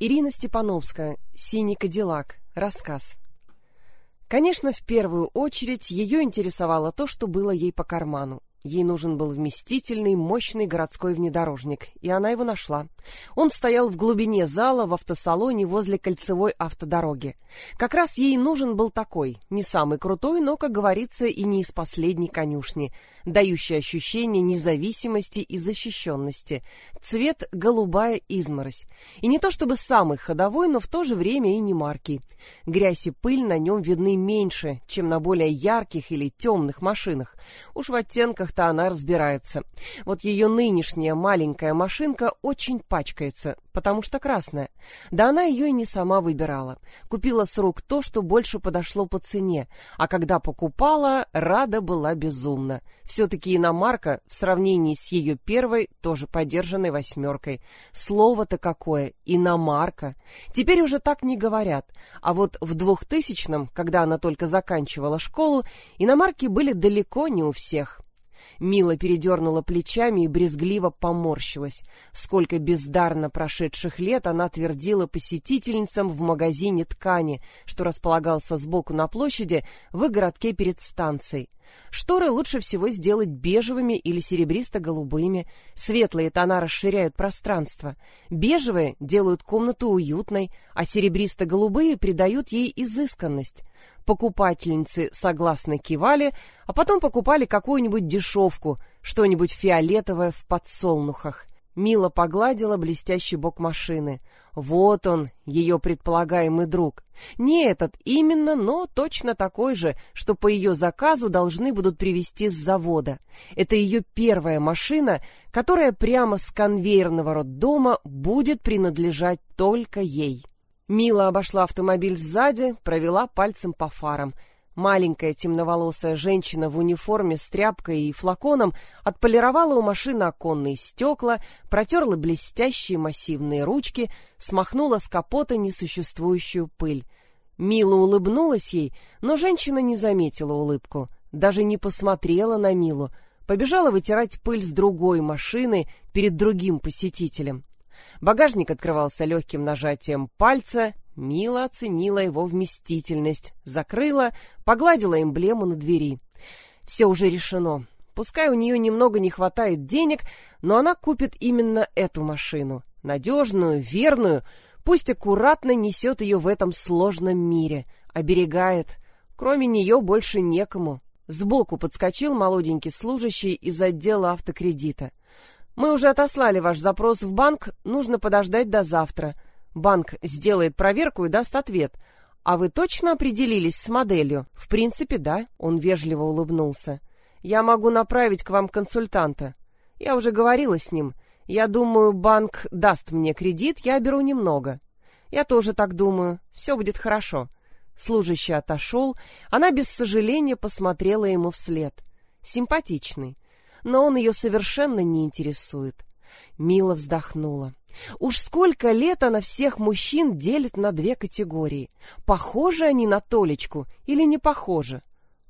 Ирина Степановская. Синий кадиллак. Рассказ. Конечно, в первую очередь ее интересовало то, что было ей по карману. Ей нужен был вместительный, мощный городской внедорожник, и она его нашла. Он стоял в глубине зала в автосалоне возле кольцевой автодороги. Как раз ей нужен был такой, не самый крутой, но, как говорится, и не из последней конюшни, дающий ощущение независимости и защищенности. Цвет голубая изморозь. И не то чтобы самый ходовой, но в то же время и не марки. Грязь и пыль на нем видны меньше, чем на более ярких или темных машинах. Уж в оттенках машинках-то она разбирается. Вот ее нынешняя маленькая машинка очень пачкается, потому что красная. Да она ее и не сама выбирала. Купила с рук то, что больше подошло по цене, а когда покупала, рада была безумно. Все-таки иномарка в сравнении с ее первой, тоже подержанной восьмеркой. Слово-то какое, иномарка. Теперь уже так не говорят. А вот в двухтысячном, когда она только заканчивала школу, иномарки были далеко не у всех. Мила передернула плечами и брезгливо поморщилась. Сколько бездарно прошедших лет она твердила посетительницам в магазине ткани, что располагался сбоку на площади в городке перед станцией. Шторы лучше всего сделать бежевыми или серебристо-голубыми. Светлые тона расширяют пространство. Бежевые делают комнату уютной, а серебристо-голубые придают ей изысканность. Покупательницы согласно кивали, а потом покупали какую-нибудь дешевку, что-нибудь фиолетовое в подсолнухах. Мила погладила блестящий бок машины. Вот он, ее предполагаемый друг. Не этот именно, но точно такой же, что по ее заказу должны будут привезти с завода. Это ее первая машина, которая прямо с конвейерного роддома будет принадлежать только ей. Мила обошла автомобиль сзади, провела пальцем по фарам. Маленькая темноволосая женщина в униформе с тряпкой и флаконом отполировала у машины оконные стекла, протерла блестящие массивные ручки, смахнула с капота несуществующую пыль. Мила улыбнулась ей, но женщина не заметила улыбку, даже не посмотрела на Милу, побежала вытирать пыль с другой машины перед другим посетителем. Багажник открывался легким нажатием пальца, Мила оценила его вместительность, закрыла, погладила эмблему на двери. Все уже решено. Пускай у нее немного не хватает денег, но она купит именно эту машину. Надежную, верную, пусть аккуратно несет ее в этом сложном мире, оберегает. Кроме нее больше некому. Сбоку подскочил молоденький служащий из отдела автокредита. «Мы уже отослали ваш запрос в банк, нужно подождать до завтра». Банк сделает проверку и даст ответ. А вы точно определились с моделью? В принципе, да, он вежливо улыбнулся. Я могу направить к вам консультанта. Я уже говорила с ним. Я думаю, банк даст мне кредит, я беру немного. Я тоже так думаю. Все будет хорошо. Служащий отошел, она без сожаления посмотрела ему вслед. Симпатичный, но он ее совершенно не интересует. Мила вздохнула. Уж сколько лет она всех мужчин делит на две категории. Похожи они на Толечку или не похожи?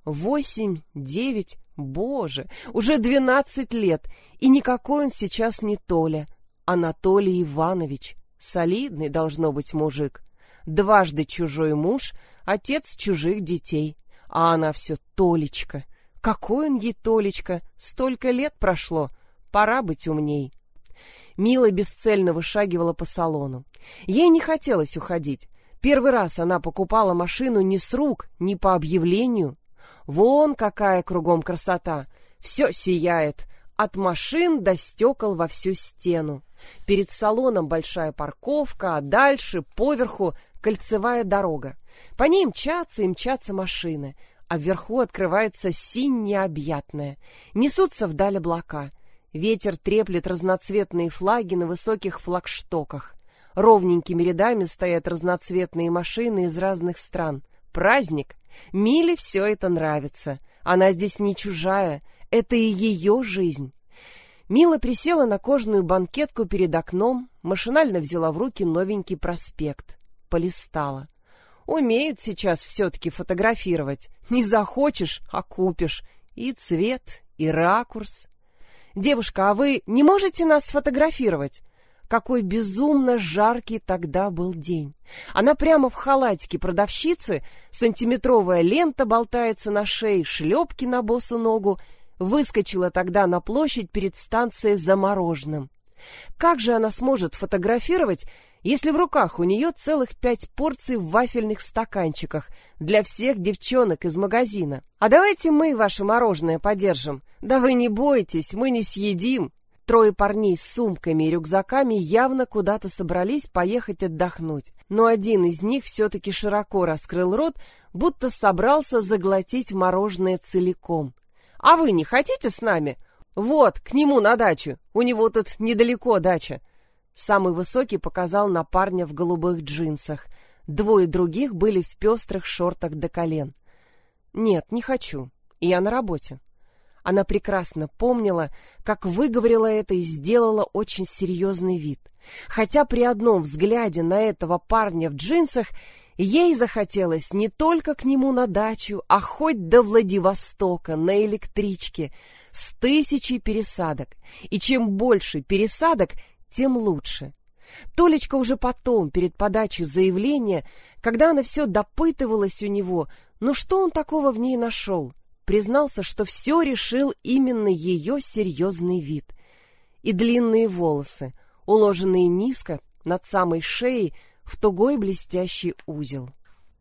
Восемь, девять, боже, уже двенадцать лет, и никакой он сейчас не Толя. Анатолий Иванович, солидный должно быть мужик. Дважды чужой муж, отец чужих детей. А она все Толечка. Какой он ей Толечка, столько лет прошло, пора быть умней. Мила бесцельно вышагивала по салону. Ей не хотелось уходить. Первый раз она покупала машину не с рук, не по объявлению. Вон какая кругом красота! Все сияет, от машин до стекол во всю стену. Перед салоном большая парковка, а дальше, поверху, кольцевая дорога. По ней мчатся и мчатся машины, а вверху открывается синь необъятная. Несутся вдаль облака. Ветер треплет разноцветные флаги на высоких флагштоках. Ровненькими рядами стоят разноцветные машины из разных стран. Праздник! Миле все это нравится. Она здесь не чужая. Это и ее жизнь. Мила присела на кожаную банкетку перед окном, машинально взяла в руки новенький проспект. Полистала. Умеют сейчас все-таки фотографировать. Не захочешь, а купишь. И цвет, и ракурс. «Девушка, а вы не можете нас сфотографировать?» какой безумно жаркий тогда был день. Она прямо в халатике продавщицы, сантиметровая лента болтается на шее, шлепки на босу ногу, выскочила тогда на площадь перед станцией за мороженым. Как же она сможет фотографировать, если в руках у нее целых пять порций в вафельных стаканчиках для всех девчонок из магазина? А давайте мы ваше мороженое подержим. Да вы не бойтесь, мы не съедим. Трое парней с сумками и рюкзаками явно куда-то собрались поехать отдохнуть, но один из них все-таки широко раскрыл рот, будто собрался заглотить мороженое целиком. «А вы не хотите с нами? Вот, к нему на дачу, у него тут недалеко дача». Самый высокий показал на парня в голубых джинсах, двое других были в пестрых шортах до колен. «Нет, не хочу, я на работе». Она прекрасно помнила, как выговорила это и сделала очень серьезный вид. Хотя при одном взгляде на этого парня в джинсах ей захотелось не только к нему на дачу, а хоть до Владивостока на электричке с тысячей пересадок. И чем больше пересадок, тем лучше. Толечка уже потом, перед подачей заявления, когда она все допытывалась у него, ну что он такого в ней нашел, признался, что все решил именно ее серьезный вид. И длинные волосы, уложенные низко, над самой шеей, в тугой блестящий узел.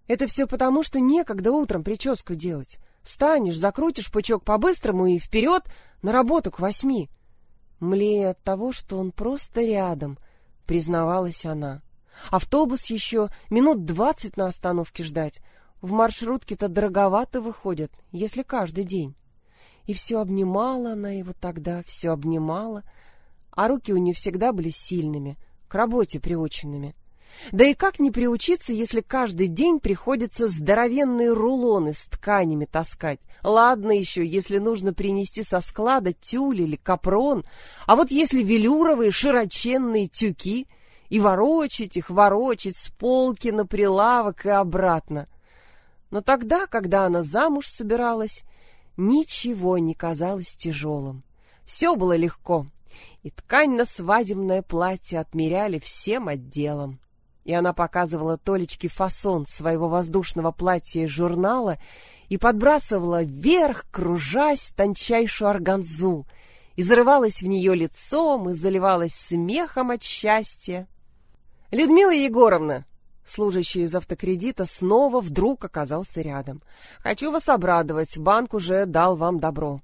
Это все потому, что некогда утром прическу делать. Встанешь, закрутишь пучок по-быстрому и вперед на работу к восьми. Млея от того, что он просто рядом, признавалась она. Автобус еще минут двадцать на остановке ждать, в маршрутке-то дороговато выходят, если каждый день. И все обнимала она его тогда, все обнимала, а руки у нее всегда были сильными, к работе приученными. Да и как не приучиться, если каждый день приходится здоровенные рулоны с тканями таскать? Ладно еще, если нужно принести со склада тюль или капрон, а вот если велюровые широченные тюки, и ворочить их, ворочить с полки на прилавок и обратно — но тогда, когда она замуж собиралась, ничего не казалось тяжелым. Все было легко, и ткань на свадебное платье отмеряли всем отделом. И она показывала Толечке фасон своего воздушного платья из журнала и подбрасывала вверх, кружась, тончайшую органзу, и зарывалась в нее лицом и заливалась смехом от счастья. «Людмила Егоровна!» Служащий из автокредита снова вдруг оказался рядом. «Хочу вас обрадовать, банк уже дал вам добро.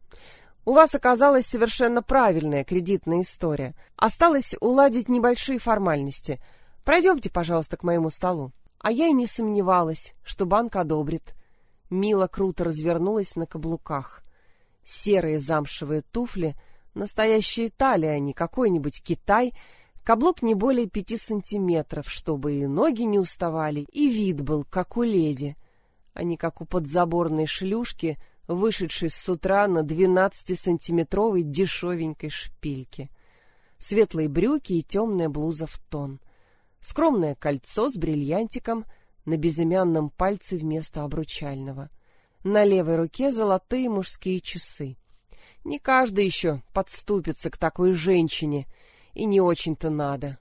У вас оказалась совершенно правильная кредитная история. Осталось уладить небольшие формальности. Пройдемте, пожалуйста, к моему столу». А я и не сомневалась, что банк одобрит. Мила круто развернулась на каблуках. Серые замшевые туфли, настоящие Италия, а не какой-нибудь Китай — Каблук не более пяти сантиметров, чтобы и ноги не уставали, и вид был, как у леди, а не как у подзаборной шлюшки, вышедшей с утра на двенадцатисантиметровой дешевенькой шпильке. Светлые брюки и темная блуза в тон. Скромное кольцо с бриллиантиком на безымянном пальце вместо обручального. На левой руке золотые мужские часы. Не каждый еще подступится к такой женщине — и не очень-то надо.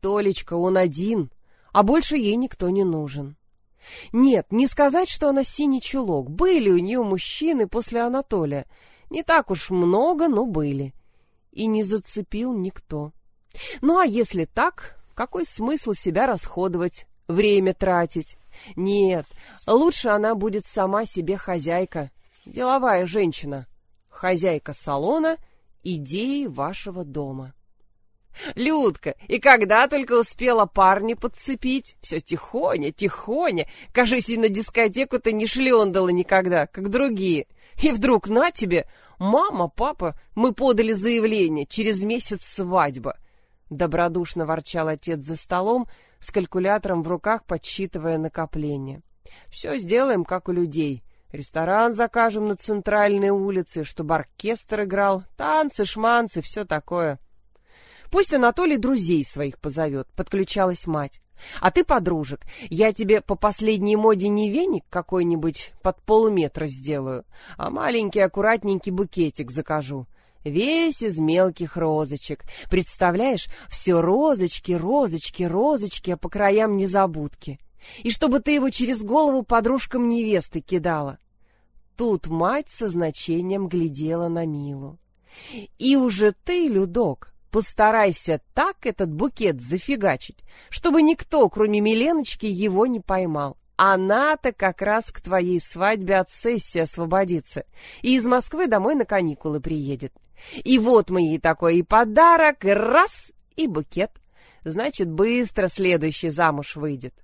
Толечка, он один, а больше ей никто не нужен. Нет, не сказать, что она синий чулок. Были у нее мужчины после Анатолия. Не так уж много, но были. И не зацепил никто. Ну а если так, какой смысл себя расходовать, время тратить? Нет, лучше она будет сама себе хозяйка, деловая женщина, хозяйка салона, идеи вашего дома. Людка, и когда только успела парня подцепить? Все тихоня, тихоня. Кажись, и на дискотеку-то не шлендала никогда, как другие. И вдруг на тебе, мама, папа, мы подали заявление, через месяц свадьба. Добродушно ворчал отец за столом, с калькулятором в руках подсчитывая накопление. Все сделаем, как у людей. Ресторан закажем на центральной улице, чтобы оркестр играл, танцы, шманцы, все такое. Пусть Анатолий друзей своих позовет, подключалась мать. А ты, подружек, я тебе по последней моде не веник какой-нибудь под полметра сделаю, а маленький аккуратненький букетик закажу. Весь из мелких розочек. Представляешь, все розочки, розочки, розочки, а по краям незабудки. И чтобы ты его через голову подружкам невесты кидала. Тут мать со значением глядела на Милу. И уже ты, Людок, постарайся так этот букет зафигачить, чтобы никто, кроме Миленочки, его не поймал. Она-то как раз к твоей свадьбе от сессии освободится и из Москвы домой на каникулы приедет. И вот мы ей такой и подарок, и раз, и букет. Значит, быстро следующий замуж выйдет.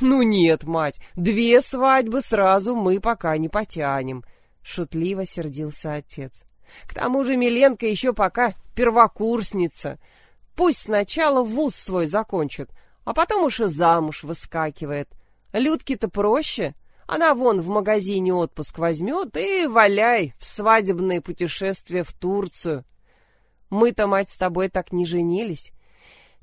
Ну нет, мать, две свадьбы сразу мы пока не потянем, шутливо сердился отец. К тому же Миленко еще пока первокурсница. Пусть сначала вуз свой закончит, а потом уж и замуж выскакивает. Людке-то проще. Она вон в магазине отпуск возьмет и валяй в свадебное путешествие в Турцию. Мы-то, мать, с тобой так не женились.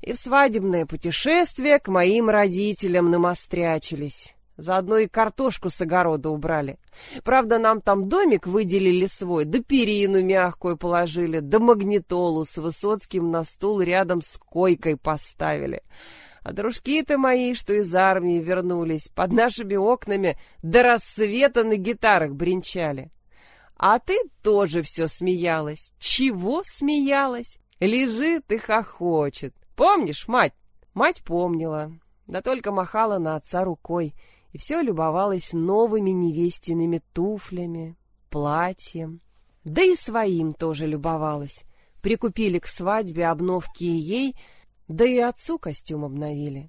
И в свадебное путешествие к моим родителям намострячились. Заодно и картошку с огорода убрали. Правда, нам там домик выделили свой, да перину мягкую положили, да магнитолу с Высоцким на стул рядом с койкой поставили. А дружки-то мои, что из армии вернулись, под нашими окнами до рассвета на гитарах бренчали. А ты тоже все смеялась. Чего смеялась? Лежит и хохочет. Помнишь, мать? Мать помнила, да только махала на отца рукой и все любовалась новыми невестиными туфлями, платьем. Да и своим тоже любовалась. Прикупили к свадьбе обновки ей, да и отцу костюм обновили.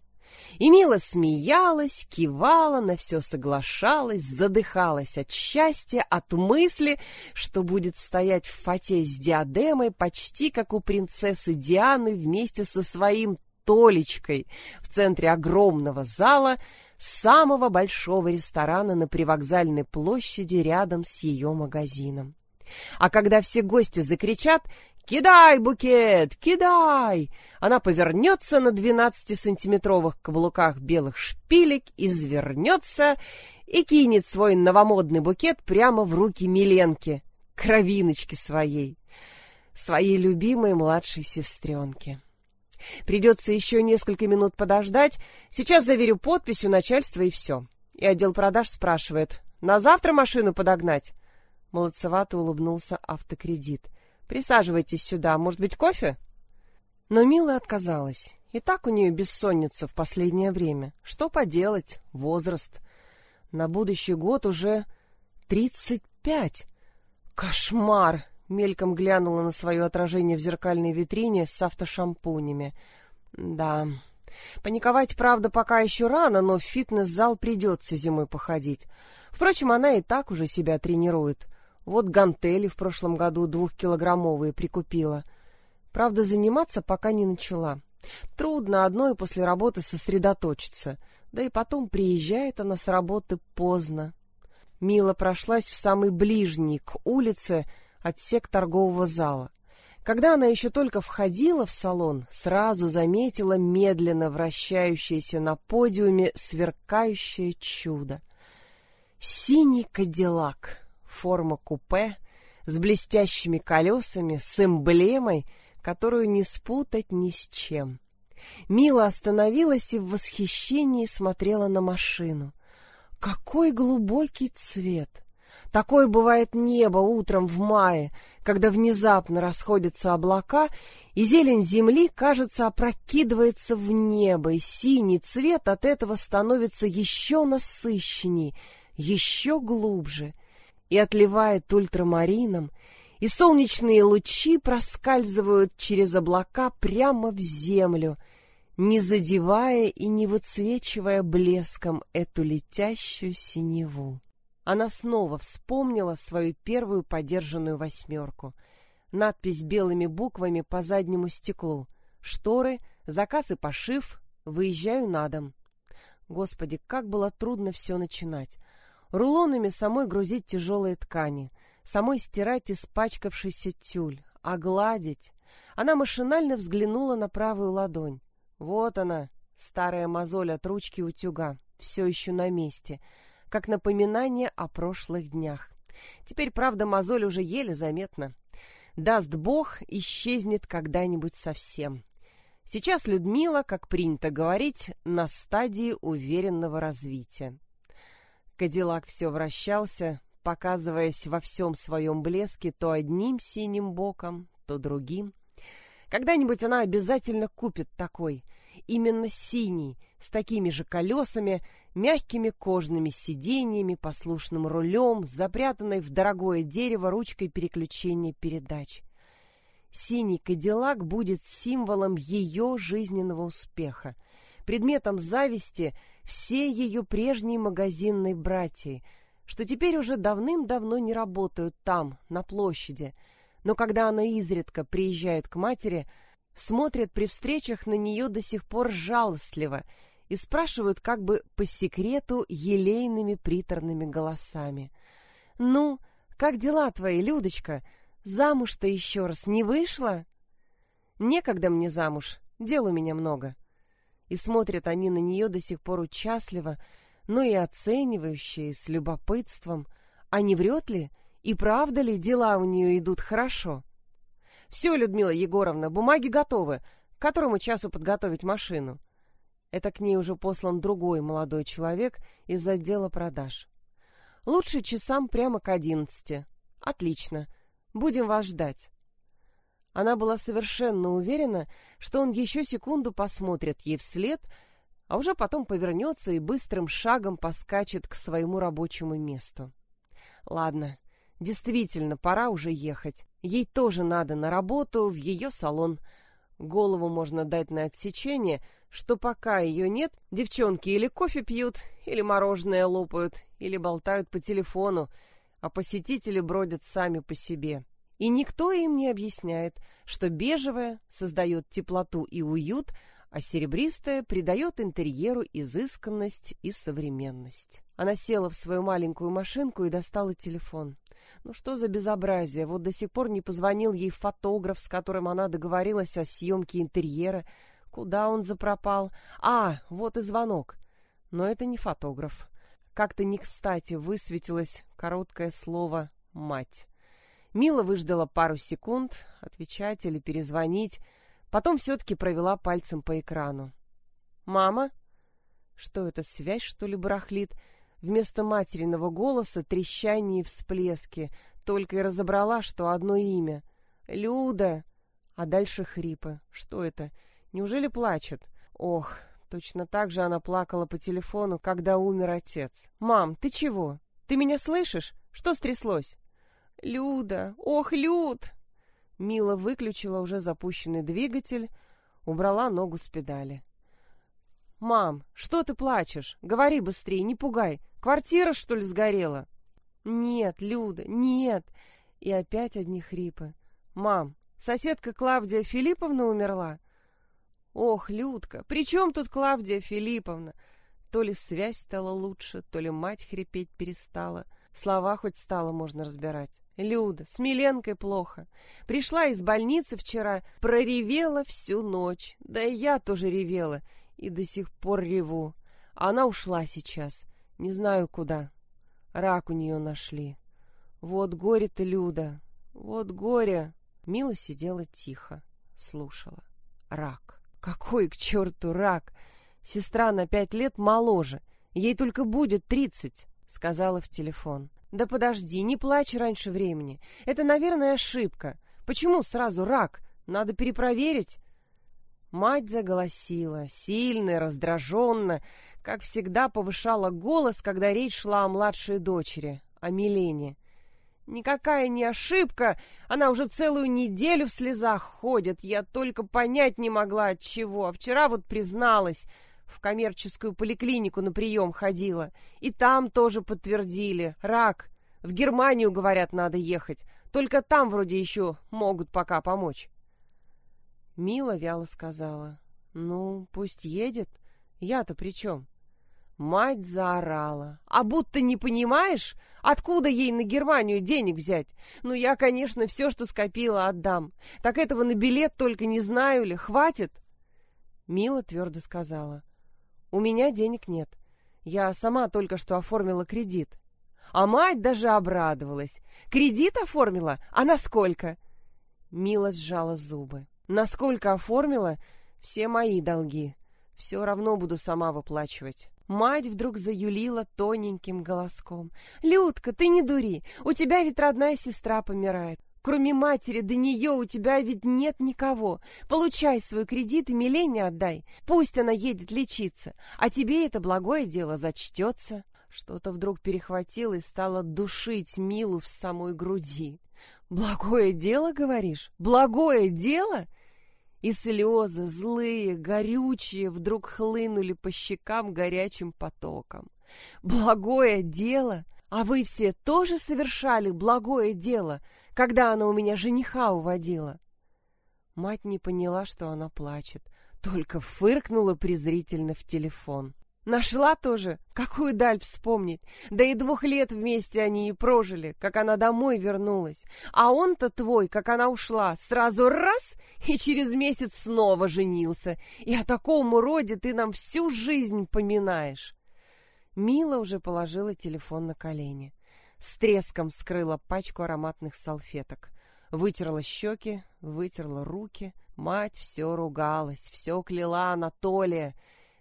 И мило смеялась, кивала, на все соглашалась, задыхалась от счастья, от мысли, что будет стоять в фате с диадемой почти как у принцессы Дианы вместе со своим Толечкой в центре огромного зала самого большого ресторана на привокзальной площади рядом с ее магазином. А когда все гости закричат «Кидай букет! Кидай!» Она повернется на двенадцатисантиметровых каблуках белых шпилек, извернется и кинет свой новомодный букет прямо в руки Миленки, кровиночки своей, своей любимой младшей сестренке. Придется еще несколько минут подождать. Сейчас заверю подпись у начальства и все. И отдел продаж спрашивает, на завтра машину подогнать? Молодцевато улыбнулся автокредит. Присаживайтесь сюда, может быть, кофе? Но Мила отказалась. И так у нее бессонница в последнее время. Что поделать? Возраст. На будущий год уже тридцать пять. Кошмар! Мельком глянула на свое отражение в зеркальной витрине с автошампунями. Да, паниковать, правда, пока еще рано, но в фитнес-зал придется зимой походить. Впрочем, она и так уже себя тренирует. Вот гантели в прошлом году двухкилограммовые прикупила. Правда, заниматься пока не начала. Трудно одной после работы сосредоточиться. Да и потом приезжает она с работы поздно. Мила прошлась в самый ближний к улице отсек торгового зала. Когда она еще только входила в салон, сразу заметила медленно вращающееся на подиуме сверкающее чудо. Синий кадиллак форма купе, с блестящими колесами, с эмблемой, которую не спутать ни с чем. Мила остановилась и в восхищении смотрела на машину. Какой глубокий цвет! Такое бывает небо утром в мае, когда внезапно расходятся облака, и зелень земли, кажется, опрокидывается в небо, и синий цвет от этого становится еще насыщенней, еще глубже и отливает ультрамарином, и солнечные лучи проскальзывают через облака прямо в землю, не задевая и не выцвечивая блеском эту летящую синеву. Она снова вспомнила свою первую подержанную восьмерку. Надпись белыми буквами по заднему стеклу. Шторы, заказ и пошив, выезжаю на дом. Господи, как было трудно все начинать. Рулонами самой грузить тяжелые ткани, самой стирать испачкавшийся тюль, а гладить. Она машинально взглянула на правую ладонь. Вот она, старая мозоль от ручки утюга, все еще на месте, как напоминание о прошлых днях. Теперь, правда, мозоль уже еле заметна. даст Бог, исчезнет когда-нибудь совсем. Сейчас Людмила, как принято говорить, на стадии уверенного развития. Кадиллак все вращался, показываясь во всем своем блеске то одним синим боком, то другим. Когда-нибудь она обязательно купит такой, именно синий, с такими же колесами, мягкими кожными сиденьями, послушным рулем, запрятанной в дорогое дерево ручкой переключения передач. Синий кадиллак будет символом ее жизненного успеха, предметом зависти всей ее прежней магазинной братьи, что теперь уже давным-давно не работают там, на площади, но когда она изредка приезжает к матери, смотрят при встречах на нее до сих пор жалостливо и спрашивают как бы по секрету елейными приторными голосами. «Ну, как дела твои, Людочка? Замуж-то еще раз не вышла?» «Некогда мне замуж, дел у меня много». И смотрят они на нее до сих пор участливо, но и оценивающие, с любопытством. А не врет ли? И правда ли дела у нее идут хорошо? «Все, Людмила Егоровна, бумаги готовы. К которому часу подготовить машину?» Это к ней уже послан другой молодой человек из отдела продаж. Лучше часам прямо к одиннадцати. Отлично. Будем вас ждать. Она была совершенно уверена, что он еще секунду посмотрит ей вслед, а уже потом повернется и быстрым шагом поскачет к своему рабочему месту. Ладно, действительно, пора уже ехать. Ей тоже надо на работу, в ее салон. Голову можно дать на отсечение — что пока ее нет, девчонки или кофе пьют, или мороженое лопают, или болтают по телефону, а посетители бродят сами по себе. И никто им не объясняет, что бежевое создает теплоту и уют, а серебристое придает интерьеру изысканность и современность. Она села в свою маленькую машинку и достала телефон. Ну что за безобразие? Вот до сих пор не позвонил ей фотограф, с которым она договорилась о съемке интерьера, Куда он запропал? А, вот и звонок. Но это не фотограф. Как-то не кстати высветилось короткое слово «мать». Мила выждала пару секунд, отвечать или перезвонить, потом все-таки провела пальцем по экрану. «Мама?» Что это, связь, что ли, барахлит? Вместо материного голоса трещание и всплески. Только и разобрала, что одно имя. «Люда!» А дальше хрипы. Что это? Неужели плачет? Ох, точно так же она плакала по телефону, когда умер отец. «Мам, ты чего? Ты меня слышишь? Что стряслось?» «Люда! Ох, Люд!» Мила выключила уже запущенный двигатель, убрала ногу с педали. «Мам, что ты плачешь? Говори быстрее, не пугай. Квартира, что ли, сгорела?» «Нет, Люда, нет!» И опять одни хрипы. «Мам, соседка Клавдия Филипповна умерла?» Ох, Людка, при чем тут Клавдия Филипповна? То ли связь стала лучше, то ли мать хрипеть перестала. Слова хоть стало можно разбирать. Люда, с Миленкой плохо. Пришла из больницы вчера, проревела всю ночь. Да и я тоже ревела. И до сих пор реву. Она ушла сейчас. Не знаю куда. Рак у нее нашли. Вот горе-то, Люда. Вот горе. Мила сидела тихо, слушала. Рак. Какой к черту рак? Сестра на пять лет моложе. Ей только будет тридцать, сказала в телефон. Да подожди, не плачь раньше времени. Это, наверное, ошибка. Почему сразу рак? Надо перепроверить. Мать заголосила, сильно раздраженно, как всегда повышала голос, когда речь шла о младшей дочери, о Милене. Никакая не ошибка. Она уже целую неделю в слезах ходит. Я только понять не могла от чего. А вчера вот призналась. В коммерческую поликлинику на прием ходила. И там тоже подтвердили. Рак. В Германию, говорят, надо ехать. Только там вроде еще могут пока помочь. Мила вяло сказала. Ну, пусть едет. Я-то при чем? Мать заорала. «А будто не понимаешь, откуда ей на Германию денег взять? Ну, я, конечно, все, что скопила, отдам. Так этого на билет только не знаю ли, хватит?» Мила твердо сказала. «У меня денег нет. Я сама только что оформила кредит». А мать даже обрадовалась. «Кредит оформила? А на сколько?» Мила сжала зубы. Насколько оформила, все мои долги. Все равно буду сама выплачивать. Мать вдруг заюлила тоненьким голоском. «Людка, ты не дури, у тебя ведь родная сестра помирает. Кроме матери, до нее у тебя ведь нет никого. Получай свой кредит и Милене отдай. Пусть она едет лечиться, а тебе это благое дело зачтется». Что-то вдруг перехватило и стало душить Милу в самой груди. «Благое дело, говоришь? Благое дело?» И слезы, злые, горючие, вдруг хлынули по щекам горячим потоком. «Благое дело? А вы все тоже совершали благое дело, когда она у меня жениха уводила?» Мать не поняла, что она плачет, только фыркнула презрительно в телефон. Нашла тоже, какую даль вспомнить. Да и двух лет вместе они и прожили, как она домой вернулась. А он-то твой, как она ушла, сразу раз и через месяц снова женился. И о таком уроде ты нам всю жизнь поминаешь. Мила уже положила телефон на колени. С треском скрыла пачку ароматных салфеток. Вытерла щеки, вытерла руки. Мать все ругалась, все кляла Анатолия.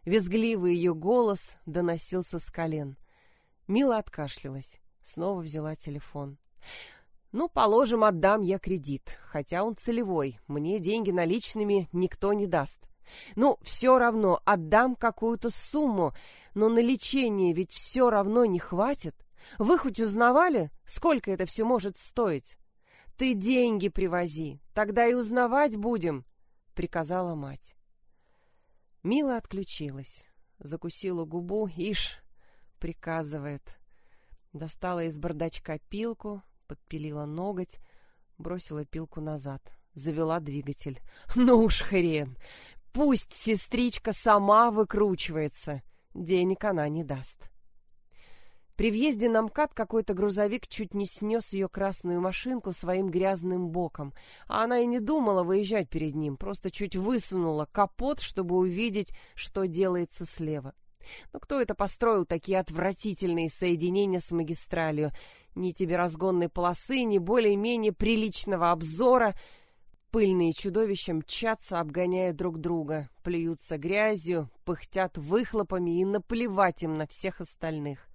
Визгливый ее голос доносился с колен. Мила откашлялась, снова взяла телефон. «Ну, положим, отдам я кредит, хотя он целевой, мне деньги наличными никто не даст. Ну, все равно, отдам какую-то сумму, но на лечение ведь все равно не хватит. Вы хоть узнавали, сколько это все может стоить? Ты деньги привози, тогда и узнавать будем», — приказала мать. Мила отключилась, закусила губу, ишь, приказывает. Достала из бардачка пилку, подпилила ноготь, бросила пилку назад, завела двигатель. Ну уж хрен! Пусть сестричка сама выкручивается, денег она не даст. При въезде на МКАД какой-то грузовик чуть не снес ее красную машинку своим грязным боком, а она и не думала выезжать перед ним, просто чуть высунула капот, чтобы увидеть, что делается слева. Но кто это построил такие отвратительные соединения с магистралью? Ни тебе разгонной полосы, ни более-менее приличного обзора. Пыльные чудовища мчатся, обгоняя друг друга, плюются грязью, пыхтят выхлопами и наплевать им на всех остальных.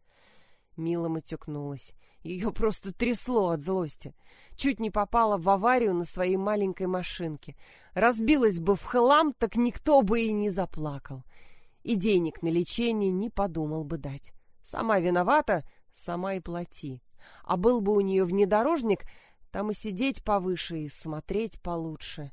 Мила матюкнулась. Ее просто трясло от злости. Чуть не попала в аварию на своей маленькой машинке. Разбилась бы в хлам, так никто бы и не заплакал. И денег на лечение не подумал бы дать. Сама виновата, сама и плати. А был бы у нее внедорожник, там и сидеть повыше, и смотреть получше.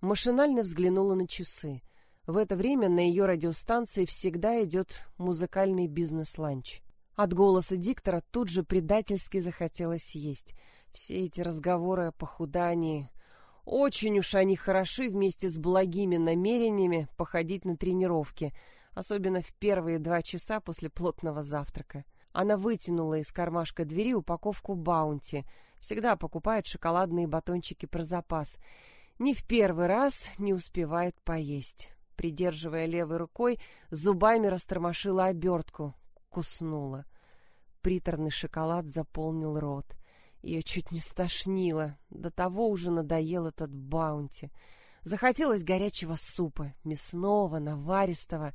Машинально взглянула на часы. В это время на ее радиостанции всегда идет музыкальный бизнес-ланч. От голоса диктора тут же предательски захотелось есть. Все эти разговоры о похудании. Очень уж они хороши вместе с благими намерениями походить на тренировки, особенно в первые два часа после плотного завтрака. Она вытянула из кармашка двери упаковку баунти. Всегда покупает шоколадные батончики про запас. Ни в первый раз не успевает поесть. Придерживая левой рукой, зубами растормошила обертку куснула. Приторный шоколад заполнил рот. Ее чуть не стошнило. До того уже надоел этот баунти. Захотелось горячего супа, мясного, наваристого,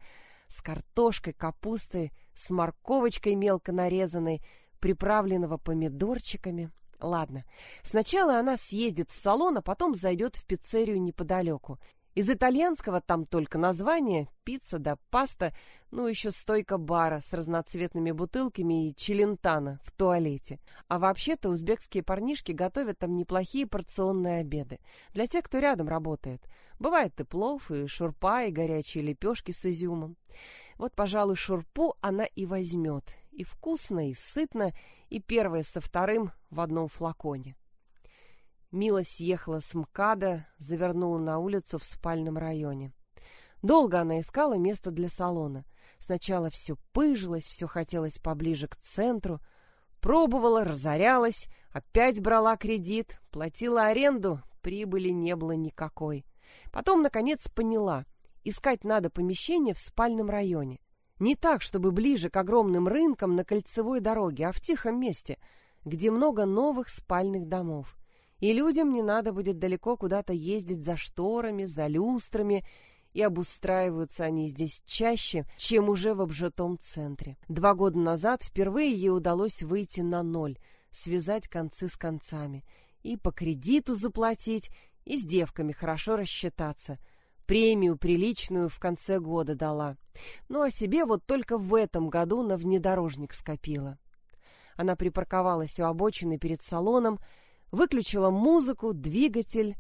с картошкой, капустой, с морковочкой мелко нарезанной, приправленного помидорчиками. Ладно, сначала она съездит в салон, а потом зайдет в пиццерию неподалеку. Из итальянского там только название, пицца да паста, ну еще стойка бара с разноцветными бутылками и челентана в туалете. А вообще-то узбекские парнишки готовят там неплохие порционные обеды. Для тех, кто рядом работает. Бывает и плов, и шурпа, и горячие лепешки с изюмом. Вот, пожалуй, шурпу она и возьмет. И вкусно, и сытно, и первое со вторым в одном флаконе. Мила съехала с МКАДа, завернула на улицу в спальном районе. Долго она искала место для салона. Сначала все пыжилось, все хотелось поближе к центру. Пробовала, разорялась, опять брала кредит, платила аренду, прибыли не было никакой. Потом, наконец, поняла, искать надо помещение в спальном районе. Не так, чтобы ближе к огромным рынкам на кольцевой дороге, а в тихом месте, где много новых спальных домов. И людям не надо будет далеко куда-то ездить за шторами, за люстрами, и обустраиваются они здесь чаще, чем уже в обжитом центре. Два года назад впервые ей удалось выйти на ноль, связать концы с концами, и по кредиту заплатить, и с девками хорошо рассчитаться. Премию приличную в конце года дала. Ну а себе вот только в этом году на внедорожник скопила. Она припарковалась у обочины перед салоном, выключила музыку, двигатель,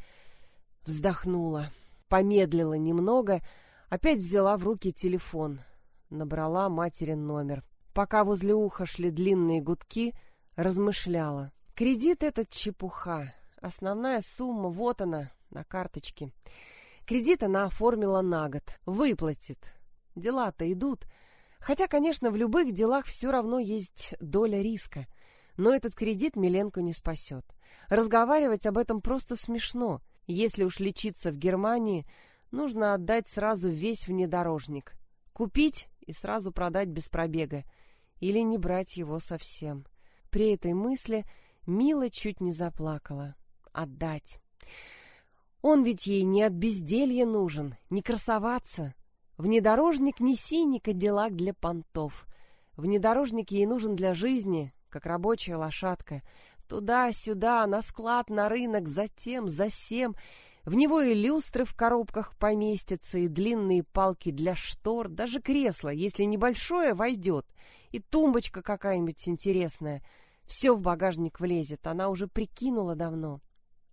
вздохнула, помедлила немного, опять взяла в руки телефон, набрала материн номер. Пока возле уха шли длинные гудки, размышляла. Кредит этот чепуха. Основная сумма вот она, на карточке. Кредит она оформила на год. Выплатит. Дела-то идут. Хотя, конечно, в любых делах все равно есть доля риска. Но этот кредит Миленку не спасет. Разговаривать об этом просто смешно. Если уж лечиться в Германии, нужно отдать сразу весь внедорожник. Купить и сразу продать без пробега. Или не брать его совсем. При этой мысли Мила чуть не заплакала. Отдать. Он ведь ей не от безделья нужен, не красоваться. Внедорожник не синий кадиллак для понтов. Внедорожник ей нужен для жизни, как рабочая лошадка. Туда-сюда, на склад, на рынок, затем, засем. В него и люстры в коробках поместятся, и длинные палки для штор, даже кресло, если небольшое, войдет, и тумбочка какая-нибудь интересная. Все в багажник влезет, она уже прикинула давно.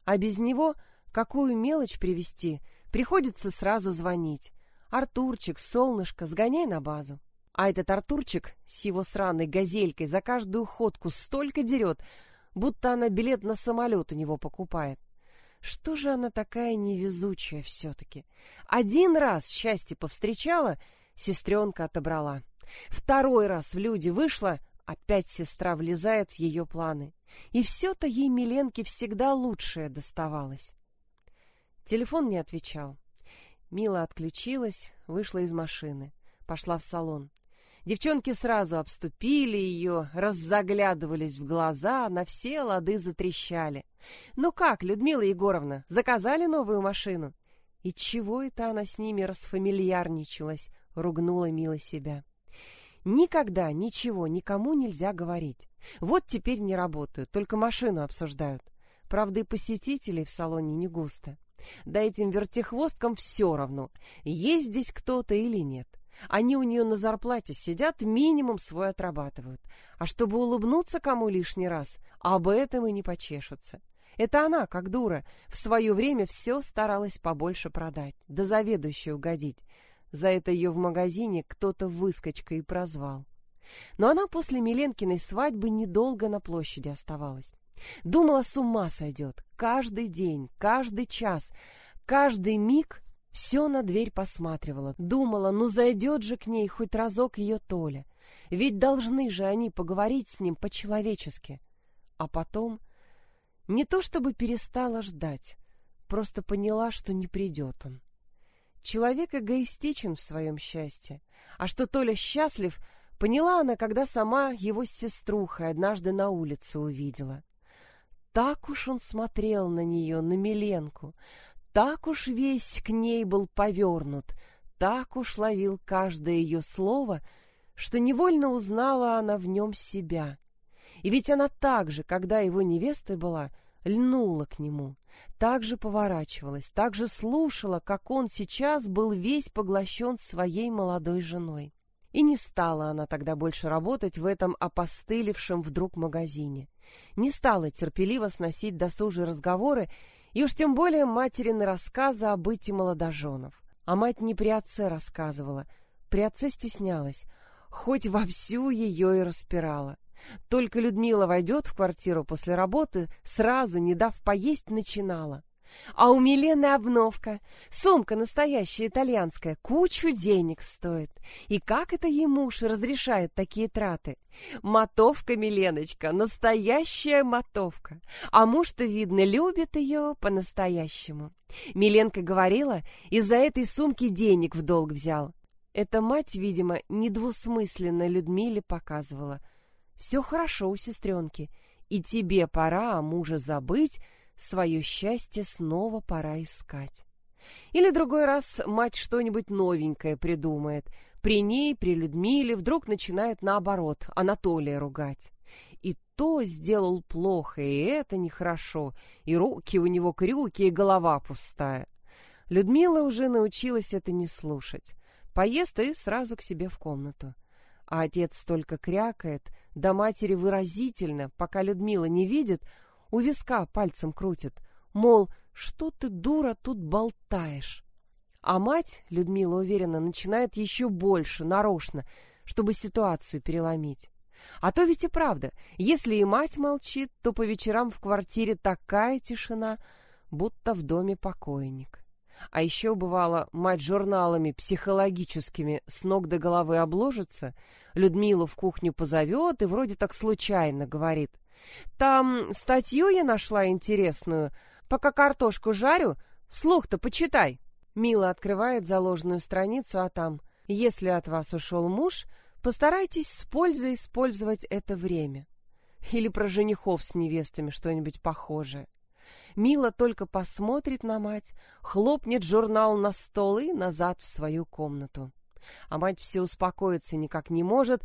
А без него какую мелочь привезти, приходится сразу звонить. Артурчик, солнышко, сгоняй на базу. А этот Артурчик с его сраной газелькой за каждую ходку столько дерет, будто она билет на самолет у него покупает. Что же она такая невезучая все-таки? Один раз счастье повстречала, сестренка отобрала. Второй раз в люди вышла, опять сестра влезает в ее планы. И все-то ей Миленке всегда лучшее доставалось. Телефон не отвечал. Мила отключилась, вышла из машины, пошла в салон. Девчонки сразу обступили ее, раззаглядывались в глаза, на все лады затрещали. «Ну как, Людмила Егоровна, заказали новую машину?» «И чего это она с ними расфамильярничалась?» — ругнула Мила себя. «Никогда ничего никому нельзя говорить. Вот теперь не работают, только машину обсуждают. Правда, и посетителей в салоне не густо. Да этим вертихвосткам все равно, есть здесь кто-то или нет. Они у нее на зарплате сидят, минимум свой отрабатывают. А чтобы улыбнуться кому лишний раз, об этом и не почешутся. Это она, как дура, в свое время все старалась побольше продать, да заведующей угодить. За это ее в магазине кто-то выскочкой прозвал. Но она после Миленкиной свадьбы недолго на площади оставалась. Думала, с ума сойдет. Каждый день, каждый час, каждый миг все на дверь посматривала. Думала, ну зайдет же к ней хоть разок ее Толя. Ведь должны же они поговорить с ним по-человечески. А потом... Не то чтобы перестала ждать, просто поняла, что не придет он. Человек эгоистичен в своем счастье, а что Толя счастлив, поняла она, когда сама его с сеструхой однажды на улице увидела. Так уж он смотрел на нее, на Миленку, так уж весь к ней был повернут, так уж ловил каждое ее слово, что невольно узнала она в нем себя. И ведь она так же, когда его невестой была, льнула к нему, так же поворачивалась, так же слушала, как он сейчас был весь поглощен своей молодой женой. И не стала она тогда больше работать в этом опостылевшем вдруг магазине. Не стала терпеливо сносить досужие разговоры и уж тем более материны рассказы о быте молодоженов. А мать не при отце рассказывала, при отце стеснялась, хоть вовсю ее и распирала. Только Людмила войдет в квартиру после работы, сразу, не дав поесть, начинала. А у Милены обновка. Сумка настоящая итальянская, кучу денег стоит. И как это ей муж разрешает такие траты? Мотовка, Миленочка, настоящая мотовка. А муж-то, видно, любит ее по-настоящему. Миленка говорила, из-за этой сумки денег в долг взял. Эта мать, видимо, недвусмысленно Людмиле показывала. Все хорошо у сестренки, и тебе пора о муже забыть, свое счастье снова пора искать. Или другой раз мать что-нибудь новенькое придумает. При ней, при Людмиле, вдруг начинает наоборот Анатолия ругать. И то сделал плохо, и это нехорошо, и руки у него крюки, и голова пустая. Людмила уже научилась это не слушать. Поест и сразу к себе в комнату. А отец только крякает, до матери выразительно, пока Людмила не видит, у виска пальцем крутит, мол, что ты, дура, тут болтаешь? А мать, Людмила уверенно, начинает еще больше, нарочно, чтобы ситуацию переломить. А то ведь и правда, если и мать молчит, то по вечерам в квартире такая тишина, будто в доме покойник. А еще, бывало, мать журналами психологическими с ног до головы обложится, Людмилу в кухню позовет и вроде так случайно говорит. «Там статью я нашла интересную, Пока картошку жарю, вслух-то почитай. Мила открывает заложенную страницу, а там «Если от вас ушел муж, постарайтесь с пользой использовать это время». Или про женихов с невестами что-нибудь похожее. Мила только посмотрит на мать, хлопнет журнал на стол и назад в свою комнату. А мать все успокоиться никак не может,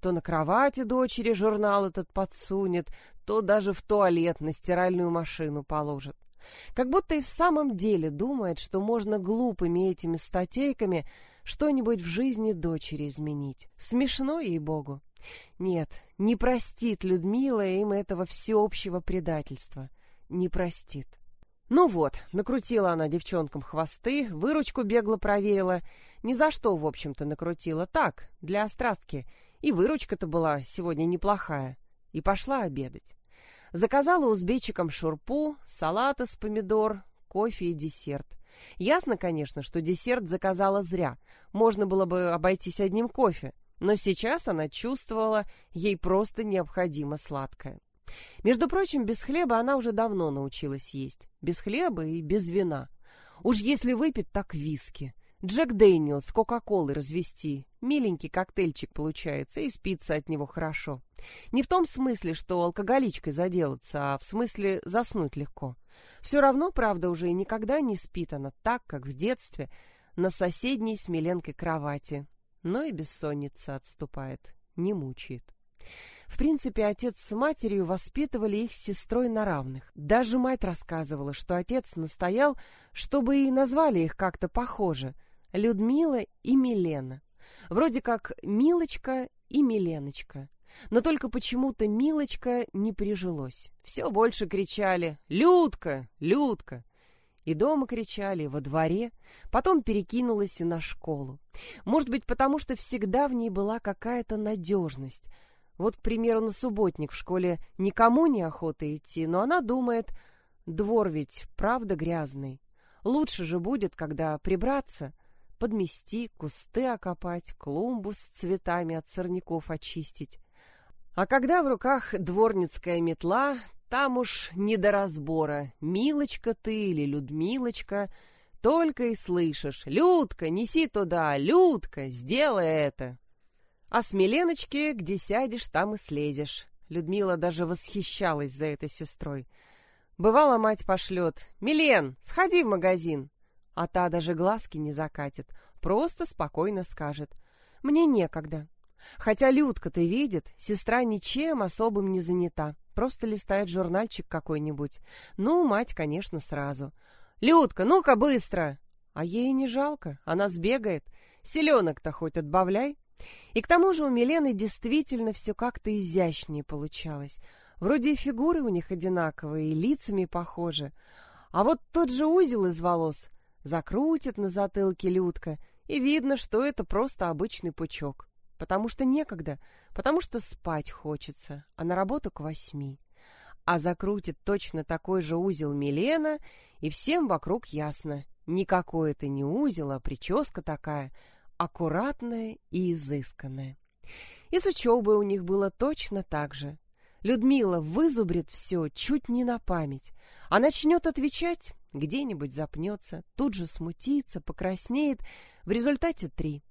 то на кровати дочери журнал этот подсунет, то даже в туалет на стиральную машину положит. Как будто и в самом деле думает, что можно глупыми этими статейками что-нибудь в жизни дочери изменить. Смешно ей-богу. Нет, не простит Людмила им этого всеобщего предательства. Не простит. Ну вот, накрутила она девчонкам хвосты, выручку бегло проверила. Ни за что, в общем-то, накрутила. Так, для острастки. И выручка-то была сегодня неплохая. И пошла обедать. Заказала узбечикам шурпу, салат из помидор, кофе и десерт. Ясно, конечно, что десерт заказала зря. Можно было бы обойтись одним кофе. Но сейчас она чувствовала, ей просто необходимо сладкое. Между прочим, без хлеба она уже давно научилась есть. Без хлеба и без вина. Уж если выпить, так виски. Джек Дэниелс, Кока-Колы развести. Миленький коктейльчик получается, и спится от него хорошо. Не в том смысле, что алкоголичкой заделаться, а в смысле заснуть легко. Все равно, правда, уже и никогда не спит она так, как в детстве, на соседней с Миленкой кровати. Но и бессонница отступает, не мучает. В принципе, отец с матерью воспитывали их с сестрой на равных. Даже мать рассказывала, что отец настоял, чтобы и назвали их как-то похоже — Людмила и Милена. Вроде как Милочка и Миленочка. Но только почему-то Милочка не прижилось. Все больше кричали «Людка! Людка!» И дома кричали, и во дворе, потом перекинулась и на школу. Может быть, потому что всегда в ней была какая-то надежность. Вот, к примеру, на субботник в школе никому не охота идти, но она думает, двор ведь правда грязный. Лучше же будет, когда прибраться, подмести, кусты окопать, клумбу с цветами от сорняков очистить. А когда в руках дворницкая метла, там уж не до разбора, Милочка ты или Людмилочка, только и слышишь «Людка, неси туда, Людка, сделай это!» А с Миленочки, где сядешь, там и слезешь. Людмила даже восхищалась за этой сестрой. Бывало, мать пошлет «Милен, сходи в магазин!» А та даже глазки не закатит, просто спокойно скажет «Мне некогда». Хотя Людка-то видит, сестра ничем особым не занята, просто листает журнальчик какой-нибудь. Ну, мать, конечно, сразу. «Людка, ну-ка, быстро!» А ей не жалко, она сбегает. Селенок-то хоть отбавляй. И к тому же у Милены действительно все как-то изящнее получалось. Вроде и фигуры у них одинаковые, и лицами похожи. А вот тот же узел из волос Закрутит на затылке Людка, и видно, что это просто обычный пучок. Потому что некогда, потому что спать хочется, а на работу к восьми. А закрутит точно такой же узел Милена, и всем вокруг ясно. Никакой это не узел, а прическа такая, аккуратная и изысканная. И с учебой у них было точно так же. Людмила вызубрит все чуть не на память, а начнет отвечать, где-нибудь запнется, тут же смутится, покраснеет, в результате три.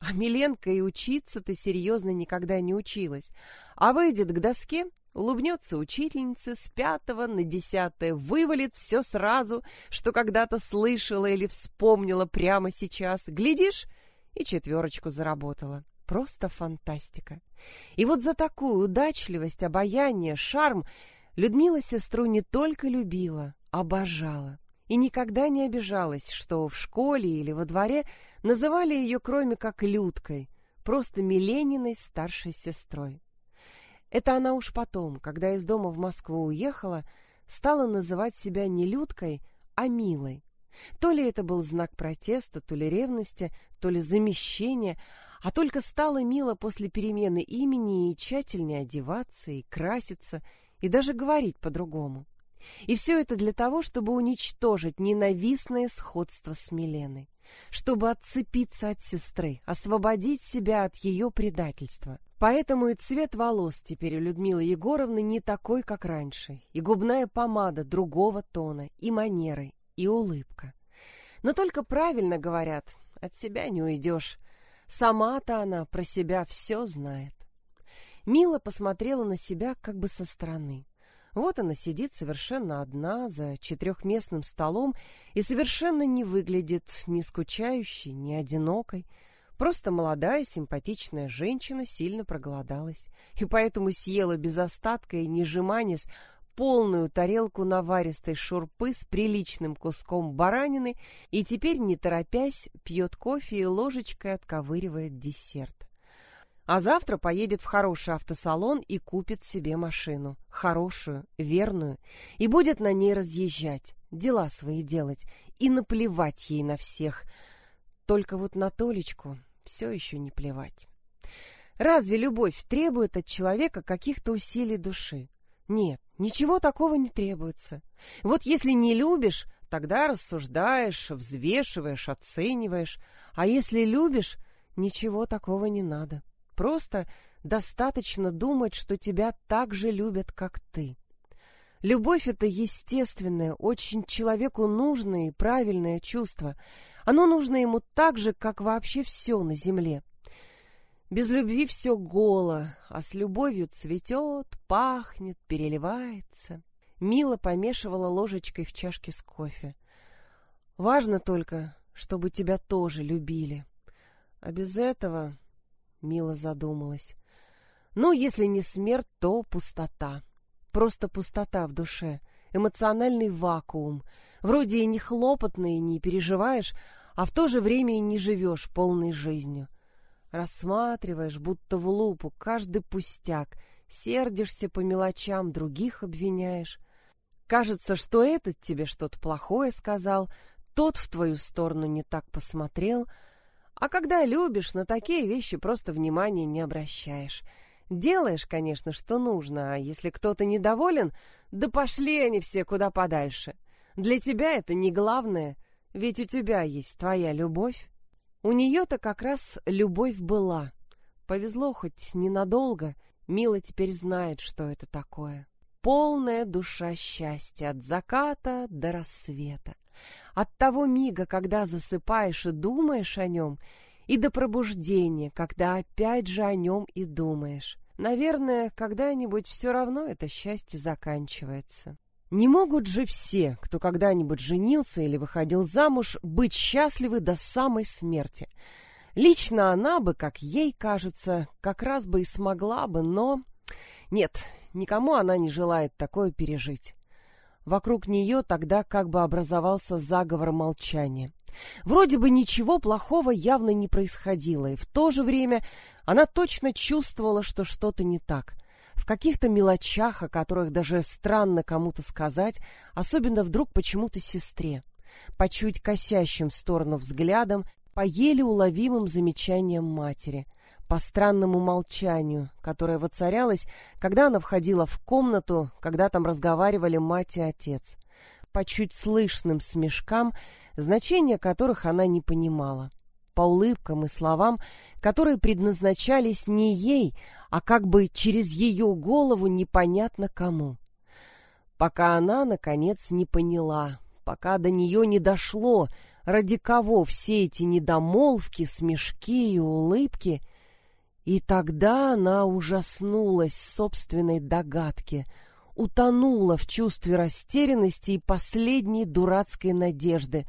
А Миленка и учиться-то серьезно никогда не училась. А выйдет к доске, улыбнется учительнице с пятого на десятое, вывалит все сразу, что когда-то слышала или вспомнила прямо сейчас. Глядишь, и четверочку заработала. Просто фантастика. И вот за такую удачливость, обаяние, шарм Людмила сестру не только любила, обожала. И никогда не обижалась, что в школе или во дворе называли ее кроме как Людкой, просто Милениной старшей сестрой. Это она уж потом, когда из дома в Москву уехала, стала называть себя не Людкой, а Милой. То ли это был знак протеста, то ли ревности, то ли замещения, а только стала Мила после перемены имени и тщательнее одеваться, и краситься, и даже говорить по-другому. И все это для того, чтобы уничтожить ненавистное сходство с Миленой, чтобы отцепиться от сестры, освободить себя от ее предательства. Поэтому и цвет волос теперь у Людмилы Егоровны не такой, как раньше, и губная помада другого тона, и манеры, и улыбка. Но только правильно говорят, от себя не уйдешь. Сама-то она про себя все знает. Мила посмотрела на себя как бы со стороны. Вот она сидит совершенно одна за четырехместным столом и совершенно не выглядит ни скучающей, ни одинокой. Просто молодая, симпатичная женщина сильно проголодалась, и поэтому съела без остатка и не жеманясь полную тарелку наваристой шурпы с приличным куском баранины и теперь, не торопясь, пьет кофе и ложечкой отковыривает десерт. А завтра поедет в хороший автосалон и купит себе машину. Хорошую, верную. И будет на ней разъезжать, дела свои делать. И наплевать ей на всех. Только вот на Толечку все еще не плевать. Разве любовь требует от человека каких-то усилий души? Нет, ничего такого не требуется. Вот если не любишь, тогда рассуждаешь, взвешиваешь, оцениваешь. А если любишь, ничего такого не надо. Просто достаточно думать, что тебя так же любят, как ты. Любовь — это естественное, очень человеку нужное и правильное чувство. Оно нужно ему так же, как вообще все на земле. Без любви все голо, а с любовью цветет, пахнет, переливается. Мила помешивала ложечкой в чашке с кофе. Важно только, чтобы тебя тоже любили. А без этого Мила задумалась. Ну, если не смерть, то пустота. Просто пустота в душе, эмоциональный вакуум. Вроде и не хлопотный, не переживаешь, а в то же время и не живешь полной жизнью. Рассматриваешь, будто в лупу, каждый пустяк, сердишься по мелочам, других обвиняешь. Кажется, что этот тебе что-то плохое сказал, тот в твою сторону не так посмотрел — а когда любишь, на такие вещи просто внимания не обращаешь. Делаешь, конечно, что нужно, а если кто-то недоволен, да пошли они все куда подальше. Для тебя это не главное, ведь у тебя есть твоя любовь. У нее-то как раз любовь была. Повезло хоть ненадолго, Мила теперь знает, что это такое. Полная душа счастья от заката до рассвета. От того мига, когда засыпаешь и думаешь о нем, и до пробуждения, когда опять же о нем и думаешь. Наверное, когда-нибудь все равно это счастье заканчивается. Не могут же все, кто когда-нибудь женился или выходил замуж, быть счастливы до самой смерти. Лично она бы, как ей кажется, как раз бы и смогла бы, но... Нет, никому она не желает такое пережить. Вокруг нее тогда как бы образовался заговор молчания. Вроде бы ничего плохого явно не происходило, и в то же время она точно чувствовала, что что-то не так. В каких-то мелочах, о которых даже странно кому-то сказать, особенно вдруг почему-то сестре. По чуть косящим в сторону взглядом, по еле уловимым замечаниям матери — по странному молчанию, которое воцарялось, когда она входила в комнату, когда там разговаривали мать и отец, по чуть слышным смешкам, значения которых она не понимала, по улыбкам и словам, которые предназначались не ей, а как бы через ее голову непонятно кому. Пока она, наконец, не поняла, пока до нее не дошло, ради кого все эти недомолвки, смешки и улыбки. И тогда она ужаснулась собственной догадке, утонула в чувстве растерянности и последней дурацкой надежды.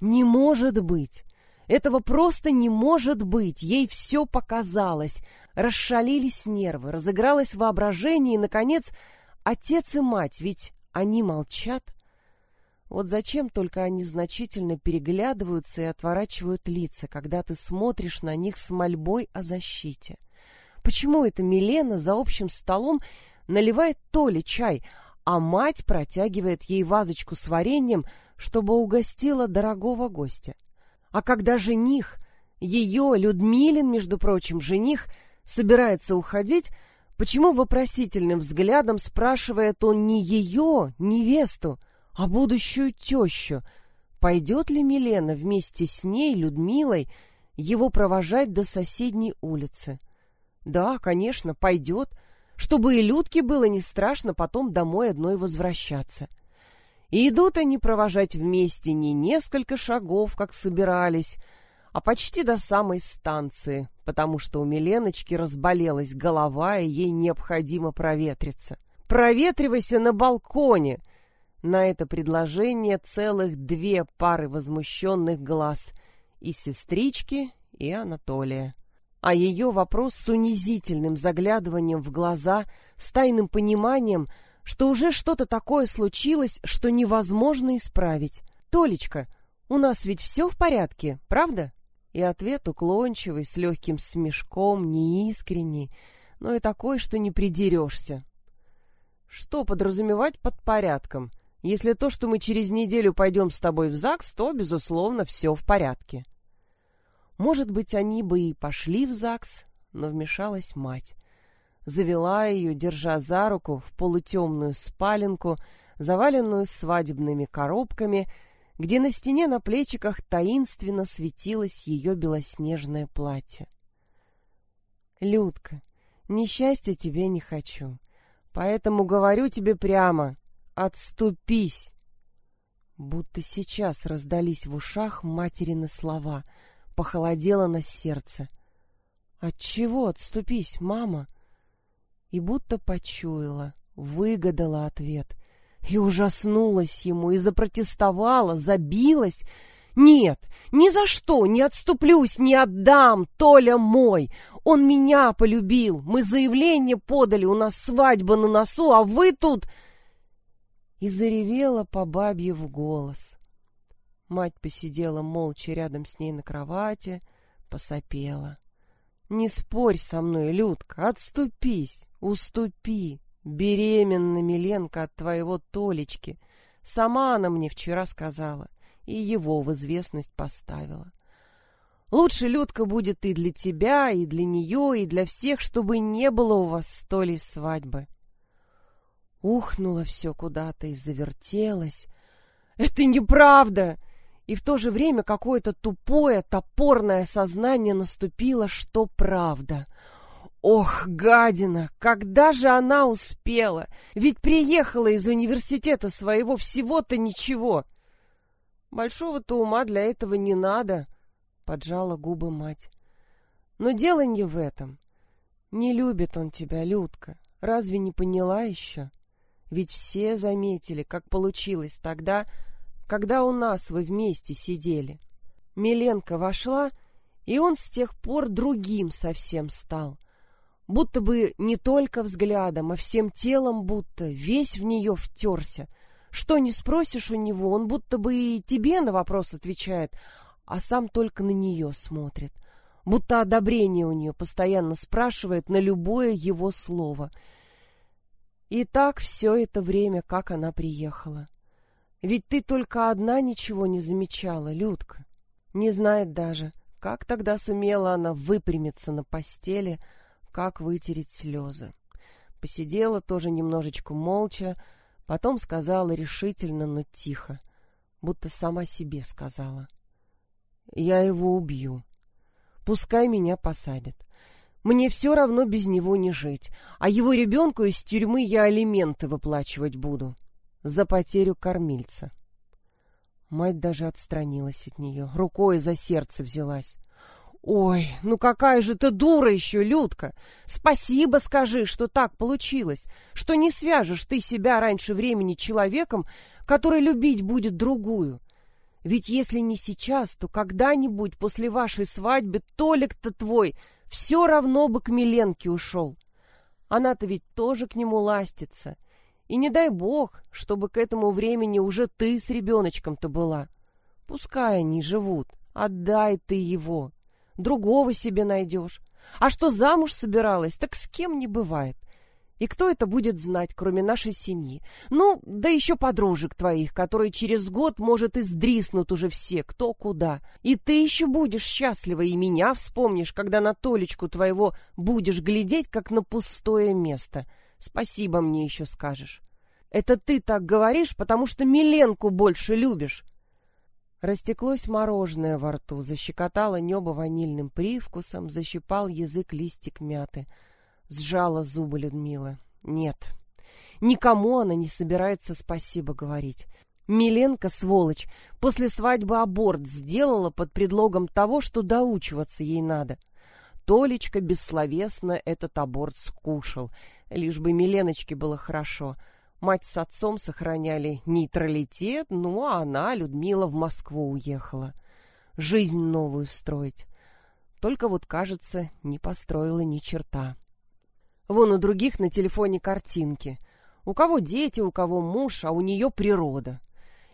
Не может быть! Этого просто не может быть. Ей все показалось. Расшалились нервы, разыгралось воображение, и, наконец, отец и мать, ведь они молчат. Вот зачем только они значительно переглядываются и отворачивают лица, когда ты смотришь на них с мольбой о защите? Почему это Милена за общим столом наливает Толе чай, а мать протягивает ей вазочку с вареньем, чтобы угостила дорогого гостя? А когда жених, ее, Людмилин, между прочим, жених, собирается уходить, почему вопросительным взглядом спрашивает он не ее, невесту, а будущую тещу? Пойдет ли Милена вместе с ней, Людмилой, его провожать до соседней улицы? Да, конечно, пойдет, чтобы и Людке было не страшно потом домой одной возвращаться. И идут они провожать вместе не несколько шагов, как собирались, а почти до самой станции, потому что у Миленочки разболелась голова, и ей необходимо проветриться. «Проветривайся на балконе!» На это предложение целых две пары возмущенных глаз — и сестрички, и Анатолия. А ее вопрос с унизительным заглядыванием в глаза, с тайным пониманием — что уже что-то такое случилось, что невозможно исправить. «Толечка, у нас ведь все в порядке, правда?» И ответ уклончивый, с легким смешком, неискренний, но и такой, что не придерешься. Что подразумевать под порядком? Если то, что мы через неделю пойдем с тобой в ЗАГС, то, безусловно, все в порядке. Может быть, они бы и пошли в ЗАГС, но вмешалась мать завела ее, держа за руку в полутемную спаленку, заваленную свадебными коробками, где на стене на плечиках таинственно светилось ее белоснежное платье. «Людка, несчастья тебе не хочу, поэтому говорю тебе прямо, отступись!» Будто сейчас раздались в ушах материны слова, похолодело на сердце. «От чего отступись, мама?» и будто почуяла, выгадала ответ. И ужаснулась ему, и запротестовала, забилась. «Нет, ни за что не отступлюсь, не отдам, Толя мой! Он меня полюбил, мы заявление подали, у нас свадьба на носу, а вы тут...» И заревела по бабье в голос. Мать посидела молча рядом с ней на кровати, посопела. Не спорь со мной, Людка, отступись, уступи. Беременна Миленка от твоего Толечки. Сама она мне вчера сказала, и его в известность поставила. Лучше, Людка, будет и для тебя, и для нее, и для всех, чтобы не было у вас столей свадьбы. Ухнуло все куда-то и завертелось. «Это неправда!» и в то же время какое-то тупое, топорное сознание наступило, что правда. Ох, гадина, когда же она успела? Ведь приехала из университета своего всего-то ничего. Большого-то ума для этого не надо, поджала губы мать. Но дело не в этом. Не любит он тебя, Людка. Разве не поняла еще? Ведь все заметили, как получилось тогда, когда у нас вы вместе сидели. Миленко вошла, и он с тех пор другим совсем стал. Будто бы не только взглядом, а всем телом будто, весь в нее втерся. Что не спросишь у него, он будто бы и тебе на вопрос отвечает, а сам только на нее смотрит. Будто одобрение у нее постоянно спрашивает на любое его слово. И так все это время, как она приехала. Ведь ты только одна ничего не замечала, Людка. Не знает даже, как тогда сумела она выпрямиться на постели, как вытереть слезы. Посидела тоже немножечко молча, потом сказала решительно, но тихо, будто сама себе сказала. «Я его убью. Пускай меня посадят. Мне все равно без него не жить, а его ребенку из тюрьмы я алименты выплачивать буду» за потерю кормильца. Мать даже отстранилась от нее, рукой за сердце взялась. «Ой, ну какая же ты дура еще, Людка! Спасибо скажи, что так получилось, что не свяжешь ты себя раньше времени человеком, который любить будет другую. Ведь если не сейчас, то когда-нибудь после вашей свадьбы Толик-то твой все равно бы к Миленке ушел. Она-то ведь тоже к нему ластится. И не дай бог, чтобы к этому времени уже ты с ребеночком-то была. Пускай они живут, отдай ты его» другого себе найдешь. А что замуж собиралась, так с кем не бывает. И кто это будет знать, кроме нашей семьи? Ну, да еще подружек твоих, которые через год, может, и сдриснут уже все, кто куда. И ты еще будешь счастлива, и меня вспомнишь, когда на Толечку твоего будешь глядеть, как на пустое место. Спасибо мне еще скажешь. Это ты так говоришь, потому что Миленку больше любишь. Растеклось мороженое во рту, защекотало небо ванильным привкусом, защипал язык листик мяты. Сжала зубы Людмила. Нет, никому она не собирается спасибо говорить. Миленко, сволочь, после свадьбы аборт сделала под предлогом того, что доучиваться ей надо. Толечка бессловесно этот аборт скушал, лишь бы Миленочке было хорошо — Мать с отцом сохраняли нейтралитет, ну а она, Людмила, в Москву уехала. Жизнь новую строить. Только вот, кажется, не построила ни черта. Вон у других на телефоне картинки. У кого дети, у кого муж, а у нее природа.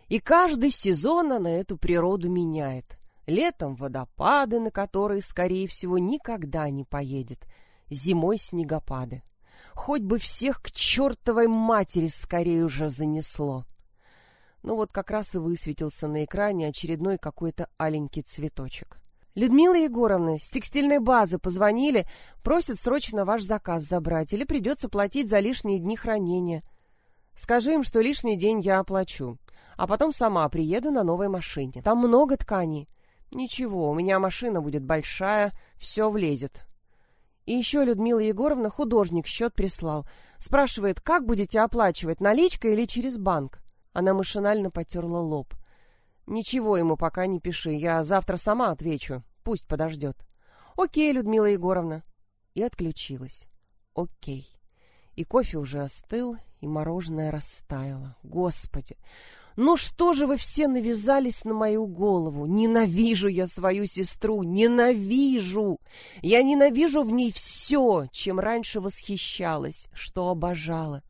И каждый сезон она эту природу меняет. Летом водопады, на которые, скорее всего, никогда не поедет. Зимой снегопады. Хоть бы всех к чертовой матери скорее уже занесло. Ну вот как раз и высветился на экране очередной какой-то аленький цветочек. «Людмила Егоровна, с текстильной базы позвонили, просят срочно ваш заказ забрать, или придется платить за лишние дни хранения. Скажи им, что лишний день я оплачу, а потом сама приеду на новой машине. Там много тканей. Ничего, у меня машина будет большая, все влезет. И еще Людмила Егоровна художник счет прислал. Спрашивает, как будете оплачивать, наличкой или через банк? Она машинально потерла лоб. Ничего ему пока не пиши, я завтра сама отвечу. Пусть подождет. Окей, Людмила Егоровна. И отключилась. Окей. И кофе уже остыл, и мороженое растаяло. Господи, ну что же вы все навязались на мою голову? Ненавижу я свою сестру, ненавижу! Я ненавижу в ней все, чем раньше восхищалась, что обожала.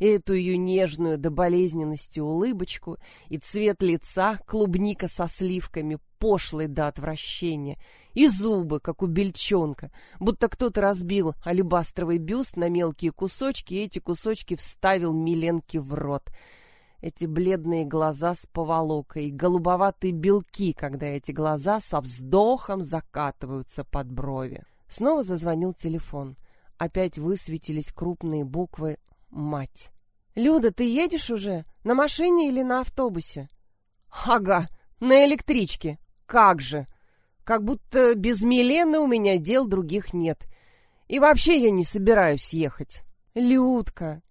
Эту ее нежную до болезненности улыбочку и цвет лица, клубника со сливками, пошлый до отвращения, и зубы, как у бельчонка, будто кто-то разбил алебастровый бюст на мелкие кусочки, и эти кусочки вставил Миленке в рот — эти бледные глаза с поволокой, голубоватые белки, когда эти глаза со вздохом закатываются под брови. Снова зазвонил телефон. Опять высветились крупные буквы «Мать». «Люда, ты едешь уже? На машине или на автобусе?» «Ага, на электричке. Как же! Как будто без Милены у меня дел других нет. И вообще я не собираюсь ехать». «Людка,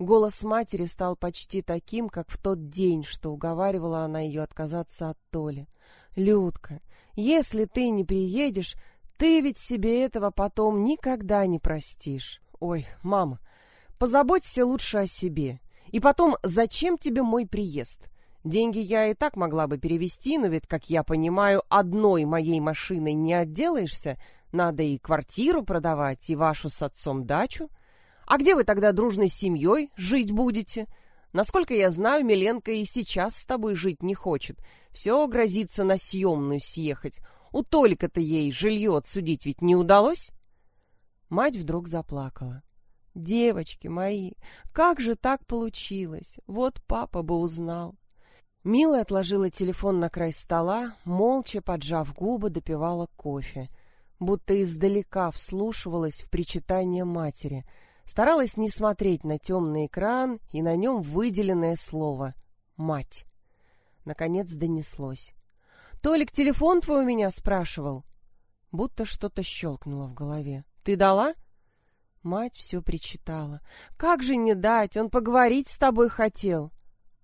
Голос матери стал почти таким, как в тот день, что уговаривала она ее отказаться от Толи. «Людка, если ты не приедешь, ты ведь себе этого потом никогда не простишь. Ой, мама, позаботься лучше о себе. И потом, зачем тебе мой приезд? Деньги я и так могла бы перевести, но ведь, как я понимаю, одной моей машиной не отделаешься. Надо и квартиру продавать, и вашу с отцом дачу». А где вы тогда дружной семьей жить будете? Насколько я знаю, Миленко и сейчас с тобой жить не хочет. Все грозится на съемную съехать. У Толика-то ей жилье отсудить ведь не удалось?» Мать вдруг заплакала. «Девочки мои, как же так получилось? Вот папа бы узнал». Мила отложила телефон на край стола, молча, поджав губы, допивала кофе, будто издалека вслушивалась в причитание матери — Старалась не смотреть на темный экран и на нем выделенное слово «мать». Наконец донеслось. «Толик, телефон твой у меня спрашивал?» Будто что-то щелкнуло в голове. «Ты дала?» Мать все причитала. «Как же не дать? Он поговорить с тобой хотел».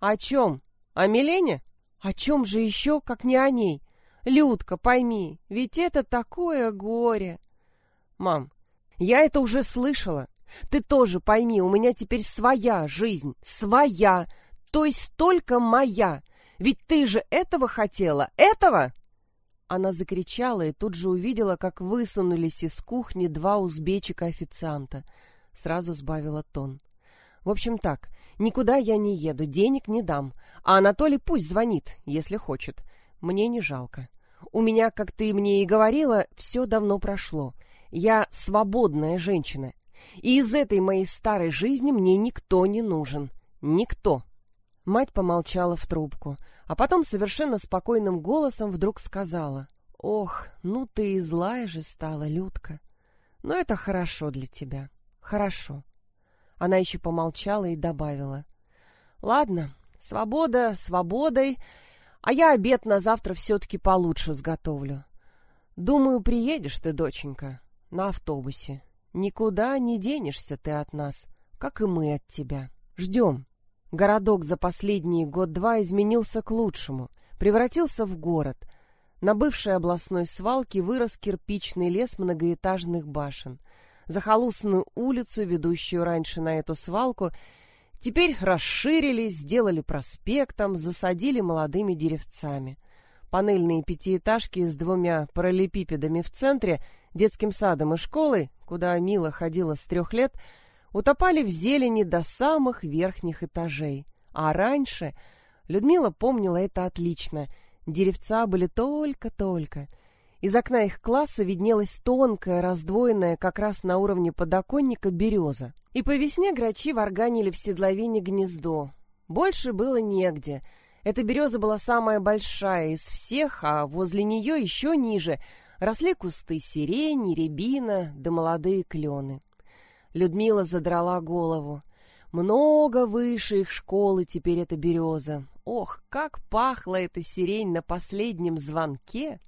«О чем? О Милене?» О чем же еще, как не о ней? Людка, пойми, ведь это такое горе. Мам, я это уже слышала. Ты тоже пойми, у меня теперь своя жизнь, своя, то есть только моя. Ведь ты же этого хотела, этого? Она закричала и тут же увидела, как высунулись из кухни два узбечика-официанта. Сразу сбавила тон. В общем так, никуда я не еду, денег не дам. А Анатолий пусть звонит, если хочет. Мне не жалко. У меня, как ты мне и говорила, все давно прошло. Я свободная женщина. И из этой моей старой жизни мне никто не нужен. Никто. Мать помолчала в трубку, а потом совершенно спокойным голосом вдруг сказала. «Ох, ну ты и злая же стала, Людка. Но это хорошо для тебя. Хорошо». Она еще помолчала и добавила. «Ладно, свобода свободой, а я обед на завтра все-таки получше сготовлю. Думаю, приедешь ты, доченька, на автобусе. Никуда не денешься ты от нас, как и мы от тебя. Ждем. Городок за последние год-два изменился к лучшему, превратился в город. На бывшей областной свалке вырос кирпичный лес многоэтажных башен. Захолустную улицу, ведущую раньше на эту свалку, теперь расширили, сделали проспектом, засадили молодыми деревцами. Панельные пятиэтажки с двумя параллелепипедами в центре — детским садом и школой, куда Мила ходила с трех лет, утопали в зелени до самых верхних этажей. А раньше Людмила помнила это отлично. Деревца были только-только. Из окна их класса виднелась тонкая, раздвоенная как раз на уровне подоконника береза. И по весне грачи варганили в седловине гнездо. Больше было негде. Эта береза была самая большая из всех, а возле нее еще ниже — росли кусты сирени, рябина да молодые клены. Людмила задрала голову. Много выше их школы теперь эта береза. Ох, как пахла эта сирень на последнем звонке!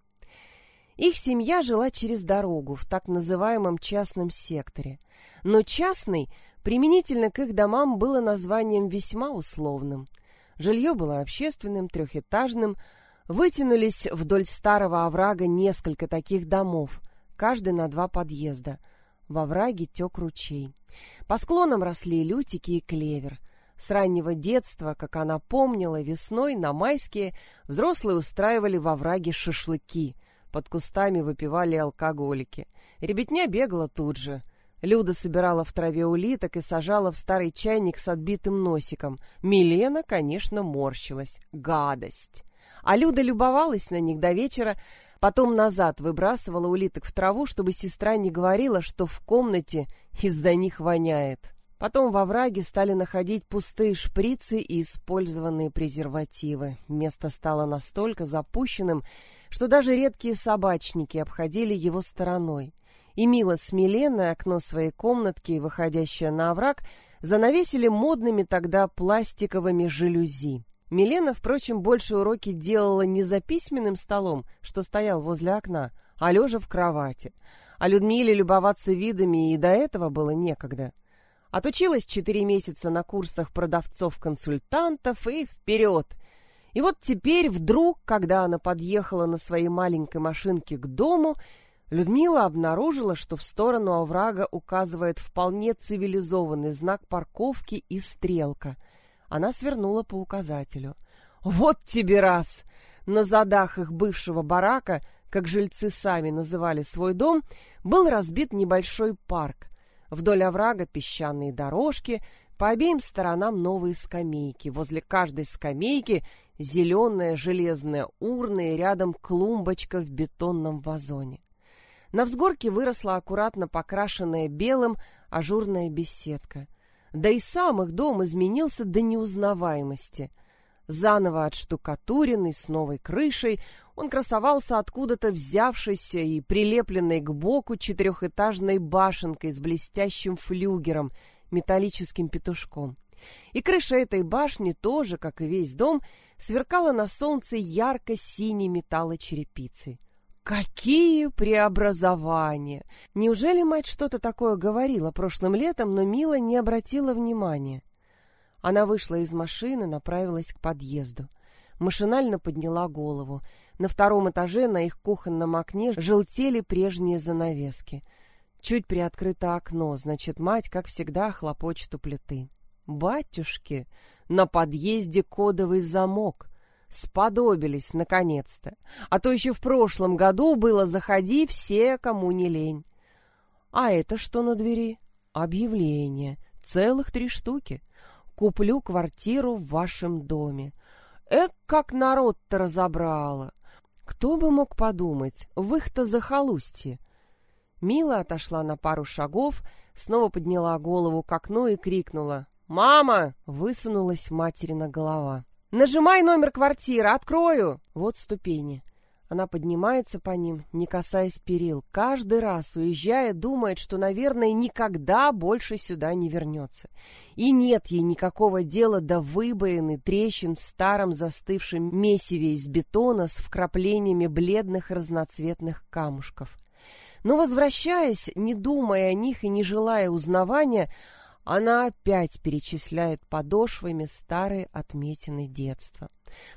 Их семья жила через дорогу в так называемом частном секторе. Но частный, применительно к их домам, было названием весьма условным. Жилье было общественным, трехэтажным, Вытянулись вдоль старого оврага несколько таких домов, каждый на два подъезда. Во враге тек ручей. По склонам росли лютики и клевер. С раннего детства, как она помнила, весной на майские взрослые устраивали во враге шашлыки. Под кустами выпивали алкоголики. Ребятня бегала тут же. Люда собирала в траве улиток и сажала в старый чайник с отбитым носиком. Милена, конечно, морщилась. Гадость! А Люда любовалась на них до вечера, потом назад выбрасывала улиток в траву, чтобы сестра не говорила, что в комнате из-за них воняет. Потом во враге стали находить пустые шприцы и использованные презервативы. Место стало настолько запущенным, что даже редкие собачники обходили его стороной. И Мила с Миленой окно своей комнатки, выходящее на овраг, занавесили модными тогда пластиковыми жалюзи. Милена, впрочем, больше уроки делала не за письменным столом, что стоял возле окна, а лежа в кровати. А Людмиле любоваться видами и до этого было некогда. Отучилась четыре месяца на курсах продавцов-консультантов и вперед. И вот теперь вдруг, когда она подъехала на своей маленькой машинке к дому, Людмила обнаружила, что в сторону оврага указывает вполне цивилизованный знак парковки и стрелка — она свернула по указателю. «Вот тебе раз!» На задах их бывшего барака, как жильцы сами называли свой дом, был разбит небольшой парк. Вдоль оврага песчаные дорожки, по обеим сторонам новые скамейки. Возле каждой скамейки зеленая железная урна и рядом клумбочка в бетонном вазоне. На взгорке выросла аккуратно покрашенная белым ажурная беседка — да и сам их дом изменился до неузнаваемости. Заново отштукатуренный, с новой крышей, он красовался откуда-то взявшейся и прилепленной к боку четырехэтажной башенкой с блестящим флюгером, металлическим петушком. И крыша этой башни тоже, как и весь дом, сверкала на солнце ярко-синей металлочерепицей. Какие преобразования! Неужели мать что-то такое говорила прошлым летом, но Мила не обратила внимания? Она вышла из машины, направилась к подъезду. Машинально подняла голову. На втором этаже на их кухонном окне желтели прежние занавески. Чуть приоткрыто окно, значит, мать, как всегда, хлопочет у плиты. Батюшки, на подъезде кодовый замок. Сподобились, наконец-то. А то еще в прошлом году было «Заходи, все, кому не лень». А это что на двери? Объявление. Целых три штуки. Куплю квартиру в вашем доме. Эк, как народ-то разобрало. Кто бы мог подумать, в их-то захолустье. Мила отошла на пару шагов, снова подняла голову к окну и крикнула. «Мама!» — высунулась материна голова. «Нажимай номер квартиры, открою!» Вот ступени. Она поднимается по ним, не касаясь перил. Каждый раз, уезжая, думает, что, наверное, никогда больше сюда не вернется. И нет ей никакого дела до выбоин трещин в старом застывшем месиве из бетона с вкраплениями бледных разноцветных камушков. Но, возвращаясь, не думая о них и не желая узнавания, она опять перечисляет подошвами старые отметины детства.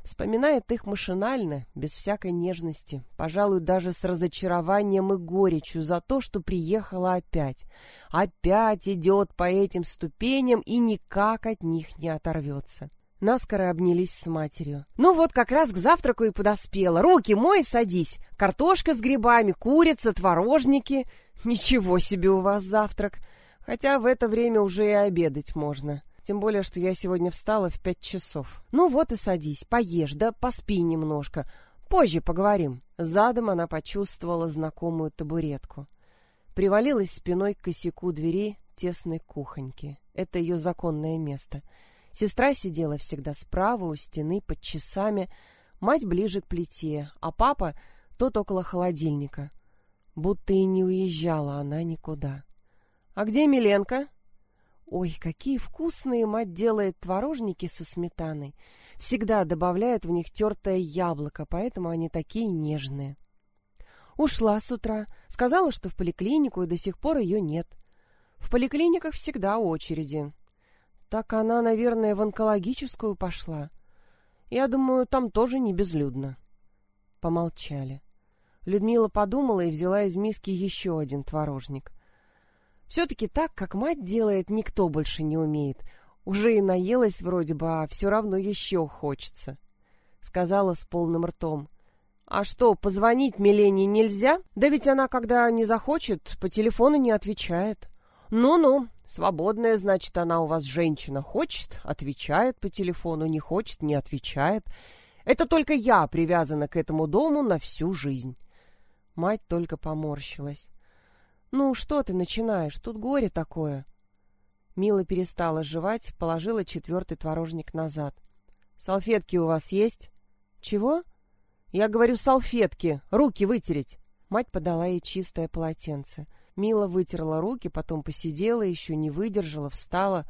Вспоминает их машинально, без всякой нежности, пожалуй, даже с разочарованием и горечью за то, что приехала опять. Опять идет по этим ступеням и никак от них не оторвется. Наскоро обнялись с матерью. «Ну вот, как раз к завтраку и подоспела. Руки мой, садись. Картошка с грибами, курица, творожники. Ничего себе у вас завтрак!» Хотя в это время уже и обедать можно. Тем более, что я сегодня встала в пять часов. Ну вот и садись, поешь, да поспи немножко. Позже поговорим. Задом она почувствовала знакомую табуретку. Привалилась спиной к косяку двери тесной кухоньки. Это ее законное место. Сестра сидела всегда справа у стены под часами, мать ближе к плите, а папа тот около холодильника. Будто и не уезжала она никуда. «А где Миленко?» «Ой, какие вкусные мать делает творожники со сметаной. Всегда добавляет в них тертое яблоко, поэтому они такие нежные». «Ушла с утра. Сказала, что в поликлинику, и до сих пор ее нет. В поликлиниках всегда очереди. Так она, наверное, в онкологическую пошла. Я думаю, там тоже не безлюдно». Помолчали. Людмила подумала и взяла из миски еще один творожник — все-таки так, как мать делает, никто больше не умеет. Уже и наелась вроде бы, а все равно еще хочется. Сказала с полным ртом. А что, позвонить Милене нельзя? Да ведь она, когда не захочет, по телефону не отвечает. Ну-ну, свободная, значит, она у вас женщина. Хочет — отвечает по телефону, не хочет — не отвечает. Это только я привязана к этому дому на всю жизнь. Мать только поморщилась. «Ну, что ты начинаешь? Тут горе такое!» Мила перестала жевать, положила четвертый творожник назад. «Салфетки у вас есть?» «Чего?» «Я говорю, салфетки! Руки вытереть!» Мать подала ей чистое полотенце. Мила вытерла руки, потом посидела, еще не выдержала, встала,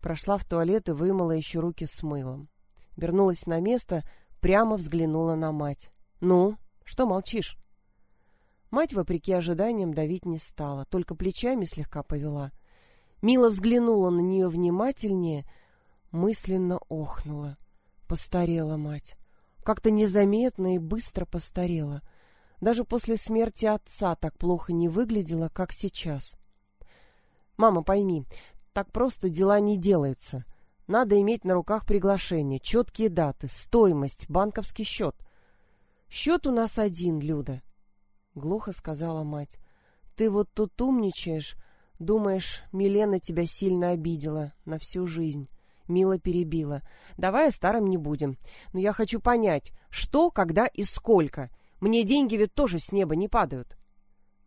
прошла в туалет и вымыла еще руки с мылом. Вернулась на место, прямо взглянула на мать. «Ну, что молчишь?» Мать, вопреки ожиданиям, давить не стала, только плечами слегка повела. Мила взглянула на нее внимательнее, мысленно охнула. Постарела мать. Как-то незаметно и быстро постарела. Даже после смерти отца так плохо не выглядела, как сейчас. «Мама, пойми, так просто дела не делаются. Надо иметь на руках приглашение, четкие даты, стоимость, банковский счет. Счет у нас один, Люда глухо сказала мать. Ты вот тут умничаешь, думаешь, Милена тебя сильно обидела на всю жизнь. Мила перебила. Давай о старом не будем. Но я хочу понять, что, когда и сколько. Мне деньги ведь тоже с неба не падают.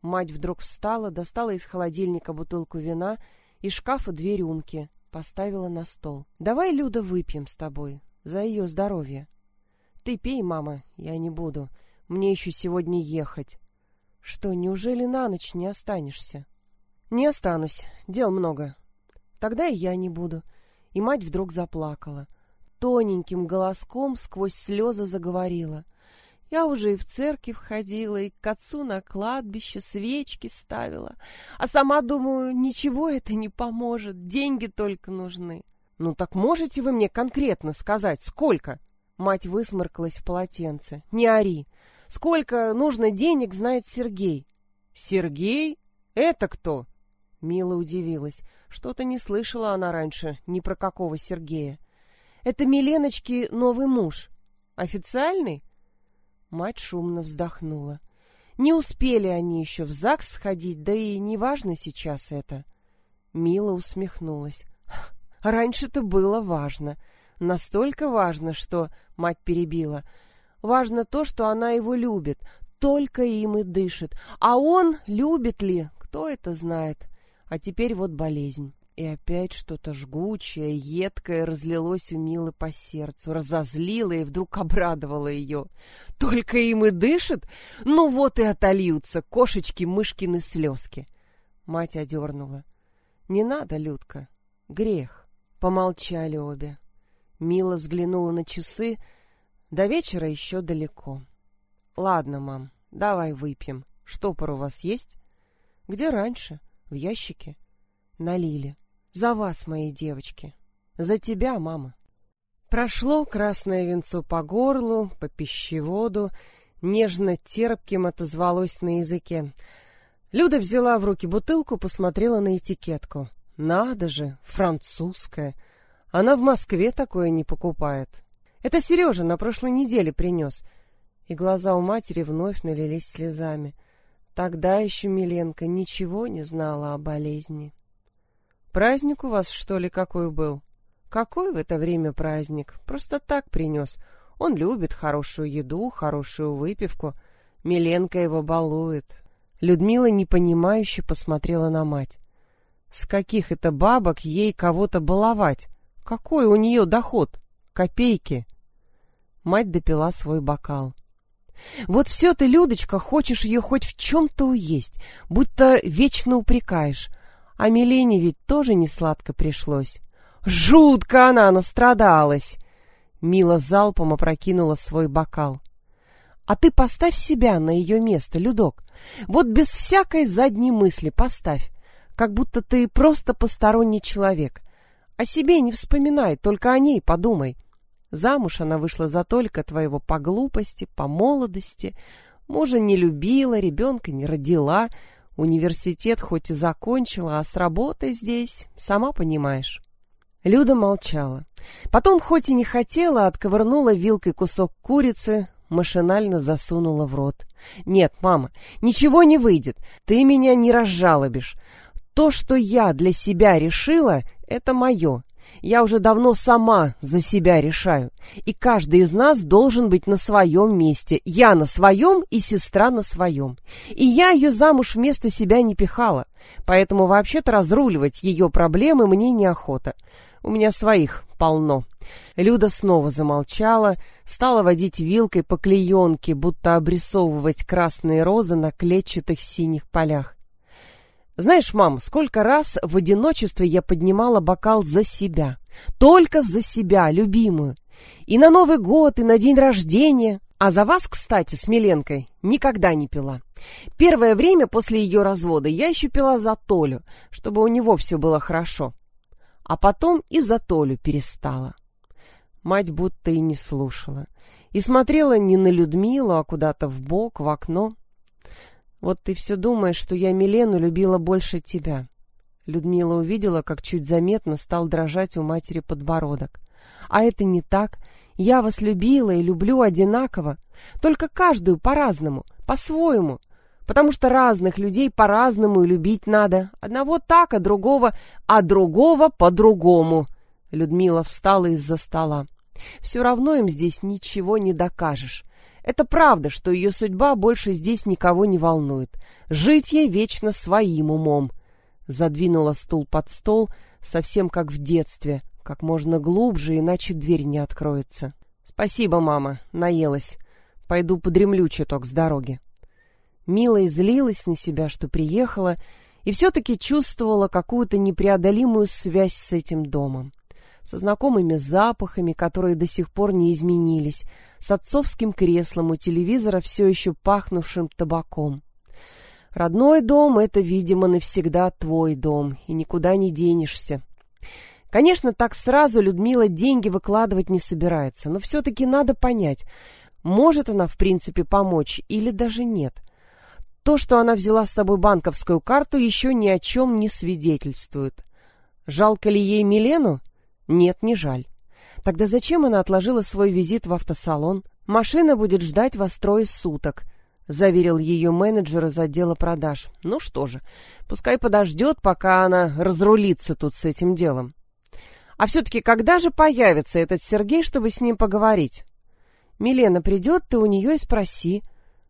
Мать вдруг встала, достала из холодильника бутылку вина, из шкафа две рюмки, поставила на стол. Давай, Люда, выпьем с тобой за ее здоровье. Ты пей, мама, я не буду. Мне еще сегодня ехать. Что, неужели на ночь не останешься? Не останусь, дел много. Тогда и я не буду. И мать вдруг заплакала. Тоненьким голоском сквозь слезы заговорила. Я уже и в церковь ходила, и к отцу на кладбище свечки ставила. А сама думаю, ничего это не поможет, деньги только нужны. Ну так можете вы мне конкретно сказать, сколько? Мать высморкалась в полотенце. «Не ори! Сколько нужно денег, знает Сергей». «Сергей? Это кто?» Мила удивилась. Что-то не слышала она раньше ни про какого Сергея. «Это Миленочки новый муж. Официальный?» Мать шумно вздохнула. Не успели они еще в ЗАГС сходить, да и неважно сейчас это. Мила усмехнулась. Раньше-то было важно. Настолько важно, что мать перебила. Важно то, что она его любит, только им и дышит. А он любит ли, кто это знает. А теперь вот болезнь. И опять что-то жгучее, едкое разлилось у Милы по сердцу, разозлило и вдруг обрадовало ее. Только им и дышит? Ну вот и отольются кошечки-мышкины слезки. Мать одернула. Не надо, Людка, грех. Помолчали обе. Мила взглянула на часы. До вечера еще далеко. Ладно, мам, давай выпьем. Штопор у вас есть? Где раньше? В ящике? Налили. За вас, мои девочки. За тебя, мама. Прошло красное венцо по горлу, по пищеводу, нежно терпким отозвалось на языке. Люда взяла в руки бутылку, посмотрела на этикетку. Надо же, французская. Она в Москве такое не покупает. Это Сережа на прошлой неделе принес. И глаза у матери вновь налились слезами. Тогда еще Миленко ничего не знала о болезни. Праздник у вас, что ли, какой был? Какой в это время праздник? Просто так принес. Он любит хорошую еду, хорошую выпивку. Миленко его балует. Людмила непонимающе посмотрела на мать. С каких это бабок ей кого-то баловать? Какой у нее доход? Копейки. Мать допила свой бокал. Вот все ты, Людочка, хочешь ее хоть в чем-то уесть, будто вечно упрекаешь. А Милене ведь тоже не сладко пришлось. Жутко она настрадалась. Мила залпом опрокинула свой бокал. А ты поставь себя на ее место, Людок. Вот без всякой задней мысли поставь, как будто ты просто посторонний человек. О себе не вспоминай, только о ней подумай. Замуж она вышла за только твоего по глупости, по молодости. Мужа не любила, ребенка не родила, Университет хоть и закончила, а с работой здесь, сама понимаешь. Люда молчала. Потом, хоть и не хотела, отковырнула вилкой кусок курицы, машинально засунула в рот. «Нет, мама, ничего не выйдет. Ты меня не разжалобишь. То, что я для себя решила, это мое. Я уже давно сама за себя решаю. И каждый из нас должен быть на своем месте. Я на своем и сестра на своем. И я ее замуж вместо себя не пихала. Поэтому вообще-то разруливать ее проблемы мне неохота. У меня своих полно. Люда снова замолчала, стала водить вилкой по клеенке, будто обрисовывать красные розы на клетчатых синих полях. Знаешь, мам, сколько раз в одиночестве я поднимала бокал за себя. Только за себя, любимую. И на Новый год, и на день рождения. А за вас, кстати, с Миленкой никогда не пила. Первое время после ее развода я еще пила за Толю, чтобы у него все было хорошо. А потом и за Толю перестала. Мать будто и не слушала. И смотрела не на Людмилу, а куда-то в бок, в окно. Вот ты все думаешь, что я Милену любила больше тебя. Людмила увидела, как чуть заметно стал дрожать у матери подбородок. А это не так. Я вас любила и люблю одинаково, только каждую по-разному, по-своему. Потому что разных людей по-разному и любить надо. Одного так, а другого, а другого по-другому. Людмила встала из-за стола. Все равно им здесь ничего не докажешь. Это правда, что ее судьба больше здесь никого не волнует. Жить ей вечно своим умом. Задвинула стул под стол, совсем как в детстве, как можно глубже, иначе дверь не откроется. Спасибо, мама, наелась. Пойду подремлю чуток с дороги. Мила излилась на себя, что приехала, и все-таки чувствовала какую-то непреодолимую связь с этим домом со знакомыми запахами, которые до сих пор не изменились, с отцовским креслом у телевизора, все еще пахнувшим табаком. Родной дом — это, видимо, навсегда твой дом, и никуда не денешься. Конечно, так сразу Людмила деньги выкладывать не собирается, но все-таки надо понять, может она в принципе помочь или даже нет. То, что она взяла с собой банковскую карту, еще ни о чем не свидетельствует. Жалко ли ей Милену? Нет, не жаль. Тогда зачем она отложила свой визит в автосалон? Машина будет ждать вас трое суток, заверил ее менеджер из отдела продаж. Ну что же, пускай подождет, пока она разрулится тут с этим делом. А все-таки когда же появится этот Сергей, чтобы с ним поговорить? Милена придет, ты у нее и спроси.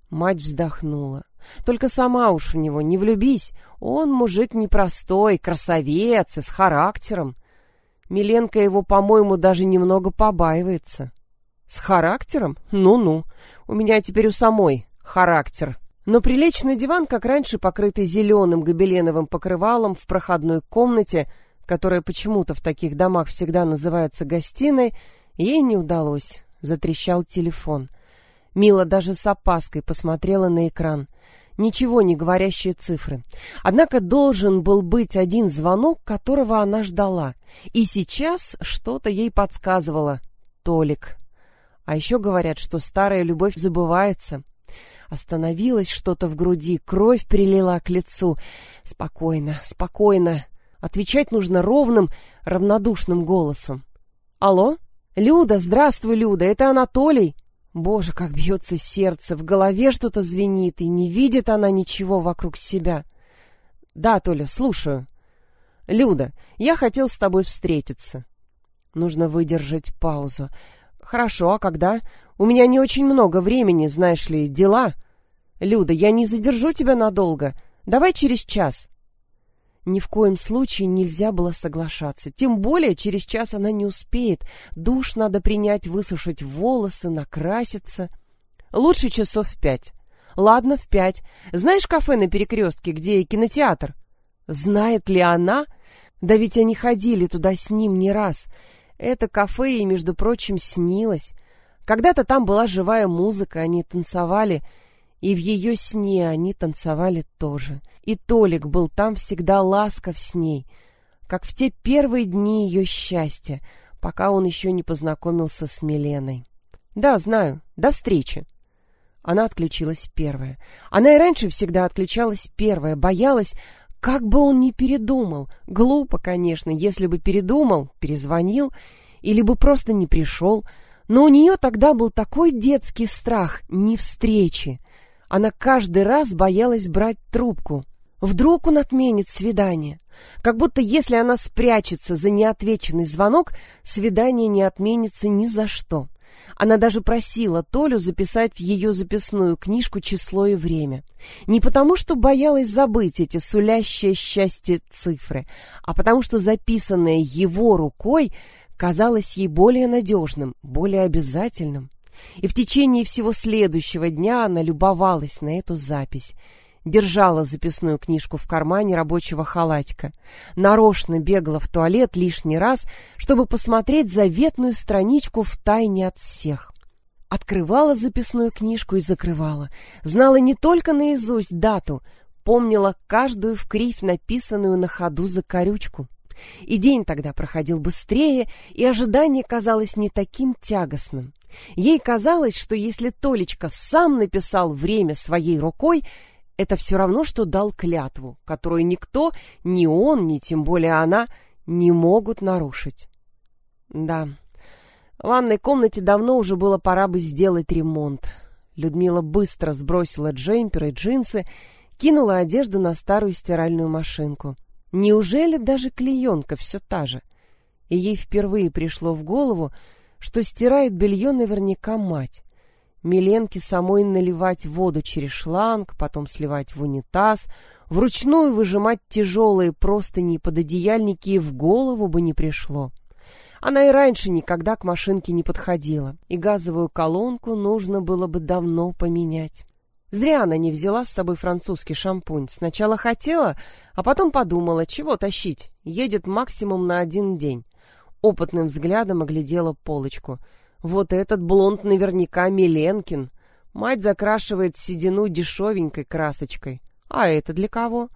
Мать вздохнула. Только сама уж в него не влюбись. Он мужик непростой, красавец с характером. Миленка его, по-моему, даже немного побаивается. С характером? Ну-ну. У меня теперь у самой характер. Но прилечь на диван, как раньше, покрытый зеленым гобеленовым покрывалом в проходной комнате, которая почему-то в таких домах всегда называется гостиной, ей не удалось. Затрещал телефон. Мила даже с опаской посмотрела на экран. Ничего не говорящие цифры. Однако должен был быть один звонок, которого она ждала. И сейчас что-то ей подсказывало. Толик. А еще говорят, что старая любовь забывается. Остановилось что-то в груди, кровь прилила к лицу. Спокойно, спокойно. Отвечать нужно ровным, равнодушным голосом. «Алло? Люда, здравствуй, Люда, это Анатолий!» Боже, как бьется сердце, в голове что-то звенит, и не видит она ничего вокруг себя. «Да, Толя, слушаю». «Люда, я хотел с тобой встретиться». Нужно выдержать паузу. «Хорошо, а когда? У меня не очень много времени, знаешь ли, дела». «Люда, я не задержу тебя надолго. Давай через час». Ни в коем случае нельзя было соглашаться. Тем более через час она не успеет. Душ надо принять, высушить волосы, накраситься. Лучше часов в пять. Ладно, в пять. Знаешь кафе на перекрестке, где кинотеатр? Знает ли она? Да ведь они ходили туда с ним не раз. Это кафе ей, между прочим, снилось. Когда-то там была живая музыка, они танцевали — и в ее сне они танцевали тоже. И Толик был там всегда ласков с ней, как в те первые дни ее счастья, пока он еще не познакомился с Миленой. «Да, знаю. До встречи». Она отключилась первая. Она и раньше всегда отключалась первая, боялась, как бы он ни передумал. Глупо, конечно, если бы передумал, перезвонил, или бы просто не пришел. Но у нее тогда был такой детский страх не встречи. Она каждый раз боялась брать трубку. Вдруг он отменит свидание. Как будто если она спрячется за неотвеченный звонок, свидание не отменится ни за что. Она даже просила Толю записать в ее записную книжку число и время. Не потому, что боялась забыть эти сулящие счастье цифры, а потому, что записанное его рукой казалось ей более надежным, более обязательным и в течение всего следующего дня она любовалась на эту запись. Держала записную книжку в кармане рабочего халатика. Нарочно бегала в туалет лишний раз, чтобы посмотреть заветную страничку в тайне от всех. Открывала записную книжку и закрывала. Знала не только наизусть дату, помнила каждую в кривь написанную на ходу закорючку. И день тогда проходил быстрее, и ожидание казалось не таким тягостным. Ей казалось, что если Толечка сам написал время своей рукой, это все равно, что дал клятву, которую никто, ни он, ни тем более она, не могут нарушить. Да, в ванной комнате давно уже было пора бы сделать ремонт. Людмила быстро сбросила джемпер и джинсы, кинула одежду на старую стиральную машинку. Неужели даже клеенка все та же? И ей впервые пришло в голову, что стирает белье наверняка мать. Миленке самой наливать воду через шланг, потом сливать в унитаз, вручную выжимать тяжелые простыни под одеяльники и в голову бы не пришло. Она и раньше никогда к машинке не подходила, и газовую колонку нужно было бы давно поменять. Зря она не взяла с собой французский шампунь. Сначала хотела, а потом подумала, чего тащить. Едет максимум на один день. Опытным взглядом оглядела полочку. Вот этот блонд наверняка Миленкин. Мать закрашивает седину дешевенькой красочкой. А это для кого?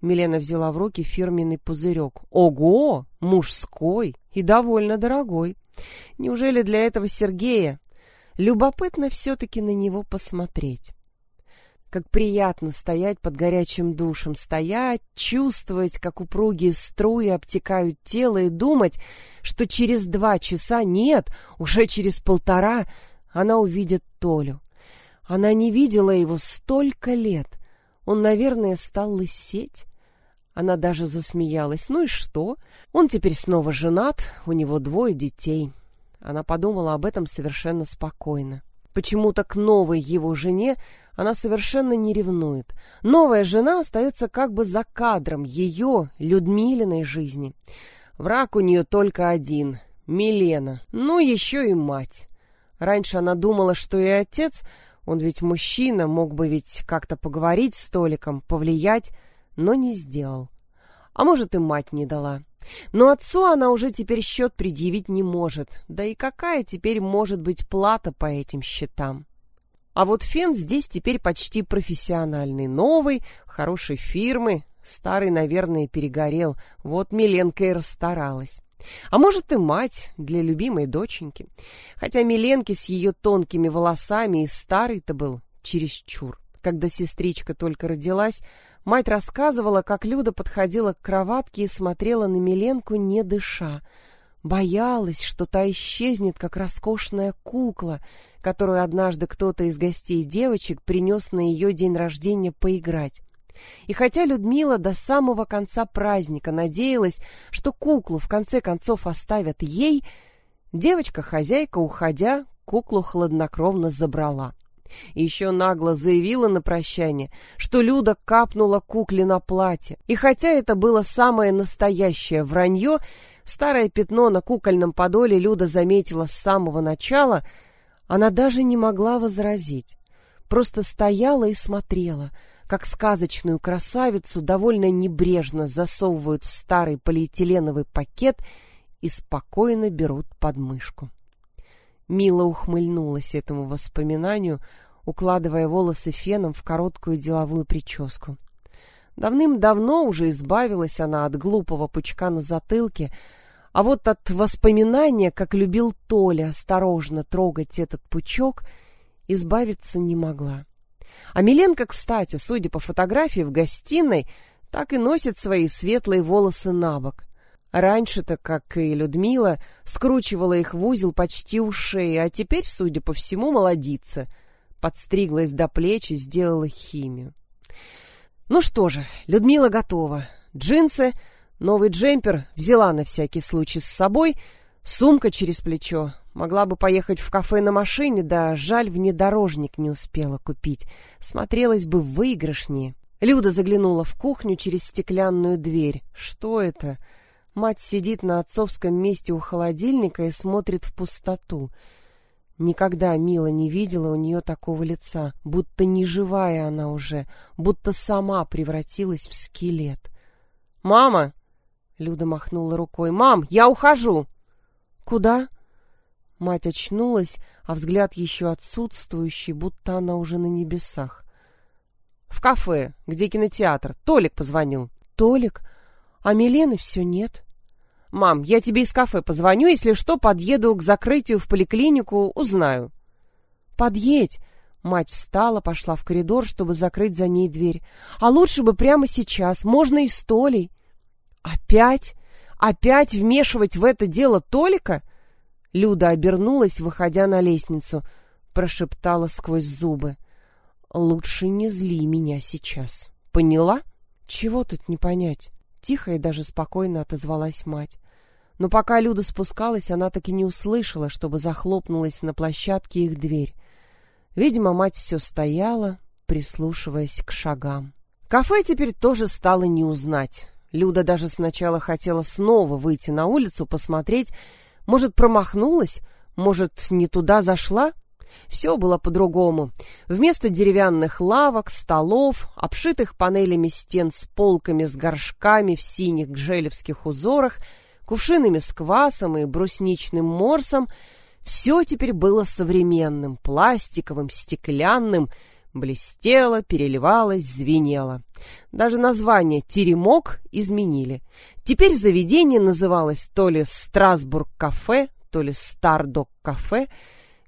Милена взяла в руки фирменный пузырек. Ого, мужской и довольно дорогой. Неужели для этого Сергея? Любопытно все-таки на него посмотреть. Как приятно стоять под горячим душем, стоять, чувствовать, как упругие струи обтекают тело и думать, что через два часа, нет, уже через полтора, она увидит Толю. Она не видела его столько лет. Он, наверное, стал лысеть. Она даже засмеялась. Ну и что? Он теперь снова женат, у него двое детей. Она подумала об этом совершенно спокойно. Почему-то к новой его жене она совершенно не ревнует. Новая жена остается как бы за кадром ее, Людмилиной жизни. Враг у нее только один — Милена. Ну, еще и мать. Раньше она думала, что и отец, он ведь мужчина, мог бы ведь как-то поговорить с Толиком, повлиять, но не сделал. А может, и мать не дала. Но отцу она уже теперь счет предъявить не может. Да и какая теперь может быть плата по этим счетам? А вот фен здесь теперь почти профессиональный, новый, хорошей фирмы. Старый, наверное, перегорел. Вот Миленка и расстаралась. А может и мать для любимой доченьки. Хотя Миленке с ее тонкими волосами и старый-то был чересчур. Когда сестричка только родилась, мать рассказывала, как Люда подходила к кроватке и смотрела на Миленку, не дыша. Боялась, что та исчезнет, как роскошная кукла — которую однажды кто-то из гостей девочек принес на ее день рождения поиграть. И хотя Людмила до самого конца праздника надеялась, что куклу в конце концов оставят ей, девочка-хозяйка, уходя, куклу хладнокровно забрала. Еще нагло заявила на прощание, что Люда капнула кукле на платье. И хотя это было самое настоящее вранье, старое пятно на кукольном подоле Люда заметила с самого начала — она даже не могла возразить, просто стояла и смотрела, как сказочную красавицу довольно небрежно засовывают в старый полиэтиленовый пакет и спокойно берут под мышку. Мила ухмыльнулась этому воспоминанию, укладывая волосы феном в короткую деловую прическу. Давным-давно уже избавилась она от глупого пучка на затылке, а вот от воспоминания, как любил Толя осторожно трогать этот пучок, избавиться не могла. А Миленко, кстати, судя по фотографии в гостиной, так и носит свои светлые волосы на бок. Раньше-то, как и Людмила, скручивала их в узел почти у шеи, а теперь, судя по всему, молодится. Подстриглась до плеч и сделала химию. Ну что же, Людмила готова. Джинсы, Новый джемпер взяла на всякий случай с собой, сумка через плечо. Могла бы поехать в кафе на машине, да жаль, внедорожник не успела купить. Смотрелась бы выигрышнее. Люда заглянула в кухню через стеклянную дверь. Что это? Мать сидит на отцовском месте у холодильника и смотрит в пустоту. Никогда Мила не видела у нее такого лица, будто неживая она уже, будто сама превратилась в скелет. «Мама!» Люда махнула рукой. «Мам, я ухожу!» «Куда?» Мать очнулась, а взгляд еще отсутствующий, будто она уже на небесах. «В кафе, где кинотеатр. Толик позвонил». «Толик? А Милены все нет?» «Мам, я тебе из кафе позвоню, если что, подъеду к закрытию в поликлинику, узнаю». «Подъедь!» Мать встала, пошла в коридор, чтобы закрыть за ней дверь. «А лучше бы прямо сейчас, можно и с Толей». Опять? Опять вмешивать в это дело Толика? Люда обернулась, выходя на лестницу, прошептала сквозь зубы: "Лучше не зли меня сейчас. Поняла? Чего тут не понять?" Тихо и даже спокойно отозвалась мать. Но пока Люда спускалась, она так и не услышала, чтобы захлопнулась на площадке их дверь. Видимо, мать все стояла, прислушиваясь к шагам. Кафе теперь тоже стало не узнать. Люда даже сначала хотела снова выйти на улицу, посмотреть, может, промахнулась, может, не туда зашла. Все было по-другому. Вместо деревянных лавок, столов, обшитых панелями стен с полками с горшками в синих гжелевских узорах, кувшинами с квасом и брусничным морсом, все теперь было современным, пластиковым, стеклянным, Блестело, переливалось, звенело. Даже название «Теремок» изменили. Теперь заведение называлось то ли «Страсбург-кафе», то ли «Стардок-кафе».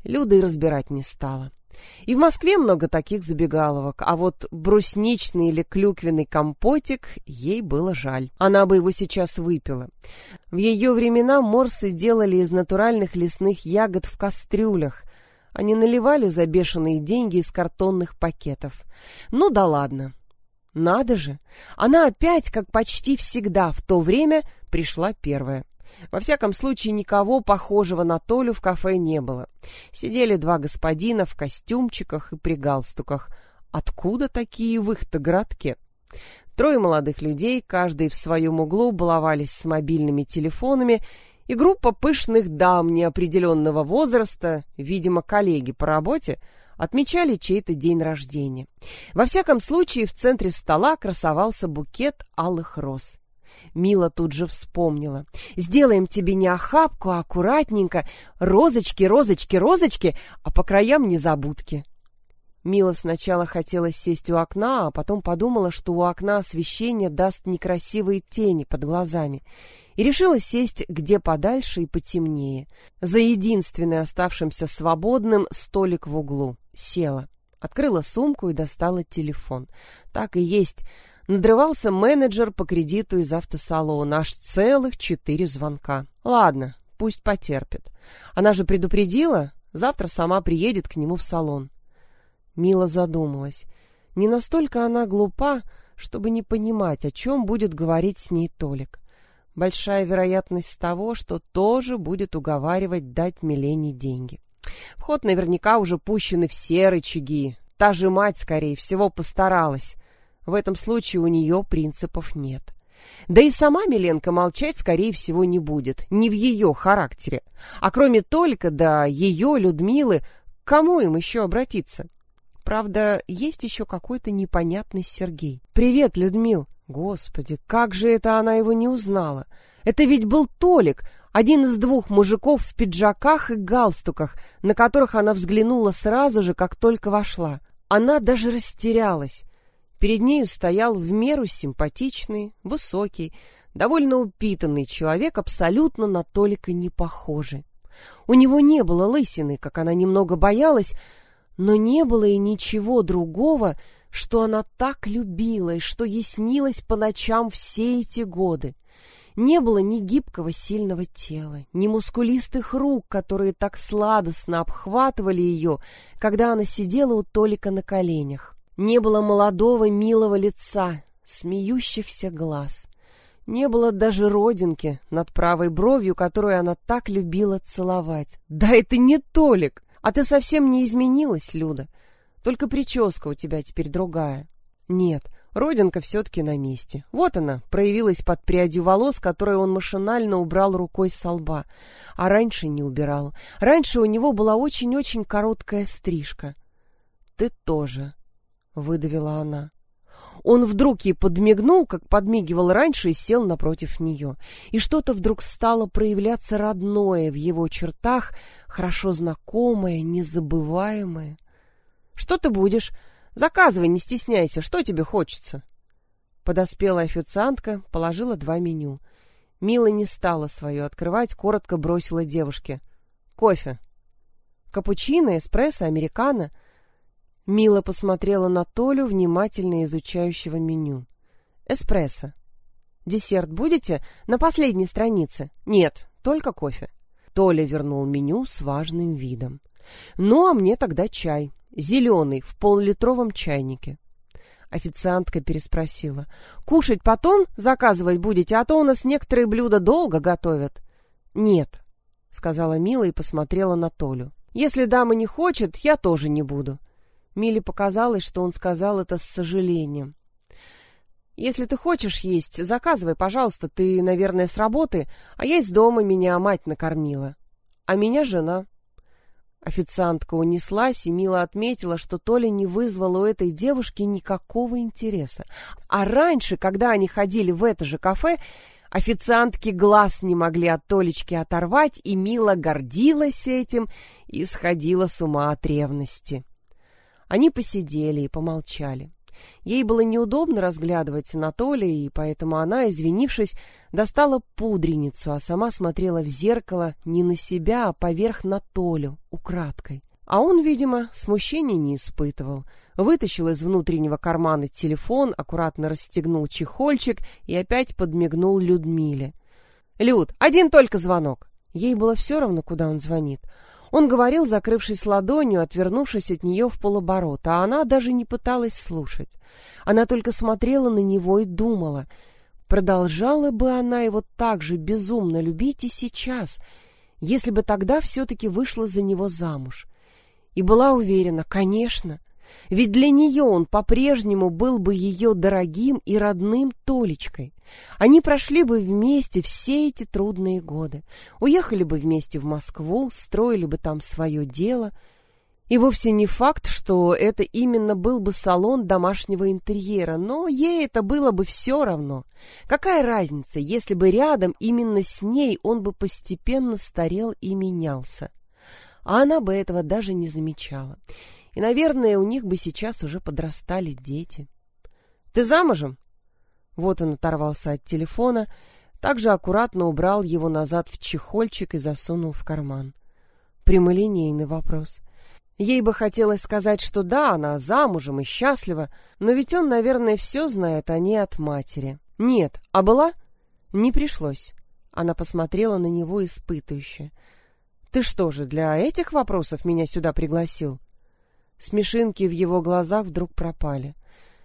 Люда и разбирать не стала. И в Москве много таких забегаловок, а вот брусничный или клюквенный компотик ей было жаль. Она бы его сейчас выпила. В ее времена морсы делали из натуральных лесных ягод в кастрюлях. Они наливали за бешеные деньги из картонных пакетов. Ну да ладно. Надо же, она опять, как почти всегда в то время, пришла первая. Во всяком случае, никого похожего на Толю в кафе не было. Сидели два господина в костюмчиках и при галстуках. Откуда такие в их-то городке? Трое молодых людей, каждый в своем углу, баловались с мобильными телефонами, и группа пышных дам неопределенного возраста, видимо, коллеги по работе, отмечали чей-то день рождения. Во всяком случае, в центре стола красовался букет алых роз. Мила тут же вспомнила. «Сделаем тебе не охапку, а аккуратненько. Розочки, розочки, розочки, а по краям незабудки». Мила сначала хотела сесть у окна, а потом подумала, что у окна освещение даст некрасивые тени под глазами, и решила сесть где подальше и потемнее, за единственный оставшимся свободным столик в углу. Села, открыла сумку и достала телефон. Так и есть — надрывался менеджер по кредиту из автосалона. Аж целых четыре звонка. Ладно, пусть потерпит. Она же предупредила, завтра сама приедет к нему в салон. Мила задумалась. Не настолько она глупа, чтобы не понимать, о чем будет говорить с ней Толик. Большая вероятность того, что тоже будет уговаривать дать Милене деньги. Вход наверняка уже пущены все рычаги. Та же мать, скорее всего, постаралась. В этом случае у нее принципов нет. Да и сама Миленко молчать, скорее всего, не будет. Не в ее характере. А кроме только да ее, Людмилы, к кому им еще обратиться? Правда, есть еще какой-то непонятный Сергей. «Привет, Людмил!» Господи, как же это она его не узнала? Это ведь был Толик, один из двух мужиков в пиджаках и галстуках, на которых она взглянула сразу же, как только вошла. Она даже растерялась. Перед нею стоял в меру симпатичный, высокий, довольно упитанный человек, абсолютно на Толика не похожий. У него не было лысины, как она немного боялась, но не было и ничего другого, что она так любила и что ей снилось по ночам все эти годы. Не было ни гибкого сильного тела, ни мускулистых рук, которые так сладостно обхватывали ее, когда она сидела у Толика на коленях. Не было молодого милого лица, смеющихся глаз. Не было даже родинки над правой бровью, которую она так любила целовать. Да это не Толик! А ты совсем не изменилась, Люда. Только прическа у тебя теперь другая. Нет, родинка все-таки на месте. Вот она, проявилась под прядью волос, которые он машинально убрал рукой с лба. А раньше не убирал. Раньше у него была очень-очень короткая стрижка. Ты тоже — выдавила она. Он вдруг ей подмигнул, как подмигивал раньше, и сел напротив нее. И что-то вдруг стало проявляться родное в его чертах, хорошо знакомое, незабываемое. — Что ты будешь? Заказывай, не стесняйся, что тебе хочется? Подоспела официантка, положила два меню. Мила не стала свое открывать, коротко бросила девушке. — Кофе. — Капучино, эспрессо, американо — Мила посмотрела на Толю, внимательно изучающего меню. «Эспрессо. Десерт будете? На последней странице. Нет, только кофе». Толя вернул меню с важным видом. «Ну, а мне тогда чай. Зеленый, в поллитровом чайнике». Официантка переспросила. «Кушать потом заказывать будете, а то у нас некоторые блюда долго готовят». «Нет», — сказала Мила и посмотрела на Толю. «Если дама не хочет, я тоже не буду. Миле показалось, что он сказал это с сожалением. «Если ты хочешь есть, заказывай, пожалуйста. Ты, наверное, с работы, а я из дома меня мать накормила. А меня жена». Официантка унеслась, и Мила отметила, что Толя не вызвал у этой девушки никакого интереса. А раньше, когда они ходили в это же кафе, официантки глаз не могли от Толечки оторвать, и Мила гордилась этим и сходила с ума от ревности. Они посидели и помолчали. Ей было неудобно разглядывать Анатолия, и поэтому она, извинившись, достала пудреницу, а сама смотрела в зеркало не на себя, а поверх на Толю, украдкой. А он, видимо, смущения не испытывал. Вытащил из внутреннего кармана телефон, аккуратно расстегнул чехольчик и опять подмигнул Людмиле. «Люд, один только звонок!» Ей было все равно, куда он звонит. Он говорил, закрывшись ладонью, отвернувшись от нее в полоборота, а она даже не пыталась слушать. Она только смотрела на него и думала, продолжала бы она его так же безумно любить и сейчас, если бы тогда все-таки вышла за него замуж. И была уверена, конечно, ведь для нее он по-прежнему был бы ее дорогим и родным Толечкой. Они прошли бы вместе все эти трудные годы, уехали бы вместе в Москву, строили бы там свое дело. И вовсе не факт, что это именно был бы салон домашнего интерьера, но ей это было бы все равно. Какая разница, если бы рядом именно с ней он бы постепенно старел и менялся? А она бы этого даже не замечала. И, наверное, у них бы сейчас уже подрастали дети. «Ты замужем?» Вот он оторвался от телефона, также аккуратно убрал его назад в чехольчик и засунул в карман. Прямолинейный вопрос. Ей бы хотелось сказать, что да, она замужем и счастлива, но ведь он, наверное, все знает, а не от матери. Нет, а была? Не пришлось. Она посмотрела на него испытывающе. Ты что же, для этих вопросов меня сюда пригласил? Смешинки в его глазах вдруг пропали.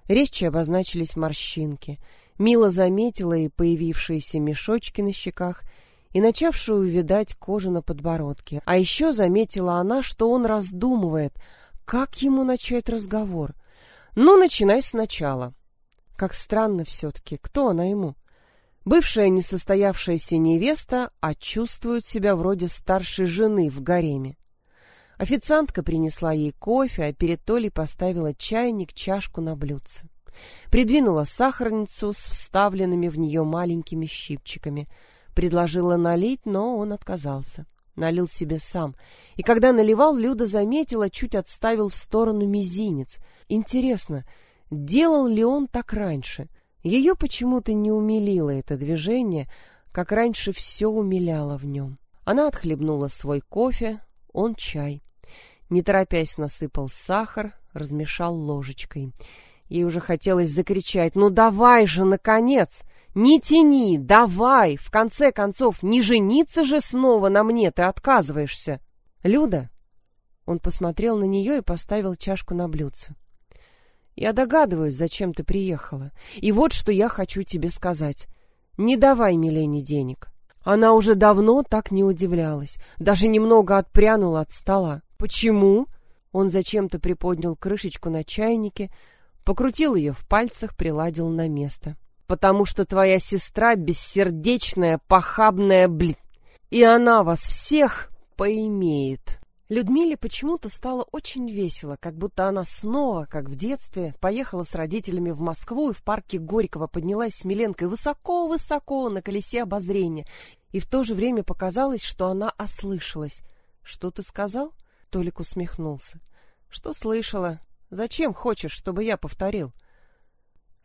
Резче обозначились морщинки. Мила заметила и появившиеся мешочки на щеках, и начавшую увидать кожу на подбородке. А еще заметила она, что он раздумывает, как ему начать разговор. Ну, начинай сначала. Как странно все-таки, кто она ему? Бывшая несостоявшаяся невеста, а чувствует себя вроде старшей жены в гареме. Официантка принесла ей кофе, а перед Толей поставила чайник, чашку на блюдце. Придвинула сахарницу с вставленными в нее маленькими щипчиками. Предложила налить, но он отказался. Налил себе сам. И когда наливал, Люда заметила, чуть отставил в сторону мизинец. Интересно, делал ли он так раньше? Ее почему-то не умилило это движение, как раньше все умиляло в нем. Она отхлебнула свой кофе, он чай. Не торопясь насыпал сахар, размешал ложечкой. Ей уже хотелось закричать «Ну давай же, наконец! Не тяни, давай! В конце концов, не жениться же снова на мне ты отказываешься!» «Люда?» Он посмотрел на нее и поставил чашку на блюдце. «Я догадываюсь, зачем ты приехала. И вот что я хочу тебе сказать. Не давай Милене денег». Она уже давно так не удивлялась, даже немного отпрянула от стола. Почему? Он зачем-то приподнял крышечку на чайнике, покрутил ее в пальцах, приладил на место. Потому что твоя сестра бессердечная, похабная, блин. И она вас всех поимеет. Людмиле почему-то стало очень весело, как будто она снова, как в детстве, поехала с родителями в Москву и в парке Горького поднялась с Миленкой высоко-высоко на колесе обозрения. И в то же время показалось, что она ослышалась. «Что ты сказал?» Толик усмехнулся. Что слышала? Зачем хочешь, чтобы я повторил?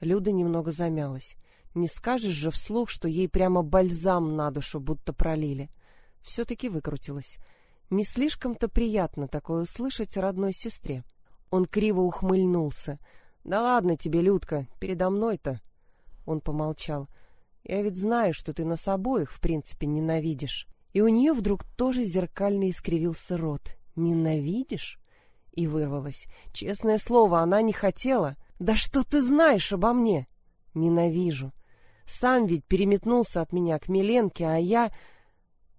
Люда немного замялась. Не скажешь же вслух, что ей прямо бальзам на душу будто пролили. Все-таки выкрутилась. Не слишком-то приятно такое услышать родной сестре. Он криво ухмыльнулся. Да ладно тебе, Людка, передо мной-то. Он помолчал. Я ведь знаю, что ты нас обоих, в принципе, ненавидишь. И у нее вдруг тоже зеркально искривился рот. Ненавидишь? И вырвалась. Честное слово, она не хотела. Да что ты знаешь обо мне? Ненавижу. Сам ведь переметнулся от меня к Миленке, а я...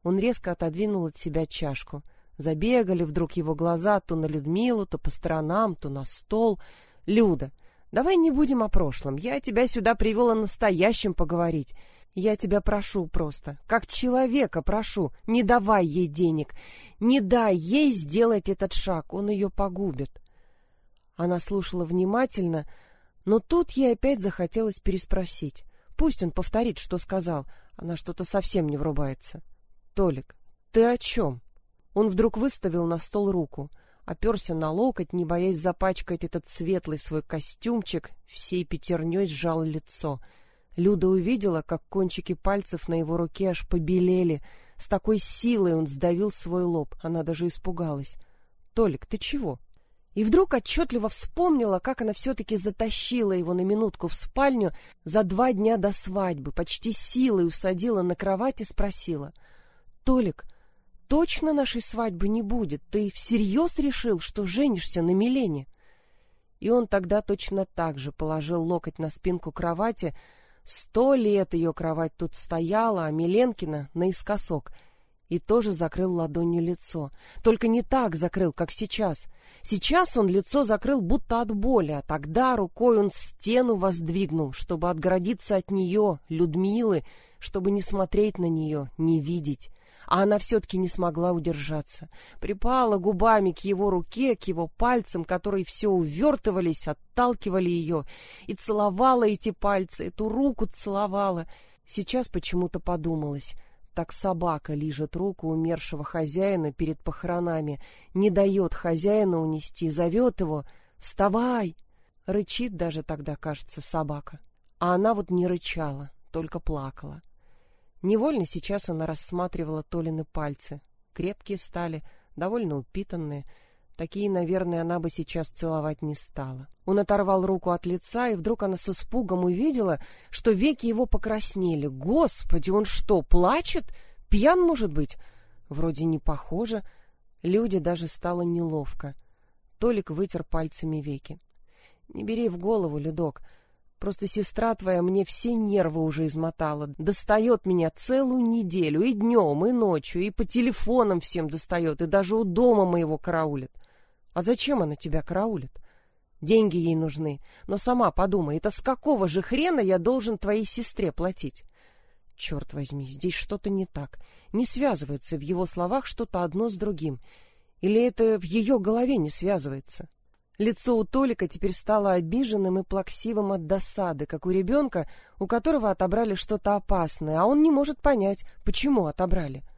Он резко отодвинул от себя чашку. Забегали вдруг его глаза то на Людмилу, то по сторонам, то на стол. Люда, давай не будем о прошлом. Я тебя сюда привел о настоящем поговорить. Я тебя прошу просто, как человека прошу, не давай ей денег, не дай ей сделать этот шаг, он ее погубит. Она слушала внимательно, но тут ей опять захотелось переспросить. Пусть он повторит, что сказал, она что-то совсем не врубается. Толик, ты о чем? Он вдруг выставил на стол руку. оперся на локоть, не боясь запачкать этот светлый свой костюмчик, всей пятерней сжал лицо. Люда увидела, как кончики пальцев на его руке аж побелели. С такой силой он сдавил свой лоб, она даже испугалась. «Толик, ты чего?» И вдруг отчетливо вспомнила, как она все-таки затащила его на минутку в спальню за два дня до свадьбы, почти силой усадила на кровать и спросила. «Толик, точно нашей свадьбы не будет? Ты всерьез решил, что женишься на Милене?» И он тогда точно так же положил локоть на спинку кровати. Сто лет ее кровать тут стояла, а Миленкина наискосок — и тоже закрыл ладонью лицо. Только не так закрыл, как сейчас. Сейчас он лицо закрыл будто от боли, а тогда рукой он стену воздвигнул, чтобы отгородиться от нее, Людмилы, чтобы не смотреть на нее, не видеть. А она все-таки не смогла удержаться. Припала губами к его руке, к его пальцам, которые все увертывались, отталкивали ее, и целовала эти пальцы, эту руку целовала. Сейчас почему-то подумалось — так собака лижет руку умершего хозяина перед похоронами, не дает хозяина унести, зовет его «Вставай!» Рычит даже тогда, кажется, собака. А она вот не рычала, только плакала. Невольно сейчас она рассматривала Толины пальцы. Крепкие стали, довольно упитанные, Такие, наверное, она бы сейчас целовать не стала. Он оторвал руку от лица, и вдруг она с испугом увидела, что веки его покраснели. Господи, он что, плачет? Пьян, может быть? Вроде не похоже. Люди даже стало неловко. Толик вытер пальцами веки. Не бери в голову, Ледок. Просто сестра твоя мне все нервы уже измотала. Достает меня целую неделю, и днем, и ночью, и по телефонам всем достает, и даже у дома моего караулит. А зачем она тебя караулит? Деньги ей нужны. Но сама подумай, это с какого же хрена я должен твоей сестре платить? Черт возьми, здесь что-то не так. Не связывается в его словах что-то одно с другим. Или это в ее голове не связывается? Лицо у Толика теперь стало обиженным и плаксивым от досады, как у ребенка, у которого отобрали что-то опасное, а он не может понять, почему отобрали. —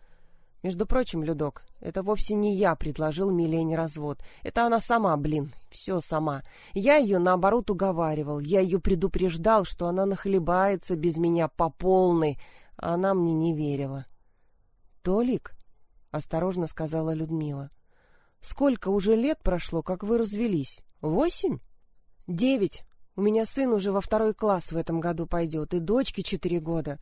между прочим, Людок, это вовсе не я предложил Милене развод. Это она сама, блин, все сама. Я ее, наоборот, уговаривал. Я ее предупреждал, что она нахлебается без меня по полной, а она мне не верила. «Толик?» — осторожно сказала Людмила. «Сколько уже лет прошло, как вы развелись? Восемь?» «Девять. У меня сын уже во второй класс в этом году пойдет, и дочке четыре года».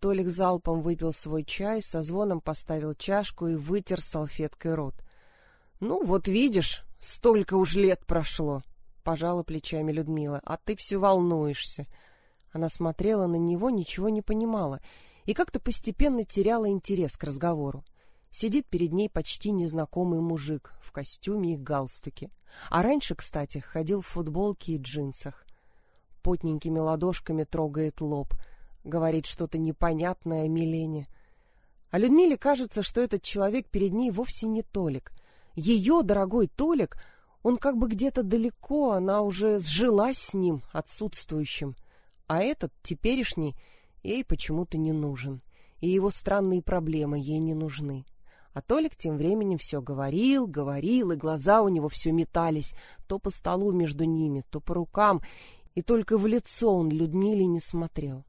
Толик залпом выпил свой чай, со звоном поставил чашку и вытер салфеткой рот. — Ну, вот видишь, столько уж лет прошло, — пожала плечами Людмила, — а ты все волнуешься. Она смотрела на него, ничего не понимала и как-то постепенно теряла интерес к разговору. Сидит перед ней почти незнакомый мужик в костюме и галстуке. А раньше, кстати, ходил в футболке и джинсах. Потненькими ладошками трогает лоб — говорит что-то непонятное Милене. А Людмиле кажется, что этот человек перед ней вовсе не Толик. Ее дорогой Толик, он как бы где-то далеко, она уже сжилась с ним, отсутствующим. А этот, теперешний, ей почему-то не нужен. И его странные проблемы ей не нужны. А Толик тем временем все говорил, говорил, и глаза у него все метались, то по столу между ними, то по рукам, и только в лицо он Людмиле не смотрел.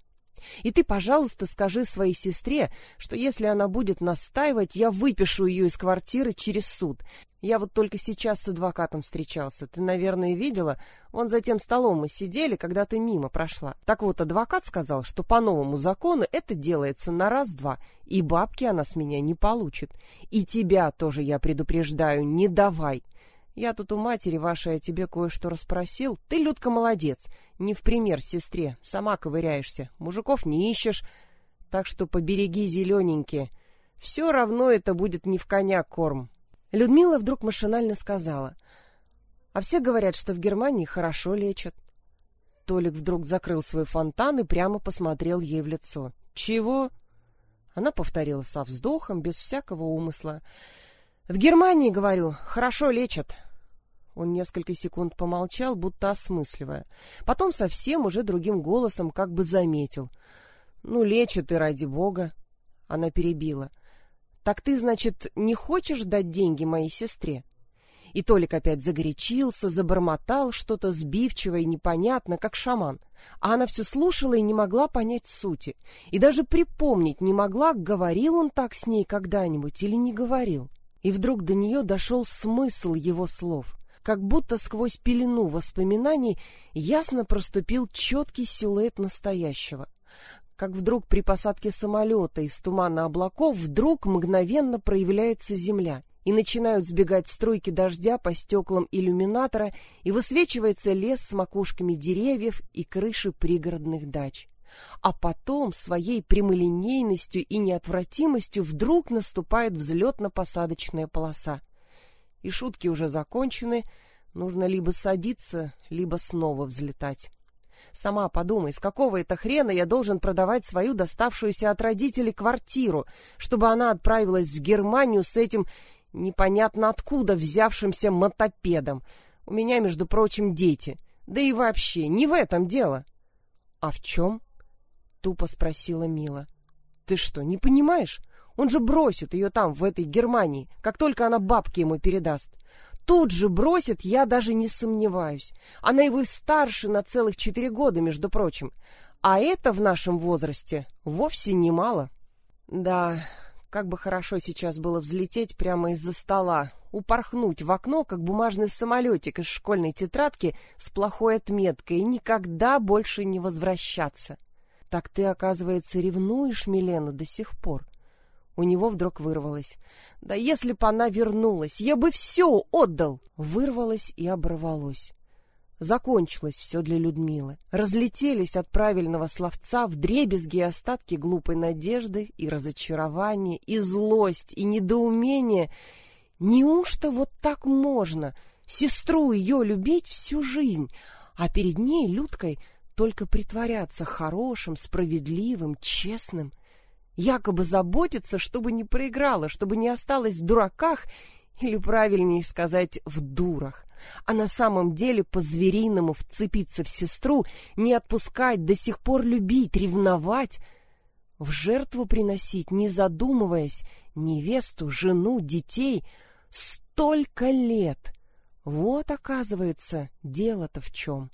И ты, пожалуйста, скажи своей сестре, что если она будет настаивать, я выпишу ее из квартиры через суд. Я вот только сейчас с адвокатом встречался. Ты, наверное, видела? Вон за тем столом мы сидели, когда ты мимо прошла. Так вот, адвокат сказал, что по новому закону это делается на раз-два, и бабки она с меня не получит. И тебя тоже я предупреждаю, не давай. Я тут у матери вашей о тебе кое-что расспросил. Ты, Людка, молодец. Не в пример сестре. Сама ковыряешься. Мужиков не ищешь. Так что побереги зелененькие. Все равно это будет не в коня корм. Людмила вдруг машинально сказала. А все говорят, что в Германии хорошо лечат. Толик вдруг закрыл свой фонтан и прямо посмотрел ей в лицо. «Чего?» Она повторила со вздохом, без всякого умысла. «В Германии, говорю, хорошо лечат. Он несколько секунд помолчал, будто осмысливая. Потом совсем уже другим голосом как бы заметил. «Ну, лечит ты, ради бога!» Она перебила. «Так ты, значит, не хочешь дать деньги моей сестре?» И Толик опять загорячился, забормотал что-то сбивчивое и непонятно, как шаман. А она все слушала и не могла понять сути. И даже припомнить не могла, говорил он так с ней когда-нибудь или не говорил. И вдруг до нее дошел смысл его слов. Как будто сквозь пелену воспоминаний ясно проступил четкий силуэт настоящего. Как вдруг при посадке самолета из тумана облаков вдруг мгновенно проявляется земля — и начинают сбегать струйки дождя по стеклам иллюминатора, и высвечивается лес с макушками деревьев и крыши пригородных дач. А потом своей прямолинейностью и неотвратимостью вдруг наступает взлетно-посадочная полоса. И шутки уже закончены, нужно либо садиться, либо снова взлетать. Сама подумай, с какого это хрена я должен продавать свою доставшуюся от родителей квартиру, чтобы она отправилась в Германию с этим непонятно откуда взявшимся мотопедом. У меня, между прочим, дети. Да и вообще, не в этом дело. — А в чем? — тупо спросила Мила. — Ты что, не понимаешь? Он же бросит ее там, в этой Германии, как только она бабки ему передаст. Тут же бросит, я даже не сомневаюсь. Она его старше на целых четыре года, между прочим. А это в нашем возрасте вовсе немало. Да, как бы хорошо сейчас было взлететь прямо из-за стола, упорхнуть в окно, как бумажный самолетик из школьной тетрадки с плохой отметкой и никогда больше не возвращаться. Так ты, оказывается, ревнуешь Милену до сих пор. У него вдруг вырвалось. Да если б она вернулась, я бы все отдал. Вырвалось и оборвалось. Закончилось все для Людмилы. Разлетелись от правильного словца в дребезги остатки глупой надежды и разочарования, и злость, и недоумение. Неужто вот так можно сестру ее любить всю жизнь, а перед ней, Людкой, только притворяться хорошим, справедливым, честным? Якобы заботиться, чтобы не проиграла, чтобы не осталась в дураках, или, правильнее сказать, в дурах а на самом деле по-звериному вцепиться в сестру, не отпускать, до сих пор любить, ревновать, в жертву приносить, не задумываясь, невесту, жену, детей, столько лет. Вот, оказывается, дело-то в чем.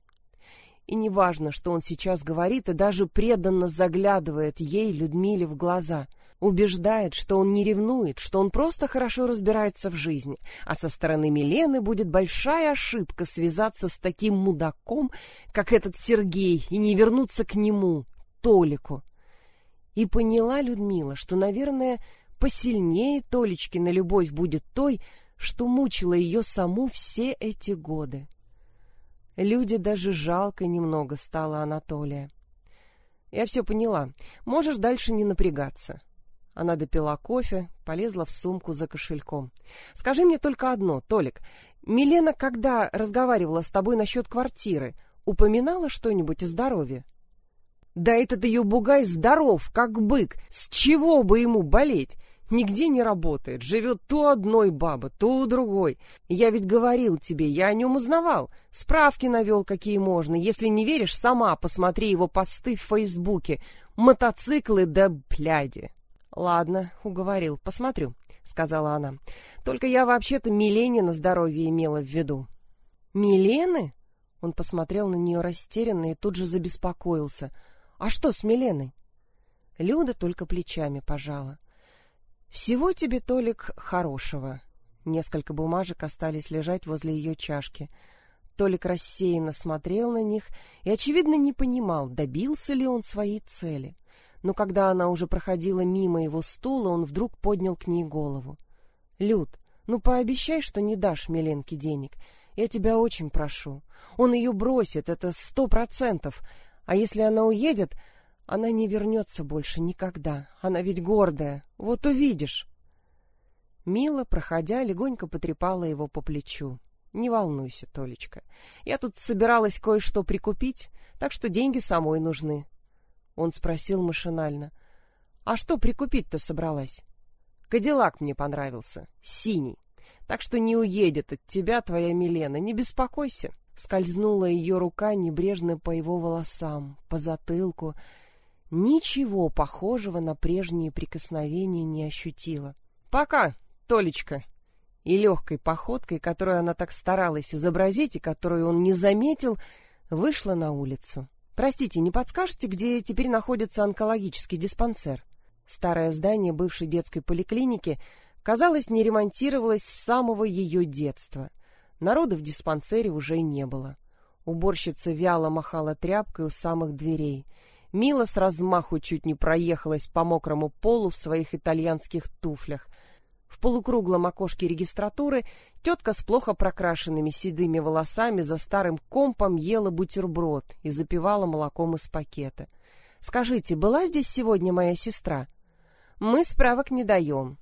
И неважно, что он сейчас говорит, и даже преданно заглядывает ей, Людмиле, в глаза — убеждает, что он не ревнует, что он просто хорошо разбирается в жизни, а со стороны Милены будет большая ошибка связаться с таким мудаком, как этот Сергей, и не вернуться к нему, Толику. И поняла Людмила, что, наверное, посильнее Толечкина любовь будет той, что мучила ее саму все эти годы. Люди даже жалко немного стало Анатолия. Я все поняла. Можешь дальше не напрягаться. Она допила кофе, полезла в сумку за кошельком. «Скажи мне только одно, Толик. Милена, когда разговаривала с тобой насчет квартиры, упоминала что-нибудь о здоровье?» «Да этот ее бугай здоров, как бык. С чего бы ему болеть? Нигде не работает, живет то одной баба, то у другой. Я ведь говорил тебе, я о нем узнавал. Справки навел, какие можно. Если не веришь, сама посмотри его посты в Фейсбуке. Мотоциклы да пляди». Ладно, уговорил, посмотрю, сказала она. Только я вообще-то Милене на здоровье имела в виду. Милены? Он посмотрел на нее растерянно и тут же забеспокоился. А что с Миленой? Люда только плечами пожала. Всего тебе, Толик, хорошего. Несколько бумажек остались лежать возле ее чашки. Толик рассеянно смотрел на них и, очевидно, не понимал, добился ли он своей цели но когда она уже проходила мимо его стула, он вдруг поднял к ней голову. — Люд, ну пообещай, что не дашь Миленке денег. Я тебя очень прошу. Он ее бросит, это сто процентов. А если она уедет, она не вернется больше никогда. Она ведь гордая. Вот увидишь. Мила, проходя, легонько потрепала его по плечу. Не волнуйся, Толечка. Я тут собиралась кое-что прикупить, так что деньги самой нужны. Он спросил машинально. «А что прикупить-то собралась?» «Кадиллак мне понравился. Синий. Так что не уедет от тебя твоя Милена, не беспокойся». Скользнула ее рука небрежно по его волосам, по затылку. Ничего похожего на прежние прикосновения не ощутила. «Пока, Толечка!» и легкой походкой, которую она так старалась изобразить и которую он не заметил, вышла на улицу. «Простите, не подскажете, где теперь находится онкологический диспансер?» Старое здание бывшей детской поликлиники, казалось, не ремонтировалось с самого ее детства. Народа в диспансере уже не было. Уборщица вяло махала тряпкой у самых дверей. Мила с размаху чуть не проехалась по мокрому полу в своих итальянских туфлях. В полукруглом окошке регистратуры тетка с плохо прокрашенными седыми волосами за старым компом ела бутерброд и запивала молоком из пакета. «Скажите, была здесь сегодня моя сестра?» «Мы справок не даем».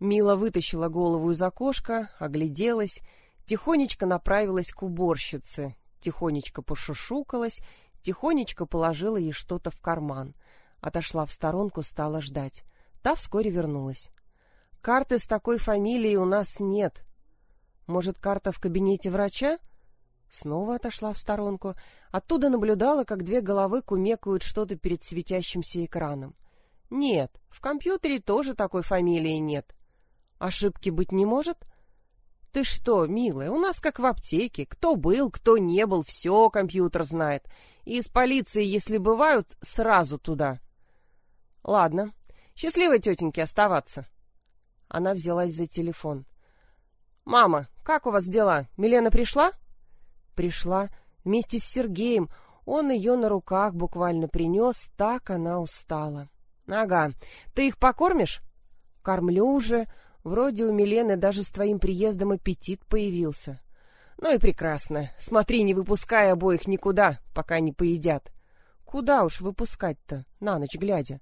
Мила вытащила голову из окошка, огляделась, тихонечко направилась к уборщице, тихонечко пошушукалась, тихонечко положила ей что-то в карман. Отошла в сторонку, стала ждать. Та вскоре вернулась. «Карты с такой фамилией у нас нет. Может, карта в кабинете врача?» Снова отошла в сторонку. Оттуда наблюдала, как две головы кумекают что-то перед светящимся экраном. «Нет, в компьютере тоже такой фамилии нет. Ошибки быть не может?» Ты что, милая, у нас как в аптеке. Кто был, кто не был, все компьютер знает. И из полиции, если бывают, сразу туда. Ладно. Счастливой тетеньке оставаться. Она взялась за телефон. Мама, как у вас дела? Милена пришла? Пришла вместе с Сергеем. Он ее на руках буквально принес, так она устала. Ага. Ты их покормишь? Кормлю уже. Вроде у Милены даже с твоим приездом аппетит появился. Ну и прекрасно. Смотри, не выпускай обоих никуда, пока не поедят. Куда уж выпускать-то, на ночь глядя?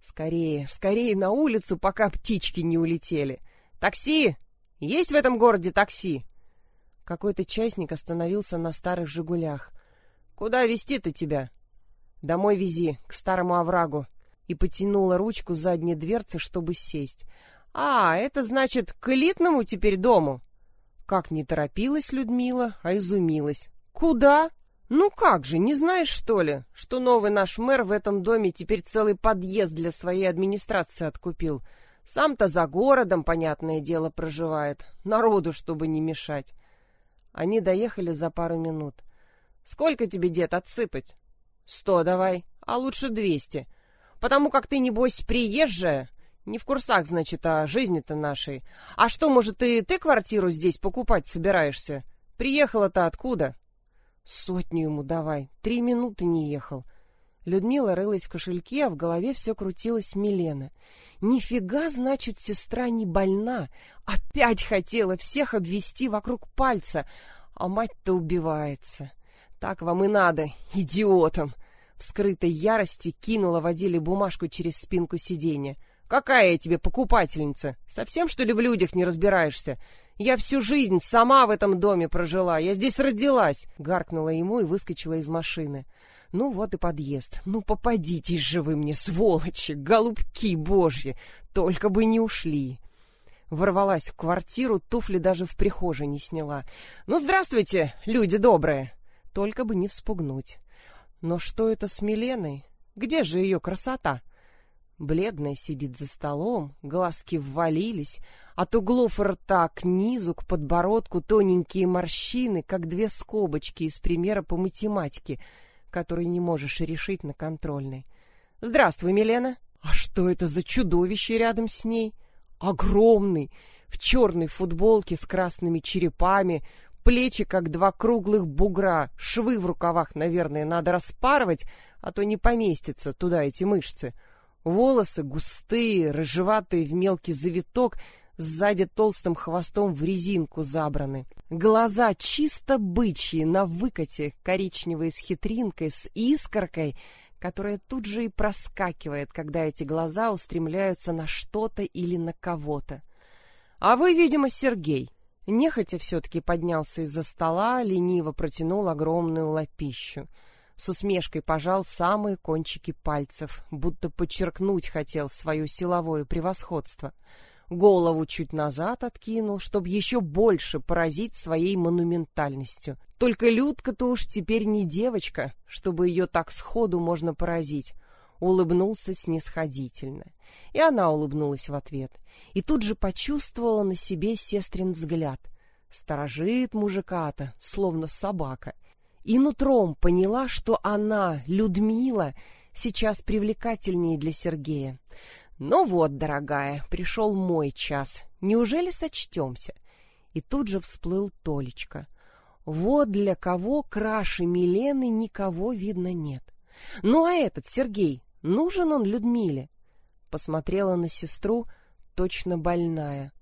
Скорее, скорее на улицу, пока птички не улетели. Такси! Есть в этом городе такси? Какой-то частник остановился на старых «Жигулях». Куда везти-то тебя? Домой вези, к старому оврагу. И потянула ручку задней дверцы, чтобы сесть. А, это значит, к элитному теперь дому. Как не торопилась Людмила, а изумилась. Куда? Ну как же, не знаешь, что ли, что новый наш мэр в этом доме теперь целый подъезд для своей администрации откупил? Сам-то за городом, понятное дело, проживает. Народу, чтобы не мешать. Они доехали за пару минут. Сколько тебе, дед, отсыпать? Сто давай, а лучше двести. Потому как ты, небось, приезжая, не в курсах, значит, о жизни-то нашей. А что, может, и ты квартиру здесь покупать собираешься? Приехала-то откуда? Сотню ему давай. Три минуты не ехал. Людмила рылась в кошельке, а в голове все крутилось Милена. Нифига, значит, сестра не больна. Опять хотела всех обвести вокруг пальца. А мать-то убивается. Так вам и надо, идиотам. В скрытой ярости кинула водили бумажку через спинку сиденья. Какая я тебе покупательница? Совсем, что ли, в людях не разбираешься? Я всю жизнь сама в этом доме прожила. Я здесь родилась!» Гаркнула ему и выскочила из машины. «Ну вот и подъезд. Ну попадитесь же вы мне, сволочи, голубки божьи! Только бы не ушли!» Ворвалась в квартиру, туфли даже в прихожей не сняла. «Ну, здравствуйте, люди добрые!» Только бы не вспугнуть. Но что это с Миленой? Где же ее красота? Бледная сидит за столом, глазки ввалились, от углов рта к низу, к подбородку тоненькие морщины, как две скобочки из примера по математике, который не можешь решить на контрольной. «Здравствуй, Милена!» «А что это за чудовище рядом с ней?» «Огромный!» В черной футболке с красными черепами, плечи как два круглых бугра, швы в рукавах, наверное, надо распарывать, а то не поместятся туда эти мышцы — Волосы густые, рыжеватые в мелкий завиток, сзади толстым хвостом в резинку забраны. Глаза чисто бычьи, на выкате, коричневые с хитринкой, с искоркой, которая тут же и проскакивает, когда эти глаза устремляются на что-то или на кого-то. А вы, видимо, Сергей. Нехотя все-таки поднялся из-за стола, лениво протянул огромную лапищу с усмешкой пожал самые кончики пальцев, будто подчеркнуть хотел свое силовое превосходство. Голову чуть назад откинул, чтобы еще больше поразить своей монументальностью. Только Людка-то уж теперь не девочка, чтобы ее так сходу можно поразить. улыбнулся снисходительно. И она улыбнулась в ответ. И тут же почувствовала на себе сестрин взгляд. Сторожит мужика-то, словно собака. И нутром поняла, что она, Людмила, сейчас привлекательнее для Сергея. Ну вот, дорогая, пришел мой час. Неужели сочтемся? И тут же всплыл Толечка. Вот для кого краше Милены никого видно нет. Ну а этот Сергей, нужен он Людмиле? Посмотрела на сестру, точно больная.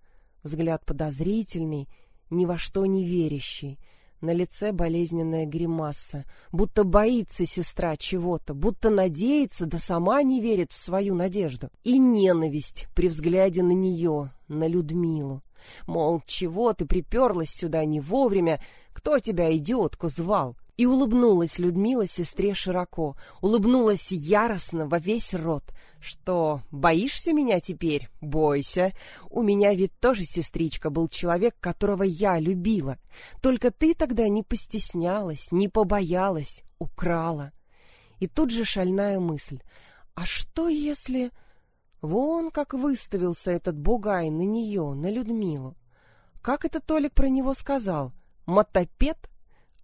Взгляд подозрительный, ни во что не верящий. На лице болезненная гримаса, будто боится сестра чего-то, будто надеется, да сама не верит в свою надежду. И ненависть при взгляде на нее, на Людмилу. Мол, чего ты приперлась сюда не вовремя, кто тебя, идиотку, звал? И улыбнулась Людмила сестре широко, улыбнулась яростно во весь рот. Что, боишься меня теперь? Бойся. У меня ведь тоже сестричка был человек, которого я любила. Только ты тогда не постеснялась, не побоялась, украла. И тут же шальная мысль. А что если... Вон как выставился этот бугай на нее, на Людмилу. Как это Толик про него сказал? Мотопед?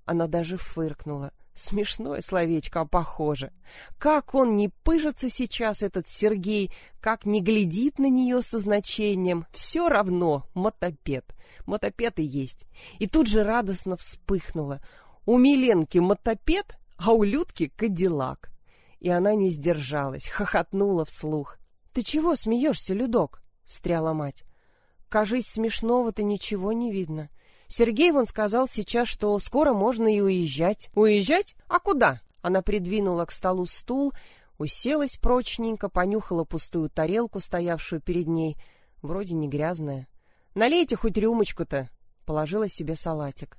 Она даже фыркнула. Смешное словечко, а похоже. Как он не пыжится сейчас, этот Сергей, как не глядит на нее со значением. Все равно мотопед. Мотопед и есть. И тут же радостно вспыхнула. У Миленки мотопед, а у Людки кадиллак. И она не сдержалась, хохотнула вслух. «Ты чего смеешься, Людок?» — встряла мать. «Кажись, смешного-то ничего не видно. Сергей вон сказал сейчас, что скоро можно и уезжать. Уезжать? А куда? Она придвинула к столу стул, уселась прочненько, понюхала пустую тарелку, стоявшую перед ней, вроде не грязная. Налейте хоть рюмочку-то, положила себе салатик.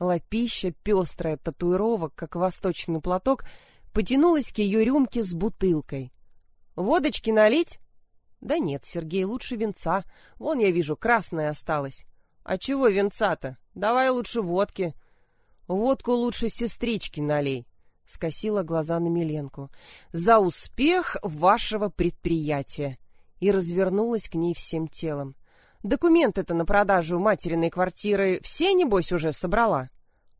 Лапища, пестрая татуировок, как восточный платок, потянулась к ее рюмке с бутылкой. Водочки налить? Да нет, Сергей, лучше венца. Вон я вижу, красная осталась. А чего венца-то? Давай лучше водки. Водку лучше сестрички налей. Скосила глаза на Миленку. За успех вашего предприятия. И развернулась к ней всем телом. Документы-то на продажу материной квартиры все, небось, уже собрала?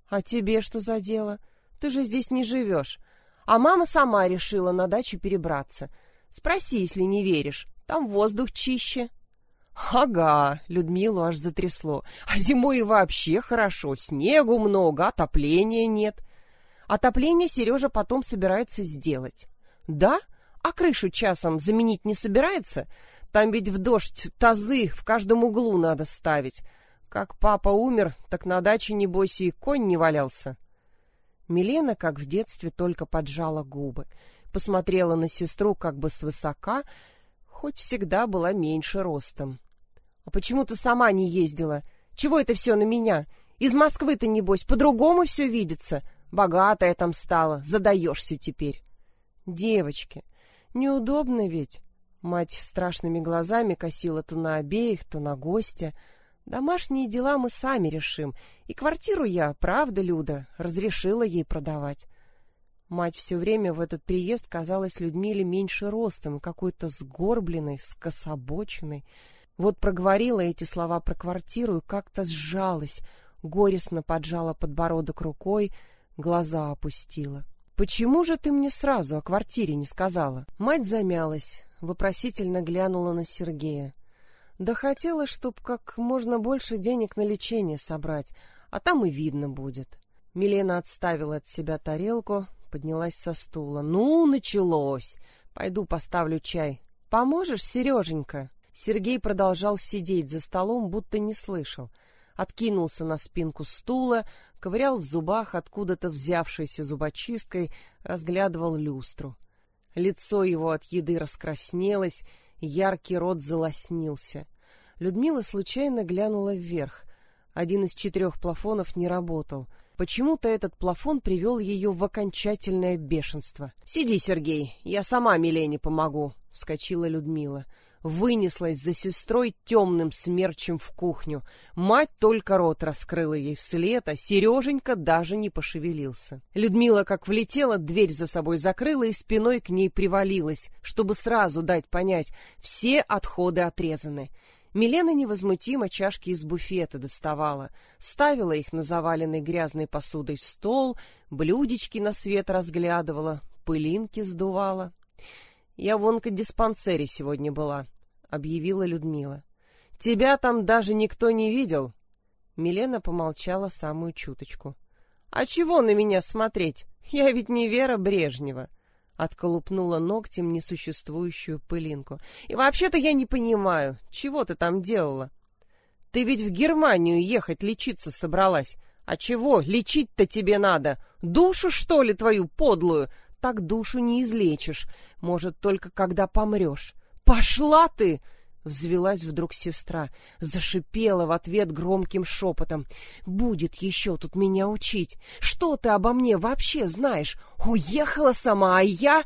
А тебе что за дело? Ты же здесь не живешь. А мама сама решила на дачу перебраться. Спроси, если не веришь. Там воздух чище. Ага, Людмилу аж затрясло. А зимой и вообще хорошо, снегу много, отопления нет. Отопление Сережа потом собирается сделать. Да? А крышу часом заменить не собирается? Там ведь в дождь тазы в каждом углу надо ставить. Как папа умер, так на даче, небось, и конь не валялся. Милена, как в детстве, только поджала губы. Посмотрела на сестру как бы свысока, хоть всегда была меньше ростом. А почему ты сама не ездила? Чего это все на меня? Из Москвы-то, небось, по-другому все видится. Богатая там стала, задаешься теперь. Девочки, неудобно ведь. Мать страшными глазами косила то на обеих, то на гостя. Домашние дела мы сами решим. И квартиру я, правда, Люда, разрешила ей продавать. Мать все время в этот приезд казалась Людмиле меньше ростом, какой-то сгорбленной, скособоченной. Вот проговорила эти слова про квартиру и как-то сжалась, горестно поджала подбородок рукой, глаза опустила. «Почему же ты мне сразу о квартире не сказала?» Мать замялась, вопросительно глянула на Сергея. «Да хотела, чтоб как можно больше денег на лечение собрать, а там и видно будет». Милена отставила от себя тарелку, поднялась со стула. «Ну, началось! Пойду поставлю чай. Поможешь, Сереженька?» Сергей продолжал сидеть за столом, будто не слышал. Откинулся на спинку стула, ковырял в зубах откуда-то взявшейся зубочисткой, разглядывал люстру. Лицо его от еды раскраснелось, яркий рот залоснился. Людмила случайно глянула вверх. Один из четырех плафонов не работал. Почему-то этот плафон привел ее в окончательное бешенство. — Сиди, Сергей, я сама Милене помогу, — вскочила Людмила. Вынеслась за сестрой темным смерчем в кухню. Мать только рот раскрыла ей вслед, а Сереженька даже не пошевелился. Людмила, как влетела, дверь за собой закрыла и спиной к ней привалилась, чтобы сразу дать понять, все отходы отрезаны. Милена невозмутимо чашки из буфета доставала, ставила их на заваленный грязной посудой стол, блюдечки на свет разглядывала, пылинки сдувала. Я в онкодиспансере сегодня была, объявила Людмила. Тебя там даже никто не видел. Милена помолчала самую чуточку. А чего на меня смотреть? Я ведь не Вера Брежнева. Отколупнула ногтем несуществующую пылинку. И вообще-то я не понимаю, чего ты там делала? Ты ведь в Германию ехать лечиться собралась. А чего лечить-то тебе надо? Душу, что ли, твою подлую? Так душу не излечишь, может, только когда помрешь. Пошла ты! Взвелась вдруг сестра, зашипела в ответ громким шепотом. «Будет еще тут меня учить! Что ты обо мне вообще знаешь? Уехала сама, а я...»